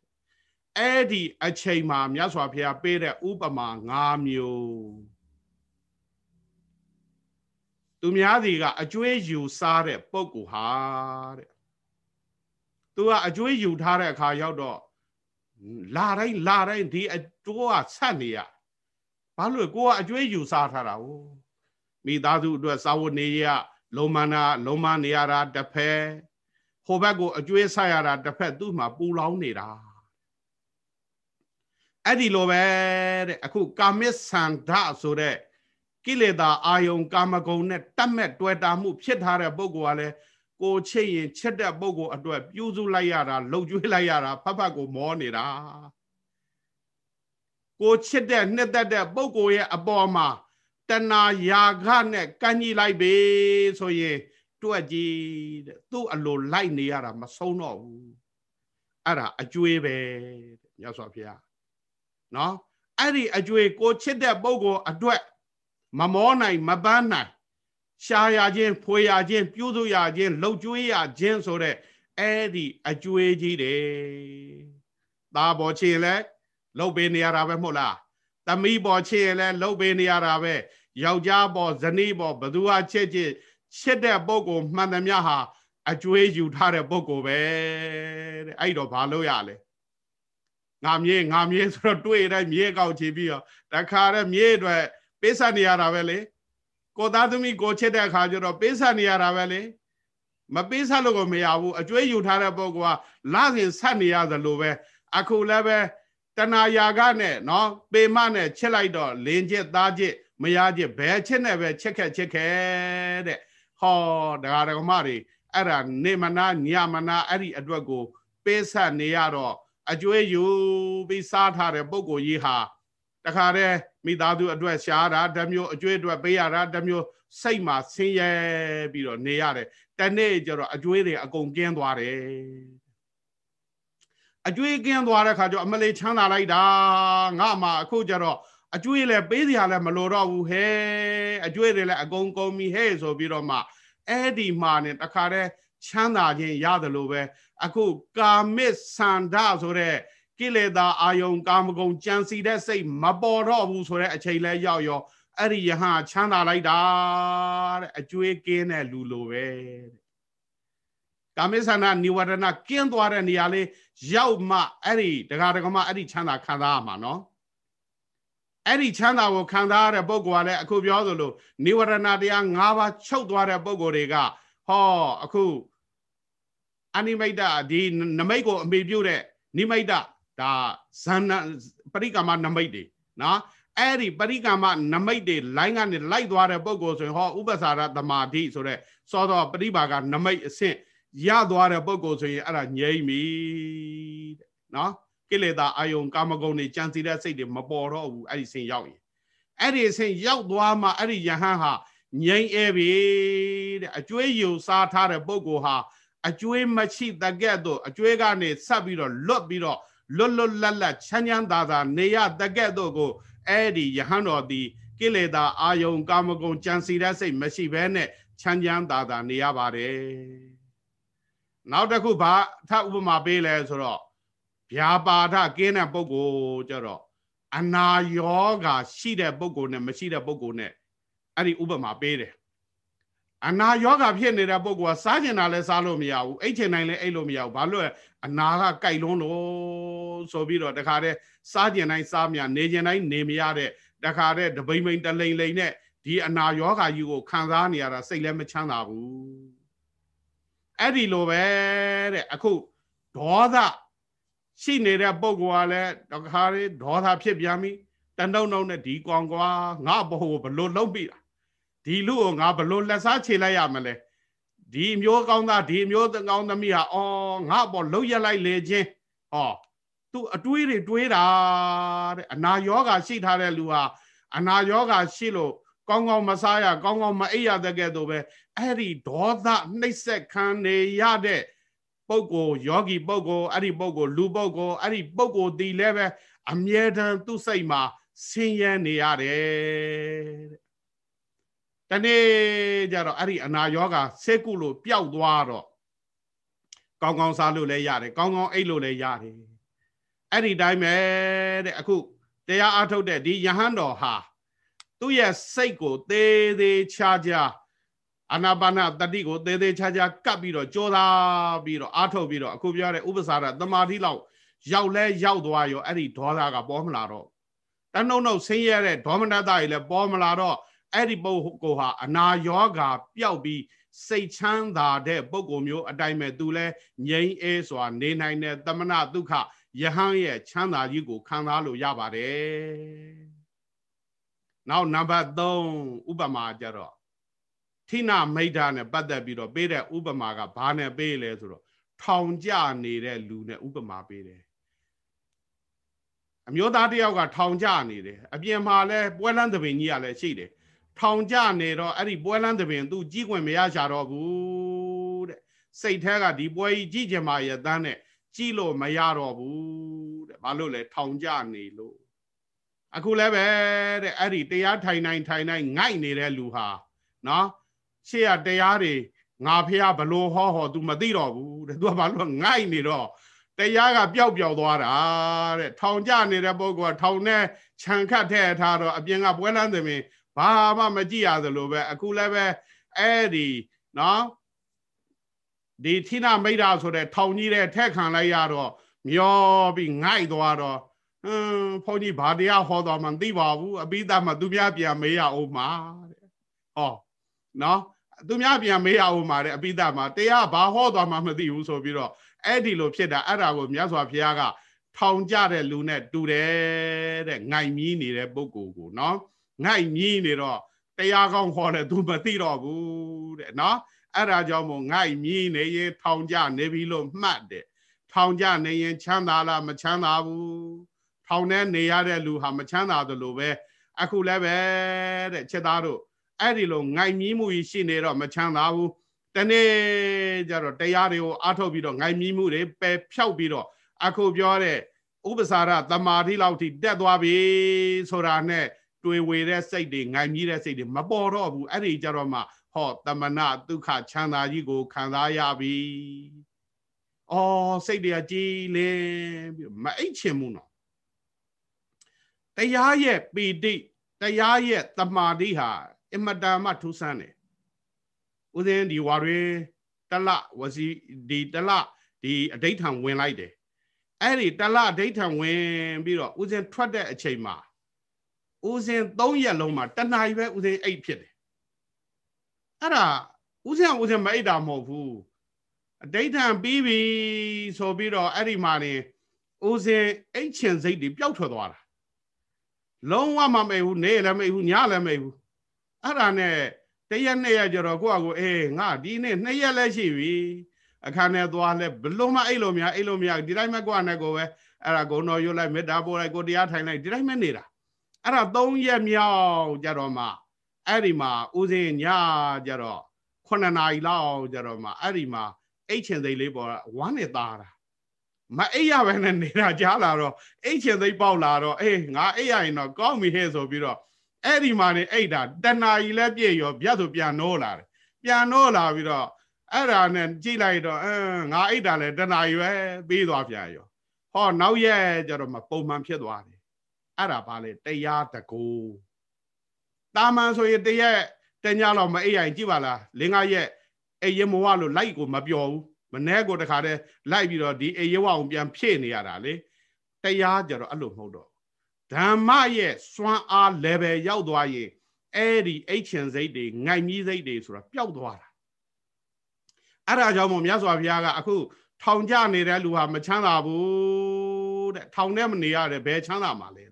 အဲ့ဒီအချိန်မှာမြတ်စွာဘုရားပေးတဲ့ဥပမာ၅မျိုး သူများစီကအကျွေးယူစားတဲ့ပုံကူဟာတဲ့သူကအကျွေးယူထားတဲ့အခါရောက်တော့လာတိုင်းလာတိုင်းဒီအတိုးကဆက်နေရဘာလို့ကိုကအကျွေးယူစားထားတာဟုတ်မိသားစုအတွက်စာဝတ်နေရလုံမနာလုံမနေရတာတစ်ဖက်ဟိုဘက်ကိုအကျွေးဆက်ရတာတစ်ဖက်သူ့မှာပူလောင်နေတာအဲ့ဒီလိုပဲတဲ့အခုကာမစ္ဆန္ဒဆိုတဲ့ ကိလေသာအာယုံကာမဂုဏ်နဲ့တတ်မဲ့တွေ့တာမှုဖြစ်ထားတဲ့ပုဂ္ဂိုလ်ကလည်းကိုချစ်ရင်ချက်တဲ့ပုဂ္ဂိုလ်အတွက်ပြုစုလိုက်ရတာလှုပ်ကြွေးလိုက်ရတာဖတ်ဖတ်ကိုမောနေတာကိုချစ်တဲ့နှစ်သက်တဲ့ပုဂ္ဂိုလ်ရဲ့အပေါ်မှာတဏှာယာခနဲ့ကန့်ကြီးလိုက်ပြီဆိုရင်တွက်ကြည့်တဲ့သူ့အလိုလိုက်နေရတာမဆုံးတော့ဘူးအဲ့ဒါအကျွေးပဲတဲ့မြတ်စွာဘုရားနော်အဲ့ဒီအကျွေးကိုချစ်တဲ့ပုဂ္ဂိုလ်အတွက် မမောနိုင်မပန်းနိုင်ရှားရခြင်းဖွေရခြင်းပြုစုရခြင်းလှုပ်ကြွေးရခြင်းဆိုတဲ့အဲ့ဒီအကျွေးကြီးတယ်သာပေါ်ချင်လဲလှုပ်ပေးနေရတာပဲမဟုတ်လားသမီးပေါ်ချစ်ရင်လည်းလှုပ်ပေးနေရတာပဲယောက်ျားပေါ်ဇနီးပေါ်ဘသူဟာချစ်ချစ်ချစ်တဲ့ပုဂ္ဂိုလ်မှန်သမျှဟာအကျွေးယူထားတဲ့ပုဂ္ဂိုလ်ပဲတဲ့အဲ့တော့ဘာလို့ရလဲငါမြေးငါမြေးဆိုတော့တွေ့တဲ့မြေးကောက်ချပြီးတော့တခါတဲ့မြေးအတွက် ပေးဆက်နေရတာပဲလေကိုသားသမီးကိုချစ်တဲ့အခါကျတော့ပေးဆက်နေရတာပဲလေမပေးဆက်လို့ကိုမရဘူးအကျွေးယူထားတဲ့ပုဂ္ဂိုလ်ကလာစဉ်ဆက်နေရသလိုပဲအခုလည်းပဲတဏှာယာကနဲ့နော်ပေမနဲ့ချစ်လိုက်တော့လင်းချစ်သားချစ်မရချစ်ဘယ်ချစ်နဲ့ပဲချစ်ခဲ့ချစ်ခဲ့တဲ့ဟောဒကာဒကမတွေအဲ့ဒါနေမနာညမနာအဲ့ဒီအတွက်ကို ပေးဆက်နေရတော့အကျွေးယူပြီးစားထားတဲ့ပုံကိုကြီးဟာတခါတည်း မိသားစုအတွက်ရှားတာတမျိုးအကျွေးအတွက်ပေးရတာတမျိုးစိတ်မှာဆင်းရဲပြီးတော့နေရတယ်တနေ့ကျတော့အကျွေးတွေအကုန်ကျင်းသွားတယ်အကျွေးကင်းသွားတဲ့ခါကျတော့အမလေးချမ်းသာလိုက်တာငါမှအခုကျတော့အကျွေးလည်းပေးစရာလည်းမလိုတော့ဘူးဟဲအကျွေးတွေလည်းအကုန်ကုန်ပြီဟဲဆိုပြီးတော့မှအဲ့ဒီမှာနေတခါတည်းချမ်းသာခြင်းရတယ်လို့ပဲအခုကာမစ္ဆန္ဒဆိုတဲ့ ကိကိလေသာအာယုံကာမဂုဏ်ကြံစီတဲ့စိတ်မပေါ်တော့ဘူးဆိုတဲ့အချိန်လဲရောက်ရောအဲ့ဒီယဟန်ချမ်းသာလိုက်တာတဲ့အကျွေးကင်းတဲ့လူလိုပဲတဲ့ကာမိသနာនិဝရဏကင်းသွားတဲ့နေရာလေးရောက်မှအဲ့ဒီဒကာဒကမအဲ့ဒီချမ်းသာခံစားရမှာနော်အဲ့ဒီချမ်းသာကိုခံစားရတဲ့ပုဂ္ဂိုလ်ကလည်းအခုပြောသလိုនិဝရဏတရား၅ပါးချုပ်သွားတဲ့ပုဂ္ဂိုလ်တွေကဟောအခုအနိမိတ်တဒီနမိတ်ကိုအမေပြုတ်တဲ့နိမိတ်တ ဒါဇန္နပရိကာမနမိတ်တွေနော်အဲ့ဒီပရိကာမနမိတ်တွေလိုင်းကနေလိုက်သွားတဲ့ပုံကိုဆိုရင်ဟောဥပ္ပစာရသမာဓိဆိုတဲ့စောသောပရိပါကနမိတ်အဆင့်ရသွားတဲ့ပုံကိုဆိုရင်အဲ့ဒါငြိမ့်ပြီတဲ့နော်ကိလေသာအာယုံကာမဂုဏ်တွေကြံစီတဲ့စိတ်တွေမပေါ်တော့ဘူးအဲ့ဒီဆင့်ရောက်ရင်အဲ့ဒီဆင့်ရောက်သွားမှအဲ့ဒီယဟန်ဟာငြိမ့်အဲပြီတဲ့အကျွေးယူစားထားတဲ့ပုံကိုဟာအကျွေးမရှိတကဲ့သို့အကျွေးကနေဆက်ပြီးတော့လွတ်ပြီးတော့ လွတ်လွတ်လပ်လပ်ချမ်းချမ်းသာသာနေရတကဲ့သို့ကိုအဲ့ဒီယဟန်တော်သည်ကိလေသာအာယုံကာမဂုဏ်ကြံစီတဲ့စိတ်မရှိဘဲနဲ့ချမ်းချမ်းသာသာနေရပါတယ်နောက်တစ်ခုဘာထဥပမာပေးလဲဆိုတော့ဗျာပါဒကင်းတဲ့ပုဂ္ဂိုလ်ကြတော့အနာယောဂါရှိတဲ့ပုဂ္ဂိုလ်နဲ့မရှိတဲ့ပုဂ္ဂိုလ်နဲ့အဲ့ဒီဥပမာပေးတယ် အနာယောဂဖြစ်နေတဲ့ပုဂ္ဂိုလ်ကစားကျင်တာလည်းစားလို့မရဘူးအိတ်ချင်တိုင်းလည်းအိတ်လို့မရဘူးဘာလို့လဲအနာကကြိုက်လုံးလို့ဆိုပြီးတော့တခါတည်းစားကျင်တိုင်းစားမရနေကျင်တိုင်းနေမရတဲ့တခါတည်းတပိမ့်မိန်တလိန်လိန်နဲ့ဒီအနာယောဂကြီးကိုခံစားနေရတာစိတ်လည်းမချမ်းသာဘူးအဲ့ဒီလိုပဲတဲ့အခုဒေါသရှိနေတဲ့ပုဂ္ဂိုလ်ကလည်းတခါတည်းဒေါသဖြစ်ပြန်ပြီတနှုံနှုံနဲ့ဒီကောင်ကွာငါဘ ਹੁ ဘလို့လုံးပြီလား ဒီလူကိုငါဘလို့လက်စားခြေလိုက်ရမလဲဒီမျိုးကောင်းသားဒီမျိုးကောင်းသမီးဟာအော်ငါပေါ်လှုပ်ရက်လိုက်လေချင်းဟောသူအတွေးတွေတွေးတာတဲ့အနာယောဂါရှိထားတဲ့လူဟာအနာယောဂါရှိလို့ကောင်းကောင်းမစားရကောင်းကောင်းမအိပ်ရတဲ့ကဲ့သို့ပဲအဲ့ဒီဒေါသနှိပ်စက်ခံနေရတဲ့ပုဂ္ဂိုလ်ယောဂီပုဂ္ဂိုလ်အဲ့ဒီပုဂ္ဂိုလ်လူပုဂ္ဂိုလ်အဲ့ဒီပုဂ္ဂိုလ်ဒီလည်းပဲအမြဲတမ်းသူ့စိတ်မှာဆင်းရဲနေရတယ်တဲ့ တနေ့ကျတော့အဲ့ဒီအနာယောဂါဆေးကုလို့ပျောက်သွားတော့ကောင်းကောင်းစားလို့လည်းရတယ်ကောင်းကောင်းအိပ်လို့လည်းရတယ်အဲ့ဒီတိုင်းပဲတဲ့အခုတရားအားထုတ်တဲ့ဒီယဟန်တော်ဟာသူ့ရဲ့စိတ်ကိုသေးသေးချာချာအာနာပါနတတိကိုသေးသေးချာချာကပ်ပြီးတော့ကြောသားပြီးတော့အားထုတ်ပြီးတော့အခုပြောတဲ့ဥပ္ပစာရတမာတိလောက်ရောက်လဲရောက်သွားရောအဲ့ဒီဒေါသကပေါ်မလာတော့တနှုံနှုံဆင်းရဲတဲ့ဒေါမနတကြီးလည်းပေါ်မလာတော့ အဲ့ဒီပုဂ္ဂိုလ်ဟာအနာယောဂါပျောက်ပြီးစိတ်ချမ်းသာတဲ့ပုဂ္ဂိုလ်မျိုးအတိုင်းပဲသူလဲငြိမ်းအေးစွာနေနိုင်တဲ့တမနာဒုက္ခယဟန်ရဲ့ချမ်းသာကြီးကိုခံစားလို့ရပါတယ်။နောက်နံပါတ်3ဥပမာကြတော့ထိနာမိတ်တာနဲ့ပတ်သက်ပြီးတော့ပေးတဲ့ဥပမာကဘာနဲ့ပေးလဲဆိုတော့ထောင်ကြနေတဲ့လူနဲ့ဥပမာပေးတယ်အမျိုးသားတယောက်ကထောင်ကြနေတယ်အပြင်မှာလဲပွဲလန်းသပင်ကြီးကလည်းရှိတယ် ထောင်ကြနေတော့အဲ့ဒီပွဲလန်းသပင်သူကြီးခွင့်မရကြတော့ဘူးတဲ့စိတ်แท้ကဒီပွဲကြီးကြည့်ချင်မှရတန်းနဲ့ကြီးလို့မရတော့ဘူးတဲ့ဘာလို့လဲထောင်ကြနေလို့အခုလည်းပဲတဲ့အဲ့ဒီတရားထိုင်နိုင်ထိုင်နိုင်ငိုက်နေတဲ့လူဟာနော်ရှေ့ကတရားတွေငါဖះဘလို့ဟောဟော तू မသိတော့ဘူးတဲ့ तू ကဘာလို့ငိုက်နေတော့တရားကပျောက်ပျောက်သွားတာတဲ့ထောင်ကြနေတဲ့ပုဂ္ဂိုလ်ကထောင်နဲ့ခြံခတ်ထဲထားတော့အပြင်ကပွဲလန်းသမင် ဘာမှမကြည့်ရသလိုပဲအခုလည်းပဲအဲ့ဒီနော်ဒီထိနာမိတ်တာဆိုတဲ့ထောင်ကြီးတဲ့ထက်ခံလိုက်ရတော့မျောပြီးငိုက်သွားတော့ဟွန်းဘုန်းကြီးဘာတရားဟောတော်မှမသိပါဘူးအပိဓာမှသူများပြန်မေးရအောင်မှာတဲ့ဟောနော်သူများပြန်မေးရအောင်မှာတဲ့အပိဓာမှတရားဘာဟောတော်မှမသိဘူးဆိုပြီးတော့အဲ့ဒီလိုဖြစ်တာအဲ့ဒါကိုမြတ်စွာဘုရားကထောင်ကြတဲ့လူနဲ့တူတယ်တဲ့ငိုက်မြီးနေတဲ့ပုဂ္ဂိုလ်ကိုနော် ငိုက်မြီးနေတော့တရားကောင်းဟောတယ်သူမသိတော့ဘူးတဲ့နော်အဲ့ဒါကြောင့်မို့ငိုက်မြီးနေရင်ထောင်ကြနေပြီလို့မှတ်တယ်ထောင်ကြနေရင်ချမ်းသာလားမချမ်းသာဘူးထောင်ထဲနေရတဲ့လူဟာမချမ်းသာသလိုပဲအခုလည်းပဲတဲ့ချက်သားတို့အဲ့ဒီလိုငိုက်မြီးမှုရှိနေတော့မချမ်းသာဘူးတနေ့ကျတော့တရားတွေကိုအားထုတ်ပြီးတော့ငိုက်မြီးမှုတွေပယ်ဖြောက်ပြီးတော့အခုပြောတဲ့ဥပ္ပစာရတမာတိလောက်ထိတက်သွားပြီဆိုတာနဲ့ တွေ့ဝေတဲ့စိတ်တွေငိုင်မြည်တဲ့စိတ်တွေမပေါ်တော့ဘူးအဲ့ဒီကြတော့မှဟောတမနာဒုက္ခချမ်းသာကြီးကိုခံစားရပြီ။ဩအော်စိတ်တွေကကြည်လင်းပြီးမအိတ်ချင်ဘူးနော်တရားရဲ့ပီတိတရားရဲ့တမာတိဟာအမတန်မှထူးဆန်းတယ်ဥစဉ်ဒီဝါတွေတလဝစီဒီတလဒီအဋိဌံဝင်လိုက်တယ်အဲ့ဒီတလအဋိဌံဝင်ပြီးတော့ဥစဉ်ထွက်တဲ့အချိန်မှာ ဥစဉ်၃ရက်လုံးမှာတဏှာကြီးပဲဥစဉ်အိတ်ဖြစ်တယ်အဲ့ဒါဥစဉ်ဥစဉ်မအိတ်တာမဟုတ်ဘူးအဋိဌံပြီးပြီဆိုပြီးတော့အဲ့ဒီမှာနေဥစဉ်အိတ်ချင်စိတ်တွေပျောက်ထွက်သွားတာလုံးဝမမေ့ဘူးနေလည်းမေ့ဘူးညလည်းမေ့ဘူးအဲ့ဒါနဲ့တရက်နှစ်ရက်ကြတော့ကိုယ့်အကိုအေးငါဒီနေ့နှစ်ရက်လည်းရှိပြီအခါနဲ့သွားလဲဘလို့မအိတ်လို့များအိတ်လို့များဒီတိုင်းမဲ့ကိုယ့်နဲ့ကိုပဲအဲ့ဒါဂုံတော်ရွတ်လိုက်မေတ္တာပို့လိုက်ကိုတရားထိုင်လိုက်ဒီတိုင်းမဲ့နေတာ အဲ့ဒါ၃ရက်မြောက်ကြတော့မှအဲ့ဒီမှာဦးစင်းညကြတော့9နာရီလောက်ကြတော့မှအဲ့ဒီမှာအိတ်ချင်သိလေးပေါ်ဝမ်းနဲ့သားတာမအိပ်ရပဲနဲ့နေတာကြားလာတော့အိတ်ချင်သိပေါက်လာတော့အေးငါအိပ်ရရင်တော့ကောင်းပြီဟဲ့ဆိုပြီးတော့အဲ့ဒီမှာနေအိတ်တာတဏှာကြီးလည်းပြည့်ရောဗျတ်ဆိုပြန်နိုးလာတယ်ပြန်နိုးလာပြီးတော့အဲ့ဒါနဲ့ကြည့်လိုက်တော့အင်းငါအိတ်တာလည်းတဏှာကြီးပဲပြီးသွားပြန်ရောဟောနောက်ရက်ကျတော့မှပုံမှန်ဖြစ်သွားတယ် အဲ့ဒါဘာလဲတရားတကူတာမန်ဆိုရင်တရက်တညလောက်မအိပ်ရင်ကြည့်ပါလားလင်းငါရက်အိပ်ရမဝလို့လိုက်ကိုမပျော်ဘူးမနှဲကိုတခါတည်းလိုက်ပြီးတော့ဒီအိပ်ရဝအောင်ပြန်ဖြည့်နေရတာလေတရားကြတော့အဲ့လိုမဟုတ်တော့ဓမ္မရဲ့စွမ်းအား level ရောက်သွားရင်အဲ့ဒီအိတ်ချင်စိတ်တွေငိုက်မြီးစိတ်တွေဆိုတာပျောက်သွားတာအဲ့ဒါကြောင့်မို့မြတ်စွာဘုရားကအခု ထောင်ကြနေတဲ့လူဟာမချမ်းသာဘူးတဲ့ထောင်ထဲမနေရတယ်ဘယ်ချမ်းသာမှာလဲတဲ့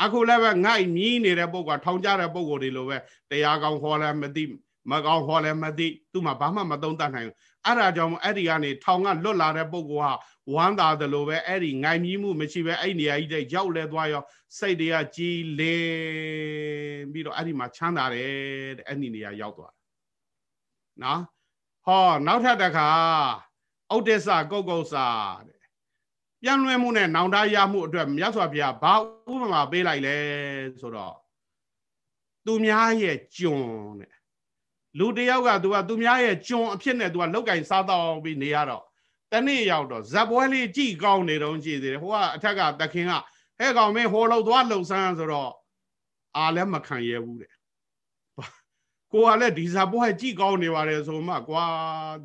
အခုလည်းပဲငိုက်မြီးနေတဲ့ပုဂ္ဂိုလ်ထောင်ကြတဲ့ပုဂ္ဂိုလ်တွေလိုပဲတရားကောင်းခေါ်လည်းမသိမကောင်းခေါ်လည်းမသိသူ့မှာဘာမှမသုံးတတ်နိုင်ဘူးအဲ့ဒါကြောင့်အဲ့ဒီကနေထောင်ကလွတ်လာတဲ့ပုဂ္ဂိုလ်ဟာဝမ်းသာတယ်လို့ပဲအဲ့ဒီငိုင်မြီးမှုမရှိပဲအဲ့နေရာကြီးတဲ့ရောက်လဲသွားရောစိတ်တွေကကြည်လင်းပြီးတော့အဲ့ဒီမှာချမ်းသာတယ်တဲ့အဲ့ဒီနေရာရောက်သွားနော်ဟောနောက်ထပ်တစ်ခါဩဒိစ္စကုတ်ကုတ်စာတဲ့ ပြန်လွှဲမှုနဲ့နောင်တရမှုအတွက်မြတ်စွာဘုရားဘာဥပမာပေးလိုက်လဲဆိုတော့သူများရဲ့ကျွန်တဲ့လူတယောက်က तू ကသူများရဲ့ကျွန်အဖြစ်နဲ့ तू ကလောက်ကင်စားတော့ပြီးနေရတော့တနေ့ရောက်တော့ဇက်ပွဲလေးကြည်ကောင်းနေတော့ကြည်သေးတယ်ဟိုကအထက်ကတခင်ကဟဲ့ကောင်မင်းဟိုလောက်သွားလှုပ်ဆန်းဆိုတော့အာလည်းမခံရဘူးတဲ့ကိုကလည်းဒီဇက်ပွဲကြည်ကောင်းနေပါတယ်ဆိုမှကွာ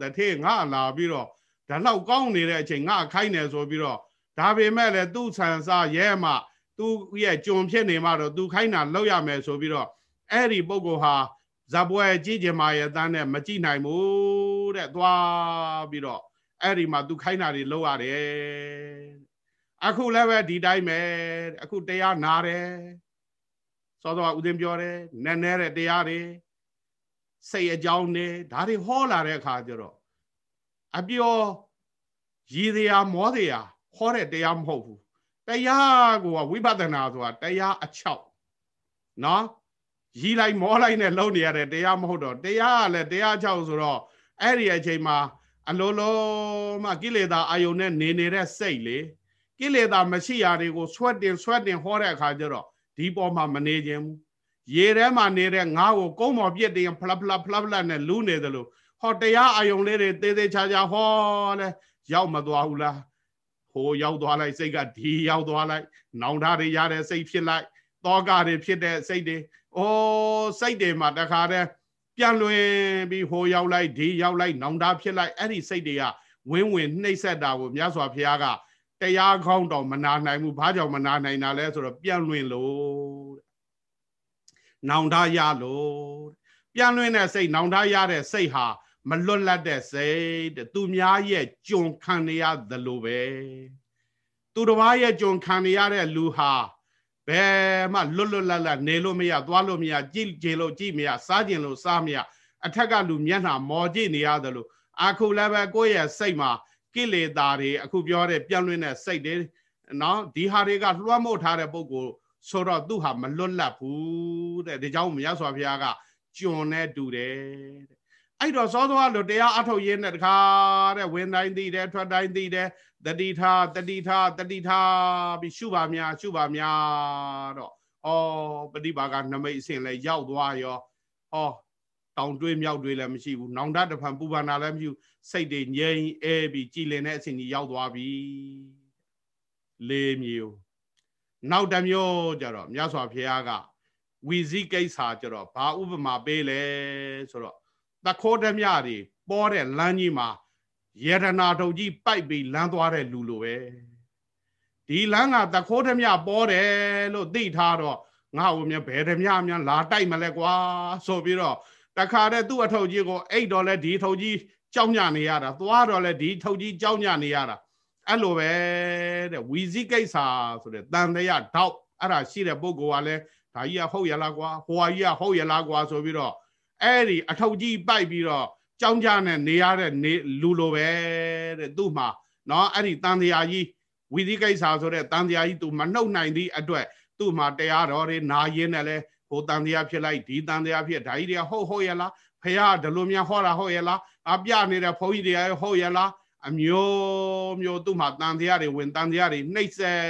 တထေငါလာပြီးတော့ဒါလောက်ကောင်းနေတဲ့အချိန်ငါခိုင်းနေဆိုပြီးတော့ ဒါပေမဲ့လည်းသူ့ဆန်စားရဲမှသူ့ရဲ့ကြုံဖြစ်နေမှတော့သူခိုင်းတာလောက်ရမယ်ဆိုပြီးတော့အဲ့ဒီပုဂ္ဂိုလ်ဟာဇပွဲကြည့်ကြမှာရဲ့တန်းနဲ့မကြည့်နိုင်ဘူးတဲ့သွားပြီးတော့အဲ့ဒီမှာသူခိုင်းတာတွေလောက်ရတယ်အခုလည်းပဲဒီတိုင်းပဲအခုတရားနာတယ်စောစောကဥစဉ်ပြောတယ်နည်းနည်းတဲ့တရားတွေစိတ်အကြောင်းတွေဒါတွေဟောလာတဲ့အခါကျတော့အပြောရည်တရားမောတရား ဟောတဲ့တရားမဟုတ်ဘူးတရားကိုဝိပဿနာဆိုတာတရားအချောက်နော်ရီးလိုက်မောလိုက်နဲ့လုံနေရတဲ့တရားမဟုတ်တော့တရားကလည်းတရားချောက်ဆိုတော့အဲ့ဒီအချိန်မှာအလိုလိုမှကိလေသာအာယုန်နဲ့နေနေတဲ့စိတ်လေကိလေသာမရှိရာတွေကိုဆွတ်တင်ဆွတ်တင်ဟောတဲ့အခါကျတော့ဒီပေါ်မှာမနေခြင်းဘူးရေထဲမှာနေတဲ့ငါးကိုကုန်းပေါ်ပြစ်တင်ဖလဖလဖလဖလနဲ့လူးနေတယ်လို့ဟောတရားအာယုန်လေးတွေသေးသေးချာချာဟောလဲရောက်မသွားဘူးလားဟို ရောက်သွားလိုက်စိတ်ကဒီရောက်သွားလိုက်နောင်တတွေရတဲ့စိတ်ဖြစ်လိုက်တောကတွေဖြစ်တဲ့စိတ်တွေအိုးစိတ်တွေမှာတခါတည်းပြန်လွင်ပြီးဟိုရောက်လိုက်ဒီရောက်လိုက်နောင်တဖြစ်လိုက်အဲ့ဒီစိတ်တွေကဝင်းဝင်နှိမ့်ဆက်တာကိုမြတ်စွာဘုရားကတရားကောင်းတော့မနာနိုင်ဘူးဘာကြောင့်မနာနိုင်တာလဲဆိုတော့ပြန်လွင်လို့နောင်တရလို့ပြန်လွင်တဲ့စိတ်နောင်တရတဲ့စိတ်ဟာ မလွတ်လပ်တဲ့စိတ်တဲ့သူများရဲ့ကြုံခံရရသလိုပဲသူတစ်ပါးရဲ့ကြုံခံရရတဲ့လူဟာဘယ်မှလွတ်လွတ်လပ်လပ်နေလို့မရသွားလို့မရကြည့်ကြလို့ကြည့်မရစားကျင်လို့စားမရအထက်ကလူမျက်နှာမော်ကြည့်နေရတယ်လို့အခုလည်းပဲကိုယ့်ရဲ့စိတ်မှာကိလေသာတွေအခုပြောတဲ့ပြန့်လွင့်တဲ့စိတ်တွေနော်ဒီဟာတွေကလွှမ်းမိုးထားတဲ့ပုံကိုဆိုတော့သူ့ဟာမလွတ်လပ်ဘူးတဲ့ဒီကြောင့်မြတ်စွာဘုရားကကျွန်နဲ့တူတယ်တဲ့ အဲ့တော့စောစောလို့တရားအထုတ်ရင်းနဲ့တခါတဲ့ဝင်တိုင်းသိတယ်ထွက်တိုင်းသိတယ်တတိထားတတိထားတတိထားပြီးရှုပါများရှုပါများတော့ဩပฏิပါကနမိတ်အစဉ်လဲရောက်သွားရောဟောတောင်တွေးမြောက်တွေးလည်းမရှိဘူးနောင်တတဖန်ပူပန်တာလည်းမရှိဘူးစိတ်တွေငြိမ်အဲပြီးကြည်လင်တဲ့အချိန်ကြီးရောက်သွားပြီလေးမျိုးနောက်တစ်မျိုးကြတော့မြတ်စွာဘုရားကဝီဇိကိစ္စကြတော့ဘာဥပမာပေးလဲဆိုတော့ တခိုးဓမြတွေပေါ်တဲ့လမ်းကြီးမှာယေရနာတုတ်ကြီးပိုက်ပြီးလမ်းသွားတဲ့လူလိုပဲဒီလမ်းကတခိုးဓမြပေါ်တယ်လို့သိထားတော့ငါ့ဦးမြဘယ်ဓမြများလာတိုက်မလဲကွာဆိုပြီးတော့တခါတည်းသူ့အထုပ်ကြီးကိုအိတ်တော့လဲဒီထုပ်ကြီးကြောက်ညနေရတာသွားတော့လဲဒီထုပ်ကြီးကြောက်ညနေရတာအဲ့လိုပဲတဲ့ဝီဇိကိစ္စဆိုတဲ့တန်တရားဓာတ်အဲ့ဒါရှိတဲ့ပုဂ္ဂိုလ်ကလည်းဒါကြီးကဟုတ်ရလားကွာဟိုဟာကြီးကဟုတ်ရလားကွာဆိုပြီးတော့ အဲ့ဒီအထုပ်ကြီးပိုက်ပြီးတော့ကြောင်းကြနဲ့နေရတဲ့နေလူလိုပဲတဲ့သူ့မှာเนาะအဲ့ဒီတန်တရားကြီးဝီဇိကိစ္စဆိုတဲ့တန်တရားကြီးသူမနှုတ်နိုင်သည့်အတွက်သူ့မှာတရားတော်တွေနာရင်းနဲ့လဲဟိုတန်တရားဖြစ်လိုက်ဒီတန်တရားဖြစ်ဒါကြီးတွေကဟုတ်ဟုတ်ရလားဖះဒီလိုများဟောတာဟုတ်ရလားအပြနေတဲ့ဘုန်းကြီးတွေကဟုတ်ရလားအမျိုးမျိုးသူ့မှာတန်တရားတွေဝင်တန်တရားတွေနှိပ်စက်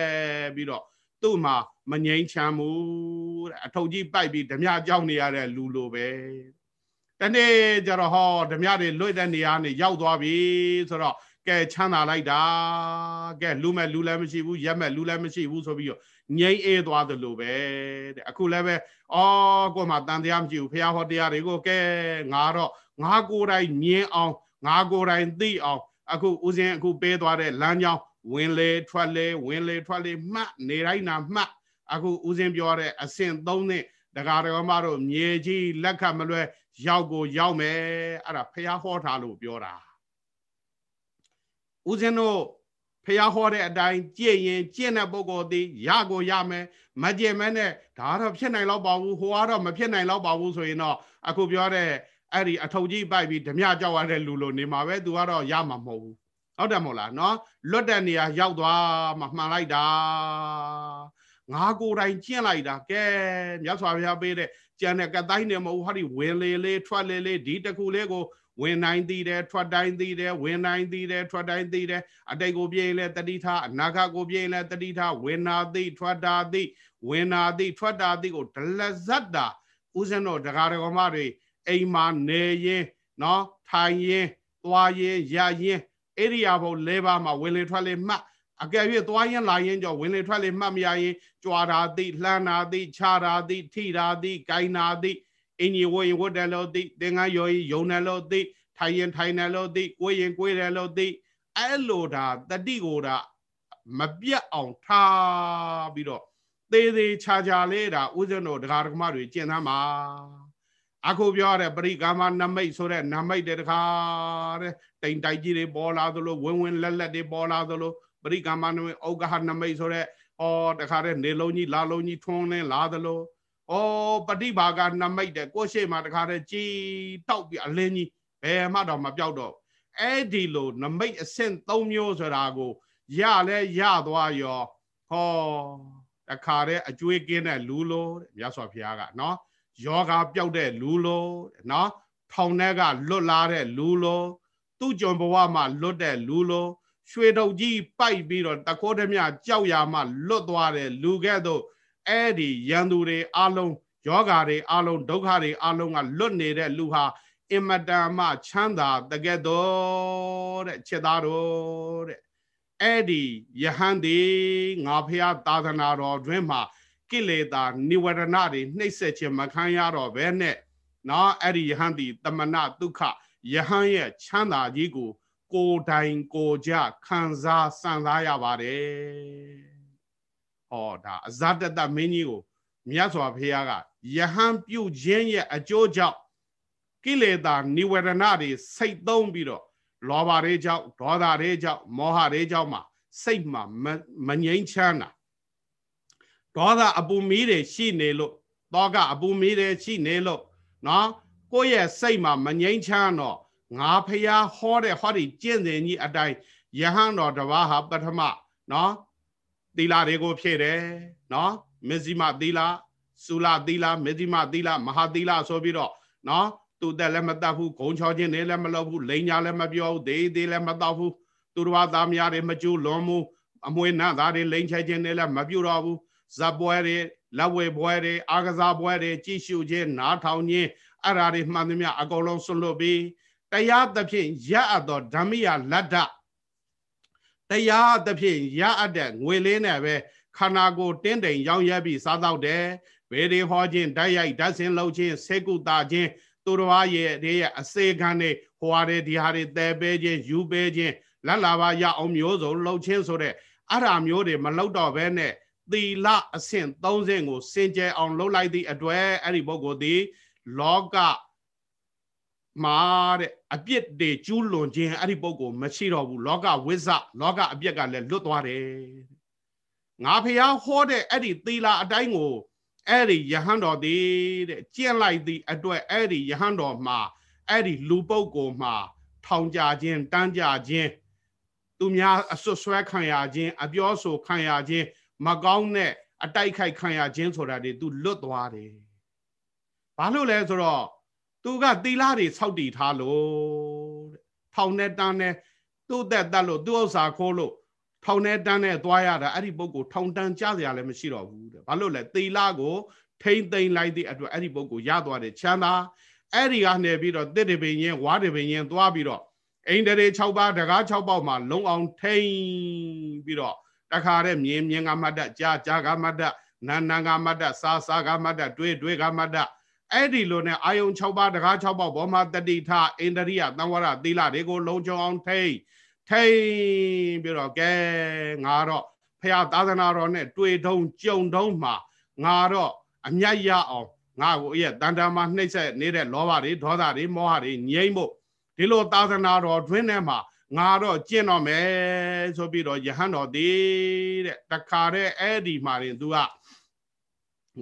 ပြီးတော့သူ့မှာမငြိမ်းချမ်းဘူးတဲ့အထုပ်ကြီးပိုက်ပြီးဓမြကြောက်နေရတဲ့လူလိုပဲ တနေ့ကျတော့ဟောဓမြတွေလွတ်တဲ့နေရာနေရောက်သွားပြီဆိုတော့ကဲချမ်းသာလိုက်တာကဲလူမဲ့လူလည်းမရှိဘူးရက်မဲ့လူလည်းမရှိဘူးဆိုပြီးတော့ငြိမ်းအေးသွားသလိုပဲတဲ့အခုလည်းပဲအော်ကိုယ်မှတန်တရားမရှိဘူးဖះဟောတရားတွေကိုကဲငါတော့ငါကိုယ်တိုင်မြင်အောင်ငါကိုယ်တိုင်သိအောင်အခုဦးဇင်းအခုပေးသွားတဲ့လမ်းကြောင်းဝင်လေထွက်လေဝင်လေထွက်လေမှတ်နေတိုင်းနာမှတ်အခုဦးဇင်းပြောတဲ့အဆင့်၃နှစ်ဒကာတော်မတို့မြေကြီးလက်ခတ်မလွဲ ရောက်ကိုရောက်မယ်အဲ့ဒါဖះဟောထားလို့ပြောတာဦးဇင်းတို့ဖះဟောတဲ့အတိုင်းကြည့်ရင်ကျင့်တဲ့ပုဂ္ဂိုလ်သည်ရကိုရမယ်မကြည့်မဲနဲ့ဒါတော့ဖြစ်နိုင်တော့ပါဘူးဟိုကတော့မဖြစ်နိုင်တော့ပါဘူးဆိုရင်တော့အခုပြောတဲ့အဲ့ဒီအထုပ်ကြီးပိုက်ပြီးဓမြကြောက်ရတဲ့လူလိုနေမှာပဲသူကတော့ရမှာမဟုတ်ဘူးဟုတ်တယ်မဟုတ်လားနော်လွတ်တဲ့နေရာရောက်သွားမှမှန်လိုက်တာငါကိုယ်တိုင်ကျင့်လိုက်တာကဲမြတ်စွာဘုရားပေးတဲ့ ကြံတဲ့ကတိုင်းနဲ့မဟုတ်ဟာဒီဝင်လေလေးထွက်လေလေးဒီတခုလေးကိုဝင်နိုင်သေးတယ်ထွက်တိုင်းသေးတယ်ဝင်နိုင်သေးတယ်ထွက်တိုင်းသေးတယ်အတိတ်ကိုပြေးလဲတတိထားအနာဂတ်ကိုပြေးလဲတတိထားဝင်နာသိထွက်တာသိဝင်နာသိထွက်တာသိကိုဒလဇတ်တာဥစဉ်တော်ဒကာဒကမတွေအိမ်မှာနေရင်နော်ထိုင်ရင်သွားရင်ရရင်ဧရိယာဘုတ်၄ပါးမှာဝင်လေထွက်လေမှတ် အကယ်၍သွားရင်လာရင်ကြောဝင်လေထွက်လေမှတ်မရရင်ကြွာတာသိလှမ်းတာသိခြားတာသိထိတာသိဂိုင်းတာသိအင်ကြီးဝရင်ဝတ်တယ်လို့သိသင်္ကန်းရော်ရင်ယုံတယ်လို့သိထိုင်ရင်ထိုင်တယ်လို့သိကိုယ်ရင်ကိုယ်တယ်လို့သိအဲ့လိုဒါတတိကိုဒါမပြတ်အောင်ထားပြီးတော့သေးသေးချာချာလေးဒါဥစဉ်တို့ဒကာဒကမတွေကျင့်သမ်းပါအခုပြောရတဲ့ပရိကာမနမိတ်ဆိုတဲ့နမိတ်တဲ့တခါတဲ့တိမ်တိုက်ကြီးတွေပေါ်လာသလိုဝင်းဝင်းလက်လက်တွေပေါ်လာသလို ပရိကာမနမိတ်ဩဃဟနမိတ်ဆိုတဲ့ဩတခါတဲ့နေလုံးကြီးလာလုံးကြီးထွန်းနေလာသလိုဩပฏิဘာကနမိတ်တဲ့ကိုရှိမှတခါတဲ့ကြီးတောက်ပြီးအလင်းကြီးဘယ်မှတော့မပြောက်တော့အဲ့ဒီလိုနမိတ်အဆင့်၃မျိုးဆိုတာကိုရလဲရသွားရောဟောတခါတဲ့အကျွေးကင်းတဲ့လူလိုတဲ့မြတ်စွာဘုရားကနော်ယောဂပျောက်တဲ့လူလိုနော်ထောင်ထဲကလွတ်လာတဲ့လူလိုသူ့ကြုံဘဝမှာလွတ်တဲ့လူလို ရွှေတုပ်ကြီးပိုက်ပြီးတော့တခိုးဓမြကြောက်ရမှလွတ်သွားတဲ့လူကဲ့သို့အဲ့ဒီရန်သူတွေအလုံးယောဂါတွေအလုံးဒုက္ခတွေအလုံးကလွတ်နေတဲ့လူဟာအင်မတန်မှချမ်းသာတကယ်တော့တဲ့ချက်သားတော်တဲ့အဲ့ဒီယဟန်ဒီငါဖះသာသနာတော်တွင်မှာကိလေသာនិဝရဏတွေနှိမ့်ဆက်ခြင်းမခံရတော့ဘဲနဲ့နော်အဲ့ဒီယဟန်ဒီတမနာဒုက္ခယဟန်ရဲ့ချမ်းသာကြီးကို ကိုယ်တိုင်ကိုကြခံစားစံစားရပါတယ်ဟောဒါအဇတတမင်းကြီးကိုမြတ်စွာဘုရားကယဟန်ပြုတ်ခြင်းရဲ့အကျိုးကြောင့်ကိလေသာនិဝရဏတွေစိတ်သုံးပြီးတော့လောဘတွေကြောင့်ဒေါသတွေကြောင့်မောဟတွေကြောင့်မှစိတ်မှာမငြိမ်းချမ်းတာဒေါသအပူမီးတွေရှိနေလို့တောကအပူမီးတွေရှိနေလို့နော်ကိုယ့်ရဲ့စိတ်မှာမငြိမ်းချမ်းတော့ ငါဖျားဟောတဲ့ဟောဒီကျင့်စဉ်ကြီးအတိုင်းယဟန်တော်တပါးဟာပထမနော်သီလတွေကိုဖြည့်တယ်နော်မဇ္ဈိမသီလသုလသီလမဇ္ဈိမသီလမဟာသီလဆိုပြီးတော့နော်သူတက်လည်းမတတ်ဘူးဂုံချောခြင်းတွေလည်းမလုပ်ဘူးလိန်ညာလည်းမပြောဘူးဒေးသေးလည်းမတော့ဘူးသူတော်ဘာသားများတွေမကျူးလွန်မှုအမွေနတ်သားတွေလိန်ချခြင်းတွေလည်းမပြုတော့ဘူးဇပွဲတွေလက်ဝဲပွဲတွေအာကစားပွဲတွေကြည့်ရှုခြင်းနားထောင်ခြင်းအဲ့ဓာတွေမှန်သမျှအကုန်လုံးဆွလွတ်ပြီး တရားသဖြင့်ရအပ်သောဓမ္မိယလတ္တတရားသဖြင့်ရအပ်တဲ့ငွေလေးနဲ့ပဲခန္ဓာကိုယ်တင်းတိမ်ရောင်းရဲပြီးစားတော့တယ်ဗေဒီဟောခြင်းဓာတ်ရိုက်ဓာတ်စင်လှုပ်ခြင်းဆေကုတာခြင်းသူတော်ဘာရဲ့တွေရဲ့အစေခံတွေဟိုဟာတွေဒီဟာတွေတဲပေးခြင်းယူပေးခြင်းလက်လာပါရအောင်မျိုးစုံလှုပ်ခြင်းဆိုတဲ့အဲ့ဓာမျိုးတွေမလှုပ်တော့ဘဲနဲ့သီလအဆင့်30ကိုစင်ကြယ်အောင်လှုပ်လိုက်သည့်အတွက်အဲ့ဒီပုဂ္ဂိုလ်သည်လောက မှာတဲ့အပြစ်တွေကျူးလွန်ခြင်းအဲ့ဒီပုဂ္ဂိုလ်မရှိတော့ဘူးလောကဝိဇ္ဇလောကအပြစ်ကလည်းလွတ်သွားတယ်ငါဖျားဟောတဲ့အဲ့ဒီသီလာအတိုင်းကိုအဲ့ဒီယဟန်တော်သည်တဲ့ကျင့်လိုက်သည့်အတွက်အဲ့ဒီယဟန်တော်မှာအဲ့ဒီလူပုဂ္ဂိုလ်မှာ ထောင်ကြခြင်းတန်းကြခြင်းသူများအဆွဆွဲခံရခြင်းအပြောဆိုခံရခြင်းမကောင်းတဲ့အတိုက်ခိုက်ခံရခြင်းဆိုတာတွေသူလွတ်သွားတယ်ဘာလို့လဲဆိုတော့ သူကသီလတွေစောက်တည်ထားလို့တဲ့ထောင်နဲ့တန်းနဲ့သူ့သက်တက်လို့သူ့ဥစ္စာခိုးလို့ထောင်နဲ့တန်းနဲ့သွားရတာအဲ့ဒီပုဂ္ဂိုလ်ထောင်တန်းကြစရာလည်းမရှိတော့ဘူးတဲ့ဘာလို့လဲသီလကိုထိမ့်သိမ့်လိုက်တဲ့အတွက်အဲ့ဒီပုဂ္ဂိုလ်ရသွားတယ်ချမ်းသာအဲ့ဒီကနေပြီးတော့တစ်တပင်ရင်ဝါတပင်ရင်သွားပြီးတော့အိန္ဒြေ6ပါးတကား6ပေါက်မှာလုံအောင်ထိမ့်ပြီးတော့တခါတဲ့မြင်မြင်ကမတ္တကြာကြာကမတ္တနာနာကမတ္တစာစာကမတ္တတွေးတွေးကမတ္တ အဲ့ဒီလိုနဲ့အာယုံ6ပါးတကား6ပေါက်ဘောမှာတတိထအိန္ဒြိယသံဝရသီလတွေကိုလုံခြုံအောင်ထိမ့်ထိန်ပြီးတော့ကဲငါတော့ဖះသာသနာတော်နဲ့တွေ့တုံးကြုံတုံးမှာငါတော့အမြတ်ရအောင်ငါကိုရဲ့တန်တမာနှိမ့်ဆက်နေတဲ့လောဘတွေဒေါသတွေမောဟတွေငြိမ့်ဖို့ဒီလိုသာသနာတော်တွင်ထဲမှာငါတော့ကျင့်တော့မယ်ဆိုပြီးတော့ယဟန်တော်သေးတဲ့တခါတဲ့အဲ့ဒီမှာရင် तू က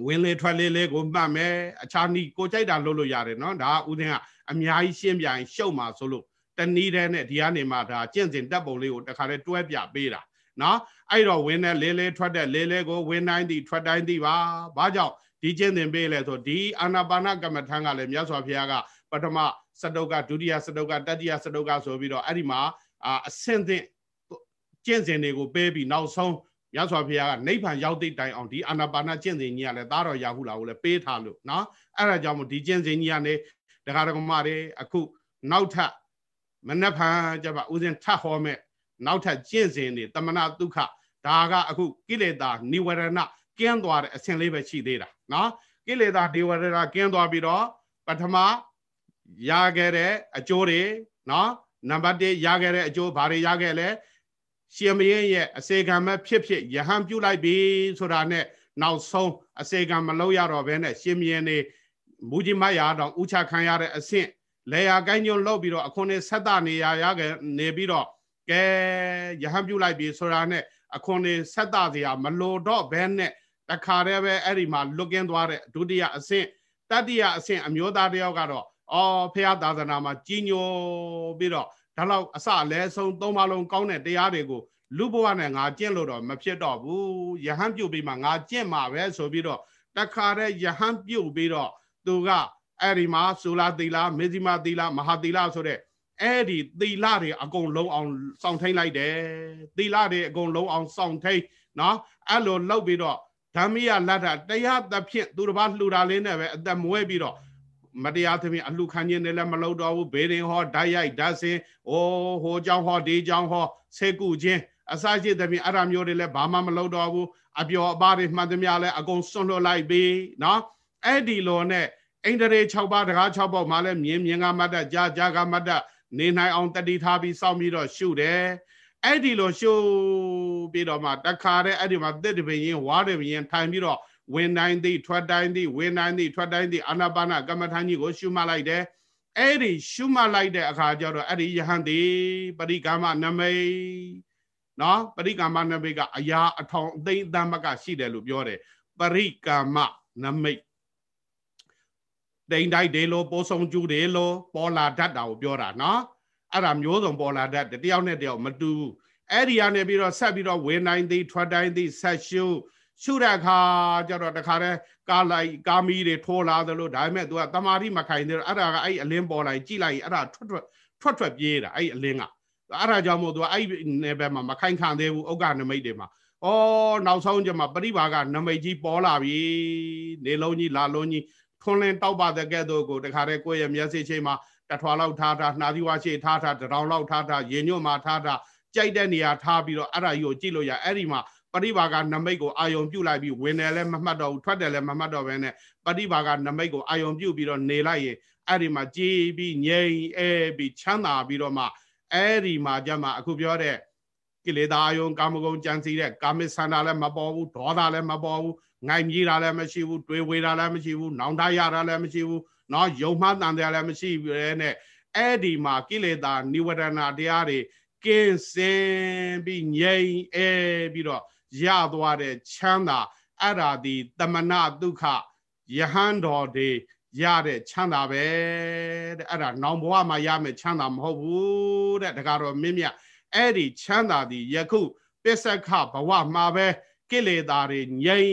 ဝင်လေထွက်လေလေးကိုမှတ်မယ်အခြားနီးကိုကြိုက်တာလုပ်လို့ရတယ်နော်ဒါဥစဉ်ကအများကြီးရှင်းပြရင်ရှုပ်မှာဆိုလို့တနည်းတဲ့နဲ့ဒီကနေမှဒါကျင့်စဉ်တက်ပုံလေးကိုတခါတည်းတွဲပြပေးတာနော်အဲ့တော့ဝင်တဲ့လေးလေးထွက်တဲ့လေးလေးကိုဝင်တိုင်းသည်ထွက်တိုင်းသည်ပါဘာကြောင့်ဒီကျင့်စဉ်ပေးလဲဆိုဒီအာနာပါနကမ္မထံကလည်းမြတ်စွာဘုရားကပထမစတုတ်ကဒုတိယစတုတ်ကတတိယစတုတ်ကဆိုပြီးတော့အဲ့ဒီမှာအဆင့်သင့်ကျင့်စဉ်တွေကိုပေးပြီးနောက်ဆုံး ရသော်ဖေကနိဗ္ဗာန်ရောက်တဲ့တိုင်အောင်ဒီအာနာပါနာကျင့်စဉ်ကြီးကလည်းသားတော်ရာဟုလာကိုလည်းပေးထားလို့နော်အဲ့ဒါကြောင့်မို့ဒီကျင့်စဉ်ကြီးကနေဒကာဒကမတွေအခုနောက်ထပ်မနှက်ဖန်ကြပါဦးစဉ်ထပ်ဟောမဲ့နောက်ထပ်ကျင့်စဉ်တွေတမနာဒုက္ခဒါကအခုကိလေသာနိဝရဏကင်းသွားတဲ့အဆင့်လေးပဲရှိသေးတာနော်ကိလေသာဒေဝရဏကင်းသွားပြီးတော့ပထမရခဲ့တဲ့အကျိုးတွေနော်နံပါတ်1ရခဲ့တဲ့အကျိုးဘာတွေရခဲ့လဲ ရှင်မင်းရဲ့အစေခံမဲ့ဖြစ်ဖြစ်ယဟန်ပြုလိုက်ပြီဆိုတာနဲ့နောက်ဆုံးအစေခံမလုပ်ရတော့ဘဲနဲ့ရှင်မင်းနေမူကြီးမရတော့ဥချခံရတဲ့အဆင့်လေယာကိုင်းညွန့်လောက်ပြီးတော့အခွန်နဲ့ဆက်တနေရရခဲ့နေပြီးတော့ကဲယဟန်ပြုလိုက်ပြီဆိုတာနဲ့အခွန်နဲ့ဆက်တစရာမလိုတော့ဘဲနဲ့တခါတည်းပဲအဲ့ဒီမှာလွတ်ကင်းသွားတဲ့ဒုတိယအဆင့်တတိယအဆင့်အမျိုးသားတယောက်ကတော့အော်ဖះသာသနာမှာကြီးညိုပြီးတော့ ဒါလောက်အစအလဲဆုံးသုံးပါလုံးကောင်းတဲ့တရားတွေကိုလူဘဝနဲ့ငါကျင့်လို့တော့မဖြစ်တော့ဘူးယဟန်ပြုတ်ပြီးမှငါကျင့်မှာပဲဆိုပြီးတော့တခါတည်းယဟန်ပြုတ်ပြီးတော့သူကအဲ့ဒီမှာဆူလာသီလာမေဇိမာသီလာမဟာသီလာဆိုတဲ့အဲ့ဒီသီလတွေအကုန်လုံးအောင်စောင့်ထိန်လိုက်တယ်သီလတွေအကုန်လုံးအောင်စောင့်ထိန်နော်အဲ့လိုလောက်ပြီးတော့ဓမ္မယလတ္ထတရားသဖြင့်သူတစ်ပါးလှူတာလေးနဲ့ပဲအသက်မွဲပြီးတော့ မတရားသဖြင့်အလှခံခြင်းနဲ့လည်းမလုပ်တော့ဘူးဘေးရင်ဟောဓာတ်ရိုက်ဓာတ်စင်အိုးဟိုเจ้าဟောဒီเจ้าဟောဆေကုခြင်းအစာရှိသဖြင့်အဲ့ဒါမျိုးတွေလည်းဘာမှမလုပ်တော့ဘူးအပျော်အပါတွေမှန်သမျှလည်းအကုန်စွန့်လွတ်လိုက်ပြီနော်အဲ့ဒီလိုနဲ့အိန္ဒြေ6ပါးတကား6ပေါက်မှလည်းမြင်မြင်ကမတ္တကြာကြာကမတ္တနေနိုင်အောင်တတိထားပြီးစောင့်ပြီးတော့ရှုတယ်အဲ့ဒီလိုရှုပြီးတော့မှတခါတည်းအဲ့ဒီမှာတစ်တပင်ရင်ဝါတယ်ပင်ရင်ထိုင်ပြီးတော့ ဝင်တိုင်းသည်ထွက်တိုင်းသည်ဝင်တိုင်းသည်ထွက်တိုင်းသည်အာနာပါနကမ္မထာကြီးကို ရှုမှတ်လိုက်တယ်အဲ့ဒီရှုမှတ်လိုက်တဲ့အခါကျတော့အဲ့ဒီယဟန်သည်ပရိကာမနမိတ်နော်ပရိကာမနမိတ်ကအရာအထောင်အသိအသမကရှိတယ်လို့ပြောတယ်ပရိကာမနမိတ်တိန်တိုက်တယ်လို့ပိုးဆောင်ကျူးတယ်လို့ပေါ်လာတတ်တာကိုပြောတာနော်အဲ့ဒါမျိုးစုံပေါ်လာတတ်တယ်တယောက်နဲ့တယောက်မတူဘူးအဲ့ဒီကနေပြီးတော့ဆက်ပြီးတော့ဝင်နိုင်သည်ထွက်တိုင်းသည်ဆက်ရှု ရှုတဲ့အခါကျတော့တခါတည်းကားလိုက်ကားမီးတွေထိုးလာသလိုဒါပေမဲ့ तू ကတမာတိမခိုင်သေးတော့အဲ့ဒါကအဲ့အလင်းပေါ်လိုက်ကြည့်လိုက်အဲ့ဒါထွက်ထွက်ထွက်ထွက်ပြေးတာအဲ့အလင်းကအဲ့ဒါကြောင့်မို့ तू ကအဲ့နယ်ဘက်မှာမခိုင်ခံသေးဘူးဥက္ကနမိတ်တွေမှာဩနောက်ဆုံးကျမှပရိပါကနမိတ်ကြီးပေါ်လာပြီနေလုံးကြီးလာလုံးကြီးထွန်းလင်းတောက်ပါတဲ့ကဲ့သို့ကိုတခါတည်းကိုယ့်ရဲ့မျက်စိချိန်မှာတထွာလောက်ထားထားနှာသီးဝါရှိထားထားတရောင်လောက်ထားထားရင်ညွတ်မှာထားထားကြိုက်တဲ့နေရာထားပြီးတော့အဲ့ဒါကြီးကိုကြည့်လို့ရအဲ့ဒီမှာပ ရိဘာကနမိတ်ကိုအာယုံပြုတ်လိုက်ပြီးဝင်တယ်လည်းမမှတ်တော့ဘူးထွက်တယ်လည်းမမှတ်တော့ဘဲနဲ့ပရိဘာကနမိတ်ကိုအာယုံပြုတ်ပြီးတော့နေလိုက်ရင်အဲ့ဒီမှာကြည်ပြီးငြိမ်အဲပြီးချမ်းသာပြီးတော့မှအဲ့ဒီမှာကြမှာအခုပြောတဲ့ကိလေသာအယုံကာမဂုဏ်ကြံစီတဲ့ကာမိဆန္ဒလည်းမပေါ်ဘူးဒေါသလည်းမပေါ်ဘူးငိုင်မြေးတာလည်းမရှိဘူးတွေးဝေးတာလည်းမရှိဘူးနောင်တရတာလည်းမရှိဘူးเนาะယုံမှတန်တရားလည်းမရှိဘူးနဲ့အဲ့ဒီမှာကိလေသာនិဝရဏတရားတွေကင်းစင်ပြီးငြိမ်အဲပြီးတော့ ရသွားတဲ့ချမ်းသာအဲ့ဒါဒီတမနာဒုက္ခယဟန်တော်တွေရတဲ့ချမ်းသာပဲတဲ့အဲ့ဒါနောင်ဘဝမှာရမယ်ချမ်းသာမဟုတ်ဘူးတဲ့ဒါကတော့မင်းမြအဲ့ဒီချမ်းသာဒီယခုပစ္စကဘဝမှာပဲကိလေသာတွေငြိမ်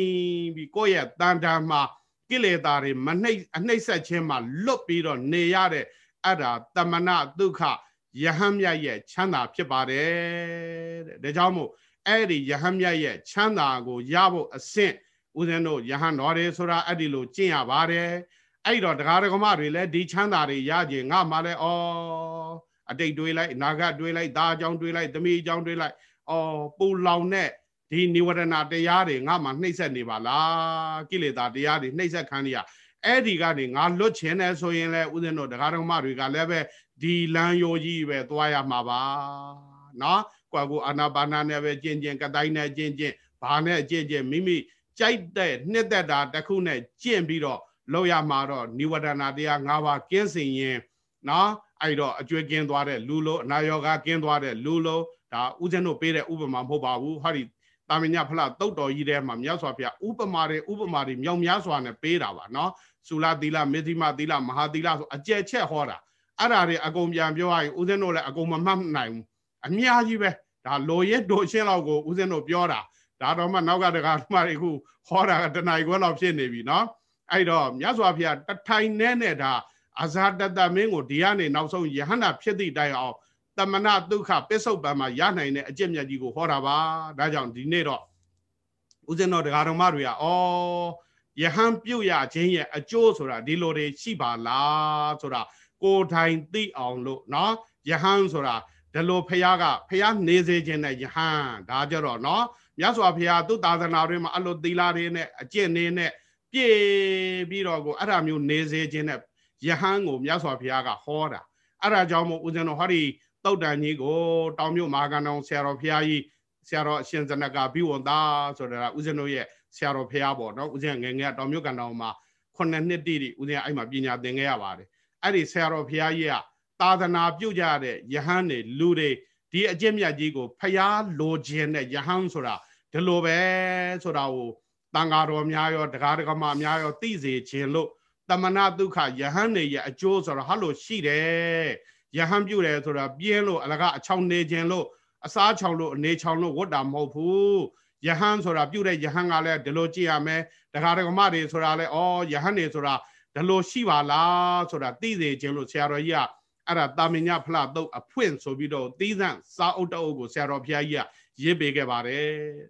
ပြီးကိုယ့်ရဲ့တန်တန်မှာကိလေသာတွေမနှိမ့်အနှိမ့်ဆက်ခြင်းမှာလွတ်ပြီးတော့နေရတဲ့အဲ့ဒါတမနာဒုက္ခယဟန်မြတ်ရဲ့ချမ်းသာဖြစ်ပါတယ်တဲ့ဒါကြောင့်မို့ အဲ့ဒီယဟန်မြတ်ရဲ့ချမ်းသာကိုရဖို့အဆင့်ဦးဇင်းတို့ယဟန်တော်တယ်ဆိုတာအဲ့ဒီလိုကျင့်ရပါတယ်အဲ့တော့တရားဓမ္မတွေလည်းဒီချမ်းသာတွေရကြငါမှလည်းဩအတိတ်တွေးလိုက်အနာဂတ်တွေးလိုက်ဒါအကြောင်းတွေးလိုက်သမီးအကြောင်းတွေးလိုက်ဩပူလောင်တဲ့ဒီនិဝရဏတရားတွေငါမှနှိမ့်ဆက်နေပါလားကိလေသာတရားတွေနှိမ့်ဆက်ခံရအဲ့ဒီကနေငါလွတ်ချင်တယ်ဆိုရင်လည်းဥစဉ်တို့တရားဓမ္မတွေကလည်းပဲဒီလမ်းရိုးကြီးပဲသွားရမှာပါနော် ကွာကိုအာနာပါနာနဲ့ပဲကျင့်ကျင့်ကတိုင်းနဲ့ကျင့်ကျင့်ဘာနဲ့ကျင့်ကျင့်မိမိကြိုက်တဲ့နှစ်သက်တာတစ်ခုနဲ့ကျင့်ပြီးတော့လောက်ရမှာတော့និဝရဏတရား၅ပါးကင်းစင်ရင်နော်အဲ့တော့အကျွေးကင်းသွားတဲ့လူလိုအနာယောဂကင်းသွားတဲ့လူလိုဒါဥစဉ်တို့ပေးတဲ့ဥပမာမဟုတ်ပါဘူးဟောဒီတာမညဖလားတုတ်တော်ကြီးထဲမှာမြတ်စွာဘုရားဥပမာတွေဥပမာတွေမြောင်များစွာနဲ့ပေးတာပါနော်စူလာသီလမေသီမသီလမဟာသီလဆိုအကျက်ချက်ဟောတာအဲ့ဒါတွေအကုန်ပြန်ပြောရရင်ဦးဇင်းတို့လည်းအကုန်မမှတ်နိုင်ဘူးအများကြီးပဲ ဒါလိုရက်တို့ရှင်းလောက်ကိုဦးဇင်းတို့ပြောတာဒါတော့မှနောက်ကတကားမှတွေခုဟောတာကတဏှာခွဲလောက်ဖြစ်နေပြီနော်အဲ့တော့မြတ်စွာဘုရားတထိုင်နဲ့နဲ့ဒါအဇာတတမင်းကိုဒီကနေနောက်ဆုံးယဟန္တာဖြစ်သည့်တိုင်အောင်တမနာဒုက္ခပစ္စုပန်မှာရနိုင်တဲ့အကျင့်မြတ်ကြီးကိုဟောတာပါဒါကြောင့်ဒီနေ့တော့ဦးဇင်းတော်တရားတော်မတွေကဩယဟန်ပြုတ်ရခြင်းရဲ့အကျိုးဆိုတာဒီလိုတွေရှိပါလားဆိုတာကိုယ်တိုင်သိအောင်လို့เนาะယဟန်ဆိုတာ ဒီလိုဖះကဖះနေစေခြင်းနဲ့ယဟန်ဒါကြတော့နော်မြတ်စွာဘုရားသူ့သာသနာတွင်မှာအလိုသီလာတွေနဲ့အကျင့်တွေနဲ့ပြည့်ပြီးတော့ကိုအဲ့ဒါမျိုးနေစေခြင်းနဲ့ယဟန်ကိုမြတ်စွာဘုရားကဟောတာအဲ့ဒါကြောင့်မို့ဦးဇင်းတော်ဟောဒီတုတ်တန်ကြီးကိုတောင်မြို့မဟာကဏ္ဍဆရာတော်ဘုရားကြီးဆရာတော်အရှင်ဇနကဘိဝန္တာဆိုတာဦးဇင်းတို့ရဲ့ဆရာတော်ဘုရားပေါ့နော်ဦးဇင်းငယ်ငယ်တောင်မြို့ကဏ္ဍမှာခုနှစ်နှစ်တိတိဦးဇင်းအဲ့မှာပညာသင်ခဲ့ရပါတယ်အဲ့ဒီဆရာတော်ဘုရားကြီးက သာသနာပြုတ်ကြတဲ့ယဟန်တွေလူတွေဒီအကျင့်မြတ်ကြီးကိုဖျားလိုခြင်းတဲ့ယဟန်ဆိုတာဒီလိုပဲဆိုတာကိုတန်ဃာတော်များရောတရားဒဂမများရောသိစေခြင်းလို့တမနာဒုက္ခယဟန်တွေရဲ့အကျိုးဆိုတော့ဟာလို့ရှိတယ်ယဟန်ပြုတယ်ဆိုတာပြင်းလို့အလကအချောင်းနေခြင်းလို့အစားချောင်းလို့အနေချောင်းလို့ဝတ်တာမဟုတ်ဘူးယဟန်ဆိုတာပြုတဲ့ယဟန်ကလည်းဒီလိုကြည့်ရမယ်တရားဒဂမတွေဆိုတာလည်းဩယဟန်တွေဆိုတာဒီလိုရှိပါလားဆိုတာသိစေခြင်းလို့ဆရာတော်ကြီးက အဲ့ဒါတာမညဖလာတုတ်အဖွင့်ဆိုပြီးတော့သီးသန့်စာအုပ်တအုပ်ကိုဆရာတော်ဘုရားကြီးကရေးပေးခဲ့ပါတယ်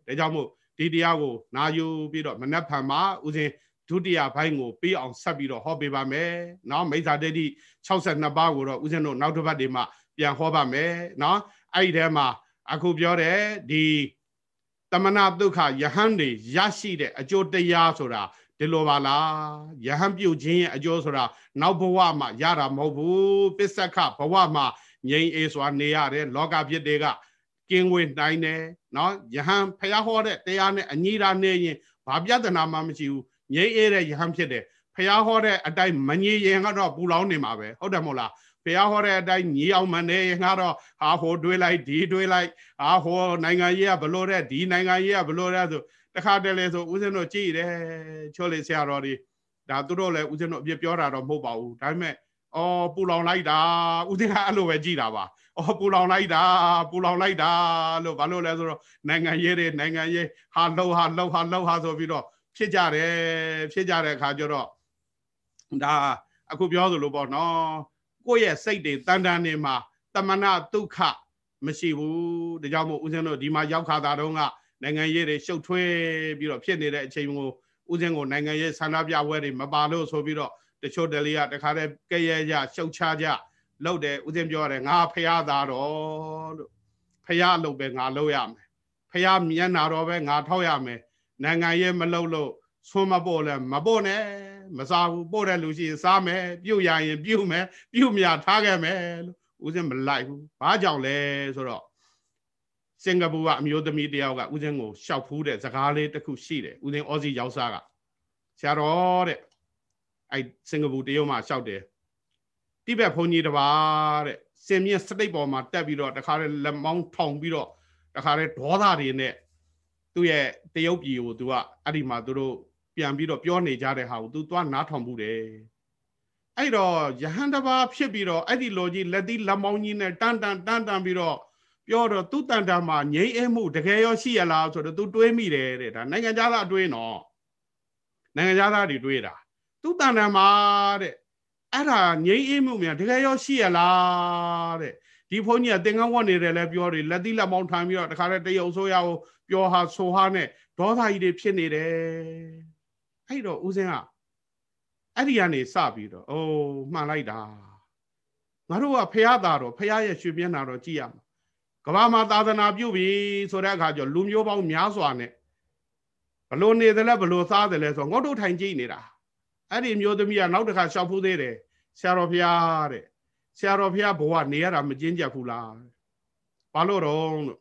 ဒါကြောင့်မို့ဒီတရားကိုနာယူပြီးတော့မနက်ဖြန်မှာဦးဇင်းဒုတိယဘိုင်းကိုပေးအောင်ဆက်ပြီးတော့ဟောပေးပါမယ်နော်မိစ္ဆာဒိဋ္ဌိ62ပါးကိုတော့ဦးဇင်းတို့နောက်တစ်ပတ်ဒီမှာပြန်ဟောပါမယ်နော်အဲ့ဒီထဲမှာအခုပြောတယ်ဒီတမနာဒုက္ခယဟန်တွေရရှိတဲ့အကျိုးတရားဆိုတာ ဒီလိုပါလားယဟန်ပြုတ်ခြင်းရဲ့အကျိုးဆိုတာနောက်ဘဝမှာရတာမဟုတ်ဘူးပစ္စကဘဝမှာငြိမ်အေးစွာနေရတယ်လောကဖြစ်တွေကကင်းဝေးနိုင်တယ်နော်ယဟန်ဖះဟောတဲ့တရားနဲ့အညီတာနေရင်ဘာပြဿနာမှမရှိဘူးငြိမ်အေးတဲ့ယဟန်ဖြစ်တယ်ဖះဟောတဲ့အတိုင်းမငြိရင်ကတော့ပူလောင်နေမှာပဲဟုတ်တယ်မို့လားဘုရားဟောတဲ့အတိုင်းညီအောင်မနေငါတော့ဟာဟိုတွေးလိုက်ဒီတွေးလိုက်ဟာဟိုနိုင်ငံရေးကဘလို့တဲ့ဒီနိုင်ငံရေးကဘလို့တဲ့ဆို တခါတလေဆိုဦးဇင်းတို့ကြည်တယ်ချို့လေဆရာတော်တွေဒါသူတို့လည်းဦးဇင်းတို့အပြစ်ပြောတာတော့မဟုတ်ပါဘူးဒါပေမဲ့အော်ပူလောင်လိုက်တာဦးဇင်းကအဲ့လိုပဲကြည်တာပါအော်ပူလောင်လိုက်တာပူလောင်လိုက်တာလို့ဘာလို့လဲဆိုတော့နိုင်ငံရေးတွေနိုင်ငံရေးဟာလှုပ်ဟာလှုပ်ဟာလှုပ်ဟာဆိုပြီးတော့ဖြစ်ကြတယ်ဖြစ်ကြတဲ့အခါကျတော့ဒါအခုပြောသလိုပေါ့နော်ကိုယ့်ရဲ့စိတ်တွေတန်တန်နေမှာတမနာဒုက္ခမရှိဘူးဒါကြောင့်မို့ဦးဇင်းတို့ဒီမှာရောက်ခါတာတု န်းကနိုင်ငံရေးတွေရှုပ်ထွေးပြီးတော့ဖြစ်နေတဲ့အချိန်ကိုဥစဉ်ကိုနိုင်ငံရေးဆန္ဒပြပွဲတွေမပါလို့ဆိုပြီးတော့တချို့တလေကတခါတည်းကဲရဲကြရှုပ်ချကြလောက်တယ်ဥစဉ်ပြောရတယ်ငါဖះသားတော်လို့ဖះလုပ်ပဲငါလုပ်ရမယ်ဖះမျက်နာတော့ပဲငါထောက်ရမယ်နိုင်ငံရေးမလုပ်လို့ဆွမပို့လဲမပို့နဲ့မစားဘူးပို့တဲ့လူရှိရင်စားမယ်ပြုတ်ရရင်ပြုတ်မယ်ပြုတ်မြထားခဲ့မယ်လို့ဦးစင်းမလိုက်ဘူးဘာကြောင့်လဲဆိုတော့ စင်ကာပူကအမျိုးသမီးတယောက်ကဦးစင်းကိုရှောက်ဖူးတဲ့စကားလေးတစ်ခုရှိတယ်ဦးစင်းအော်စီရောက်စားကဆရာတော်တဲ့အဲ့စင်ကာပူတရုတ်မှာရှောက်တယ်တိဘက်ဘုန်းကြီးတပါးတဲ့စင်မြင့်စတိတ်ပေါ်မှာတက်ပြီးတော့တခါတည်းလက်မောင်းထောင်ပြီးတော့တခါတည်းဒေါသတွေနဲ့သူ့ရဲ့တရုတ်ပြည်ကိုသူကအဲ့ဒီမှာသူတို့ပြန်ပြီးတော့ပြောနေကြတဲ့ဟာကို तू သွားနားထောင်မှုတယ်အဲ့တော့ယဟန်တပါဖြစ်ပြီးတော့အဲ့ဒီလိုကြီးလက်သီးလက်မောင်းကြီးနဲ့တန်တန်တန်တန်ပြီးတော့ ပြောတော့သူ့တန်တန်မှာငြိမ်းအေးမှုတကယ်ရောရှိရလားဆိုတော့ तू တွေးမိတယ်တဲ့ဒါနိုင်ငံခြားသားတွေးနော်နိုင်ငံခြားသားတွေတွေးတာသူ့တန်တန်မှာတဲ့အဲ့ဒါငြိမ်းအေးမှုများတကယ်ရောရှိရလားတဲ့ဒီဘုန်းကြီးကသင်္ကန်းဝတ်နေတယ်လဲပြောတယ်လက်သီးလက်မောင်းထိုင်ပြီးတော့တခါတည်းတရုတ်ဆိုးရကိုပြောဟာဆိုဟာနဲ့ဒေါသကြီးတွေဖြစ်နေတယ်အဲ့တော့ဦးစင်းကအဲ့ဒီကနေစပြီးတော့အိုးမှန်လိုက်တာငါတို့ကဖះသားတော့ဖះရဲ့ရွှေမျက်နှာတော့ကြည့်ရမှာ ကဘာမှာသာသနာပြုပြီဆိုတဲ့အခါကျလူမျိုးပေါင်းများစွာနဲ့ဘလို့နေတယ်လဲဘလို့စားတယ်လဲဆိုငေါတို့ထိုင်ကြည့်နေတာအဲ့ဒီမျိုးသမီးကနောက်တစ်ခါရှောက်ဖူးသေးတယ်ဆရာတော်ဖះတဲ့ဆရာတော်ဖះဘဝနေရတာမကျင်းကြဘူးလားဘာလို့တော့လို့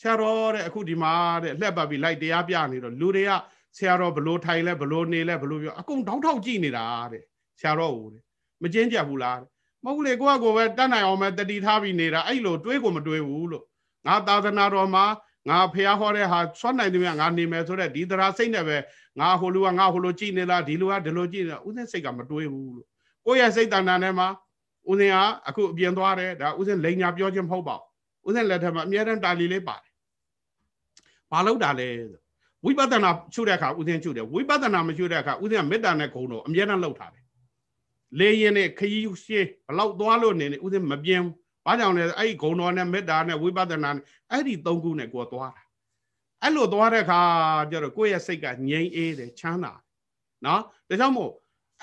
ဆရာတော်တဲ့အခုဒီမှာတဲ့လှက်ပတ်ပြီးလိုက်တရားပြနေတော့လူတွေကဆရာတော်ဘလို့ထိုင်လဲဘလို့နေလဲဘလို့ပြောအကုန်တောင်းထောက်ကြည့်နေတာတဲ့ဆရာတော်ဟိုတဲ့မကျင်းကြဘူးလား မဟုတ်လေကိုကကိုပဲတတ်နိုင်အောင်ပဲတတိထားပြီးနေတာအဲ့လိုတွေးကိုမတွေးဘူးလို့ငါသာသနာတော်မှာငါဖះဟောတဲ့ဟာဆွတ်နိုင်တယ်မြငါနေမယ်ဆိုတော့ဒီတရားစိတ်နဲ့ပဲငါဟိုလူကငါဟိုလိုကြည့်နေလားဒီလူကဒီလိုကြည့်နေတာဥစဉ်စိတ်ကမတွေးဘူးလို့ကိုယ့်ရဲ့စိတ်တဏ္ဍာနဲ့မှာဥစဉ်ကအခုအပြင်သွားတယ်ဒါဥစဉ်လိန်ညာပြောခြင်းမဟုတ်ပါဘူးဥစဉ်လက်ထက်မှာအမြဲတမ်းတာလီလေးပါတယ်ဘာလို့တာလဲဝိပဿနာရှုတဲ့အခါဥစဉ်ရှုတယ်ဝိပဿနာမရှုတဲ့အခါဥစဉ်ကမေတ္တာနဲ့ဂုဏ်တော်အမြဲတမ်းလှုပ်ထားတယ် လေရင်နဲ့ခရီးရှည်ဘလောက်သွားလို့နေနေဥစဉ်မပြင်းဘူးဘာကြောင့်လဲအဲ့ဒီဂုဏ်တော်နဲ့မေတ္တာနဲ့ဝိပဿနာနဲ့အဲ့ဒီသုံးခုနဲ့ကိုယ်သွားတာအဲ့လိုသွားတဲ့အခါကျတော့ကိုယ့်ရဲ့စိတ်ကငြိမ်အေးတယ်ချမ်းသာနော်ဒါကြောင့်မို့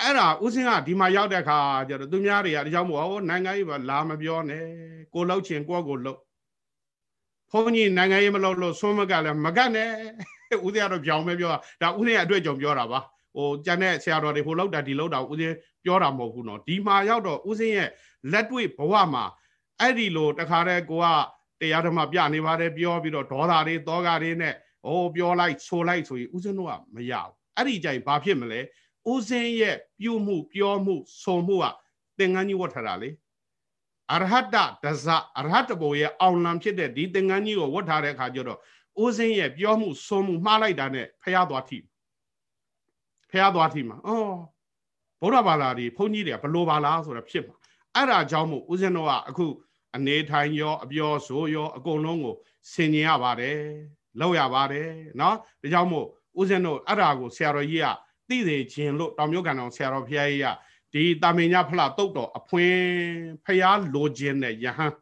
အဲ့ဒါဥစဉ်ကဒီမှာရောက်တဲ့အခါကျတော့သူများတွေကဒါကြောင့်မို့ဟောနိုင်ငံရေးပါလာမပြောနဲ့ကိုလှုပ်ချင်ကိုယ့်ကိုလှုပ်ဘုန်းကြီးနိုင်ငံရေးမလုပ်လို့ဆွမ်းမကလည်းမကတ်နဲ့ဦးဇင်းကတော့ကြောင်ပဲပြောတာဒါဦးဇင်းရဲ့အတွေ့အကြုံပြောတာပါ ဟိုကျန်တဲ့ဆရာတော်တွေဟိုလောက်တာဒီလောက်တာဦးဇင်းပြောတာမဟုတ်ဘူးနော်ဒီမှာရောက်တော့ဦးဇင်းရဲ့လက်တွေ့ဘဝမှာအဲ့ဒီလိုတခါတည်းကိုကတရားဓမ္မပြနေပါတယ်ပြောပြီးတော့ဒေါသတွေတောကတွေနဲ့ဟိုပြောလိုက်ဆိုလိုက်ဆိုရင်ဦးဇင်းတို့ကမရဘူးအဲ့ဒီကြိုင်ဘာဖြစ်မလဲဦးဇင်းရဲ့ပြုမှုပြောမှုဆိုမှုကသင်္ကန်းကြီးဝတ်ထတာလေအရဟတဒဇအရဟတဘောရဲ့အောင်လံဖြစ်တဲ့ဒီသင်္ကန်းကြီးကိုဝတ်ထားတဲ့အခါကျတော့ဦးစင်းရဲ့ပြောမှုဆိုမှုမှားလိုက်တာနဲ့ဖះသွားထိ ဖះသွားထိမှာအော်ဗုဒ္ဓဘာသာတွေဘုန်းကြီးတွေကဘလို့ပါလားဆိုတာဖြစ်မှာအဲ့ဒါကြောင့်မို့ဦးစင်းတို့ကအခုအနေထိုင်ရောအပြောဆိုရောအကုန်လုံးကိုဆင်ញင်ရပါတယ်လောက်ရပါတယ်เนาะဒါကြောင့်မို့ဦးစင်းတို့အဲ့ဒါကိုဆရာတော်ကြီးကသိစေခြင်းလို့တောင်မြို့ကန်တော်ဆရာတော်ဖះကြီးကဒီတာမင်ညဖလားတုတ်တော်အဖွင့်ဖះလိုခြင်းနဲ့ယဟန်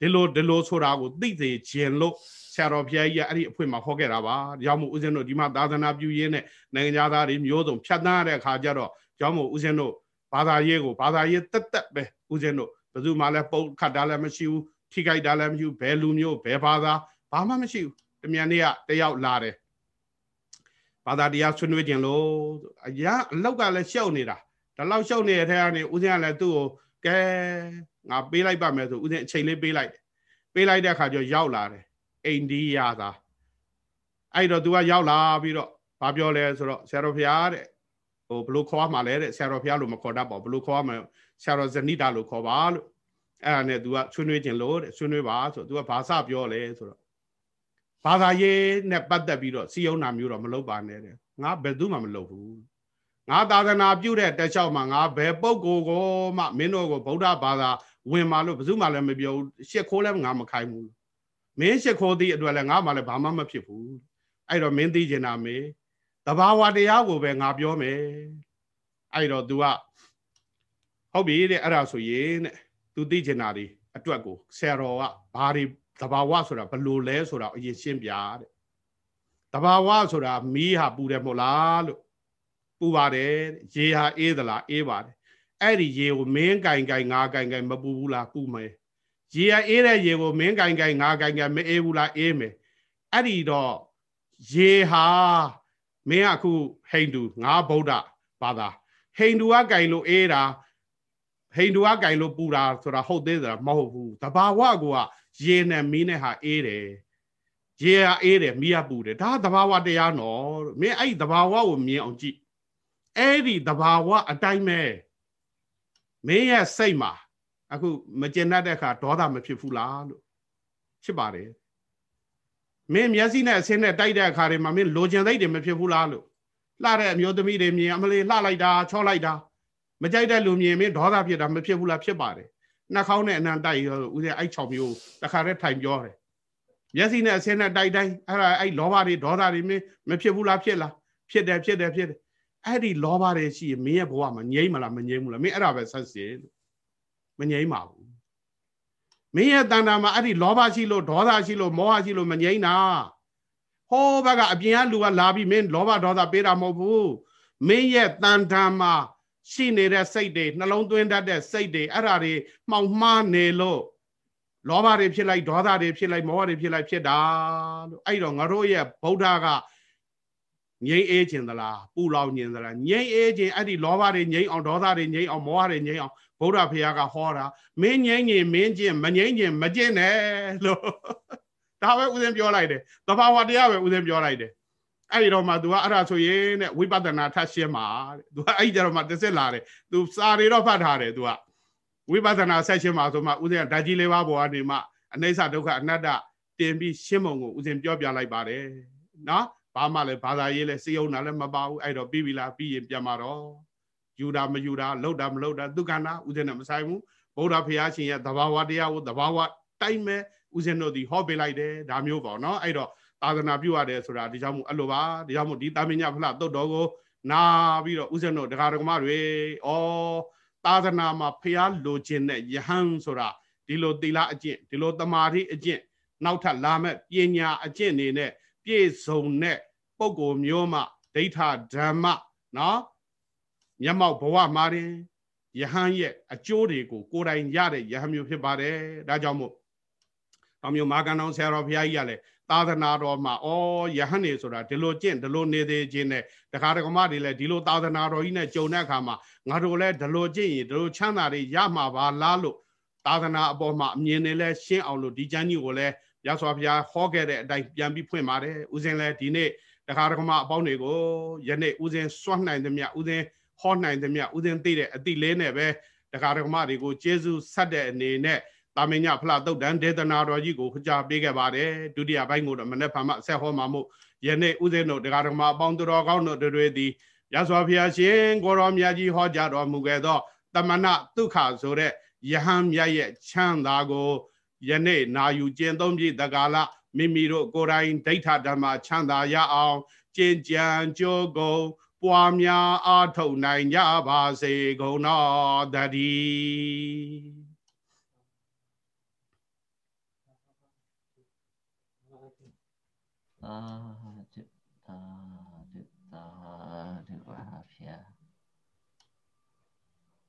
ဒီလိုဒီလိုဆိုတာကိုသိစေခြင်းလို့ ဆရာတော်ဘုရားကြီးကအဲ့ဒီအဖွင့်မှာဟောခဲ့တာပါ။ကြောင့်မို့ဦးဇင်းတို့ဒီမှာသာသနာပြုရင်းနဲ့နိုင်ငံသားတွေမျိုးစုံဖြတ်သန်းရတဲ့အခါကျတော့ကြောင့်မို့ဦးဇင်းတို့ဘာသာရေးကိုဘာသာရေးတက်တက်ပဲဦးဇင်းတို့ဘယ်သူမှလည်းပုတ်ခတ်တာလည်းမရှိဘူးထိခိုက်တာလည်းမရှိဘူးဘယ်လူမျိုးဘယ်ဘာသာဘာမှမရှိဘူးတမြန်နေ့ကတယောက်လာတယ်ဘာသာတရားဆွေးနွေးခြင်းလို့အရာအလောက်ကလည်းရှောက်နေတာဒါလောက်ရှောက်နေတဲ့ထဲကနေဦးဇင်းကလည်းသူ့ကိုကဲငါပေးလိုက်ပါမယ်ဆိုဦးဇင်းအချိန်လေးပေးလိုက်တယ်ပေးလိုက်တဲ့အခါကျရောက်လာတယ် အိန္ဒိယသာအဲ့တော့ तू ကရောက်လာပြီးတော့ဘာပြောလဲဆိုတော့ဆရာတော်ဘုရားတဲ့ဟိုဘလို့ခေါ်မှလဲတဲ့ဆရာတော်ဘုရားလို့မခေါ်တတ်ပါဘူးဘလို့ခေါ်မှဆရာတော်ဇနိတာလို့ခေါ်ပါလို့အဲ့ဒါနဲ့ तू ကဆွေးနွေးခြင်းလို့တဲ့ဆွေးနွေးပါဆို तू ကဘာစပြောလဲဆိုတော့ဘာသာရေးနဲ့ပတ်သက်ပြီးတော့စီယုံနာမျိုးတော့မလုပ်ပါနဲ့တဲ့ငါဘယ်သူမှမလုပ်ဘူးငါသာသနာပြုတဲ့တက်လျှောက်မှာငါဘယ်ပုဂ္ဂိုလ်ကိုမှမင်းတို့ကိုဗုဒ္ဓဘာသာဝင်มาလို့ဘယ်သူမှလည်းမပြောဘူးရှစ်ခိုးလည်းငါမခိုင်းဘူး မင်းရှ िख ိုးသည့်အတွက်လည်းငါမှလည်းဘာမှမဖြစ်ဘူးအဲ့တော့မင်းသိကျင်တာမေတဘာဝတရားကိုပဲငါပြောမယ်အဲ့တော့ तू ကဟုတ်ပြီတဲ့အဲ့ဒါဆိုရင်တဲ့ तू သိကျင်တာဒီအတွက်ကိုဆရာတော်ကဘာတွေတဘာဝဆိုတာဘလို့လဲဆိုတာအရင်ရှင်းပြတဲ့ တဘာဝဆိုတာမီးဟာပူတယ်မဟုတ်လားလို့ပူပါတယ်ရေဟာအေးသလားအေးပါတယ်အဲ့ဒီရေကိုမင်းကင်ကင်ငါကင်ကင်မပူဘူးလားပူမယ် ရေဟာအေးတဲ့ရေကိုမင်းကင်ကင်ငါကင်ကင်မအေးဘူးလားအေးမယ်အဲ့ဒီတော့ရေဟာမင်းအခုဟိန္ဒူငါဗုဒ္ဓဘာသာဟိန္ဒူကကင်လို့အေးတာဟိန္ဒူကကင်လို့ပူတာဆိုတာဟုတ်သေးသလားမဟုတ်ဘူးတဘာဝကရေနဲ့မီးနဲ့ဟာအေးတယ်ရေကအေးတယ်မီးကပူတယ်ဒါသဘာဝတရားနော်မင်းအဲ့ဒီသဘာဝကိုမြင်အောင်ကြည့်အဲ့ဒီသဘာဝအတိုင်းပဲမင်းရဲ့စိတ်မှာ အခုမကျင်တတ်တဲ့အခါဒေါသမဖြစ်ဘူးလားလို့ဖြစ်ပါတယ်မင်းမျက်စိနဲ့အဆင်းနဲ့တိုက်တဲ့အခါတွေမှာမင်းလိုချင်သိတွေမဖြစ်ဘူးလားလို့လှတဲ့အမျိုးသမီးတွေမြင်အမလေးလှလိုက်တာချောလိုက်တာမကြိုက်တဲ့လူမြင်မင်းဒေါသဖြစ်တာမဖြစ်ဘူးလားဖြစ်ပါတယ်နှာခေါင်းနဲ့အနံတိုက်ရောဦးဇင်းအဲ့6မျိုးတခါတည်းထိုင်ပြောတယ်မျက်စိနဲ့အဆင်းနဲ့တိုက်တိုင်းအဲ့ဒါအဲ့လောဘတွေဒေါသတွေမင်းမဖြစ်ဘူးလားဖြစ်လားဖြစ်တယ်ဖြစ်တယ်ဖြစ်တယ်အဲ့ဒီလောဘတွေရှိရင်မင်းရဲ့ဘဝမှာငြိမ့်မလားမငြိမ့်ဘူးလားမင်းအဲ့ဒါပဲဆက်စီလို့ မငြိမ့်ပါဘူးမင်းရဲ့တန်တာမှာအဲ့ဒီလောဘရှိလို့ဒေါသရှိလို့မောဟရှိလို့မငြိမ့်တာဟောဘက်ကအပြင်ကလူကလာပြီးမင်းလောဘဒေါသပေးတာမဟုတ်ဘူးမင်းရဲ့တန်တာမှာရှိနေတဲ့စိတ်တွေနှလုံးသွင်းတတ်တဲ့စိတ်တွေအဲ့ဒါတွေမှောင်မှားနေလို့လောဘတွေဖြစ်လိုက်ဒေါသတွေဖြစ်လိုက်မောဟတွေဖြစ်လိုက်ဖြစ်တာလို့အဲ့တော့ငါတို့ရဲ့ဗုဒ္ဓက ငြိမ့်အေးခြင်းသလားပူလောင်ခြင်းသလားငြိမ့်အေးခြင်းအဲ့ဒီလောဘတွေငြိမ့်အောင်ဒေါသတွေငြိမ့်အောင်မောဟတွေငြိမ့်အောင်ဗုဒ္ဓဖရာကဟောတာမင်းငြိမ့်ခြင်းမင်းခြင်းမငြိမ့်ခြင်းမကျင့်နဲ့လို့ဒါပဲဦးဇင်းပြောလိုက်တယ်သဘာဝတရားပဲဦးဇင်းပြောလိုက်တယ်အဲ့ဒီတော့မှ तू ကအဲ့ဒါဆိုရင်တဲ့ဝိပဿနာထပ်ရှင်းမှာတဲ့ तू ကအဲ့ဒီကြတော့မှတစ်စစ်လာတယ် तू စာတွေတော့ဖတ်ထားတယ် तू ကဝိပဿနာဆက်ရှင်းမှာဆိုမှဦးဇင်းကဓာကြီးလေးပါးပေါ်ကနေမှအနိစ္စဒုက္ခအနတ္တတင်ပြီးရှင်းမုံကိုဦးဇင်းပြောပြလိုက်ပါတယ်နော် ဘာမှလည်းဘာသာရေးလည်းစေယုံတာလည်းမပါဘူးအဲ့တော့ပြီးပြီလားပြီးရင်ပြန်มาတော့ယူတာမယူတာလှုပ်တာမလှုပ်တာဒုက္ခနာဦးဇင်းနဲ့မဆိုင်ဘူးဗုဒ္ဓဖရာရှင်ရဲ့သဘာဝတရားကိုသဘာဝတိုင်းမဲ့ဦးဇင်းတို့ဒီဟောပေးလိုက်တယ်ဒါမျိုးပေါ့နော်အဲ့တော့သာသနာပြုရတယ်ဆိုတာဒီကြောင့်မို့အဲ့လိုပါဒီကြောင့်မို့ဒီတာမညဖလားတုတ်တော်ကိုနာပြီးတော့ဥစ္စံတို့ဒကာဒကမတွေဩသာသနာမှာဖះလိုခြင်းနဲ့ယဟန်ဆိုတာဒီလိုသီလအကျင့်ဒီလိုတမာတိအကျင့်နောက်ထပ်လာမဲ့ပညာအကျင့်နေနဲ့ ပြည့်စုံတဲ့ပုံကိုမျိုးမှဒိဋ္ဌဓမ္မနော်မျက်မှောက်ဘဝမှာတင်ယဟန်ရဲ့အကျိုးတွေကိုကိုယ်တိုင်ရတဲ့ယဟန်မျိုးဖြစ်ပါတယ်ဒါကြောင့်မို့တောင်မျိုးမာကန်တော်ဆရာတော်ဘုရားကြီးကလည်းသာသနာတော်မှာဩယဟန်နေဆိုတာဒီလိုကျင့်ဒီလိုနေသေးခြင်းနဲ့တခါတကမတွေလည်းဒီလိုသာသနာတော်ကြီးနဲ့ကြုံတဲ့အခါမှာငါတို့လည်းဒီလိုကျင့်ရင်ဒီလိုချမ်းသာတွေရမှာပါလားလို့သာသနာအပေါ်မှာအမြင်နဲ့လဲရှင်းအောင်လို့ဒီကျမ်းကြီးကိုလည်း ရသော်ဘုရားဟောခဲ့တဲ့အတိုင်းပြန်ပြီးဖွင့်ပါတယ်ဥစဉ်လည်းဒီနေ့တခါတကမအပေါင်းတွေကိုယနေ့ဥစဉ်စွန့်နိုင်သမျှဥစဉ်ဟောနိုင်သမျှဥစဉ်သိတဲ့အတိလေးနဲ့ပဲတခါတကမတွေကိုကျေးဇူးဆက်တဲ့အနေနဲ့တာမညဖလားတုတ်တန်ဒေသနာတော်ကြီးကိုခကြပေးခဲ့ပါတယ်ဒုတိယပိုင်းကိုတော့မနေ့ဖာမှဆက်ဟောမှာမို့ယနေ့ဥစဉ်တို့တရားတော်မှာအပေါင်းတော်ကောင်းတို့တွေသည်ရသော်ဘုရားရှင်ကိုရောမြတ်ကြီးဟောကြားတော်မူခဲ့သောတမနာဒုက္ခဆိုတဲ့ယဟန်မြတ်ရဲ့ချမ်းသာကို ယနေ့နာယူကျင့်သုံးပြည့်တကာလမိမိတို့ကိုယ်တိုင်ဒိဋ္ဌဓမ္မချမ်းသာရအောင်ကျင့်ကြံကြိုးကုန်ပွားများအားထုတ်နိုင်ကြပါစေကုန်တော်တည်းသာသာ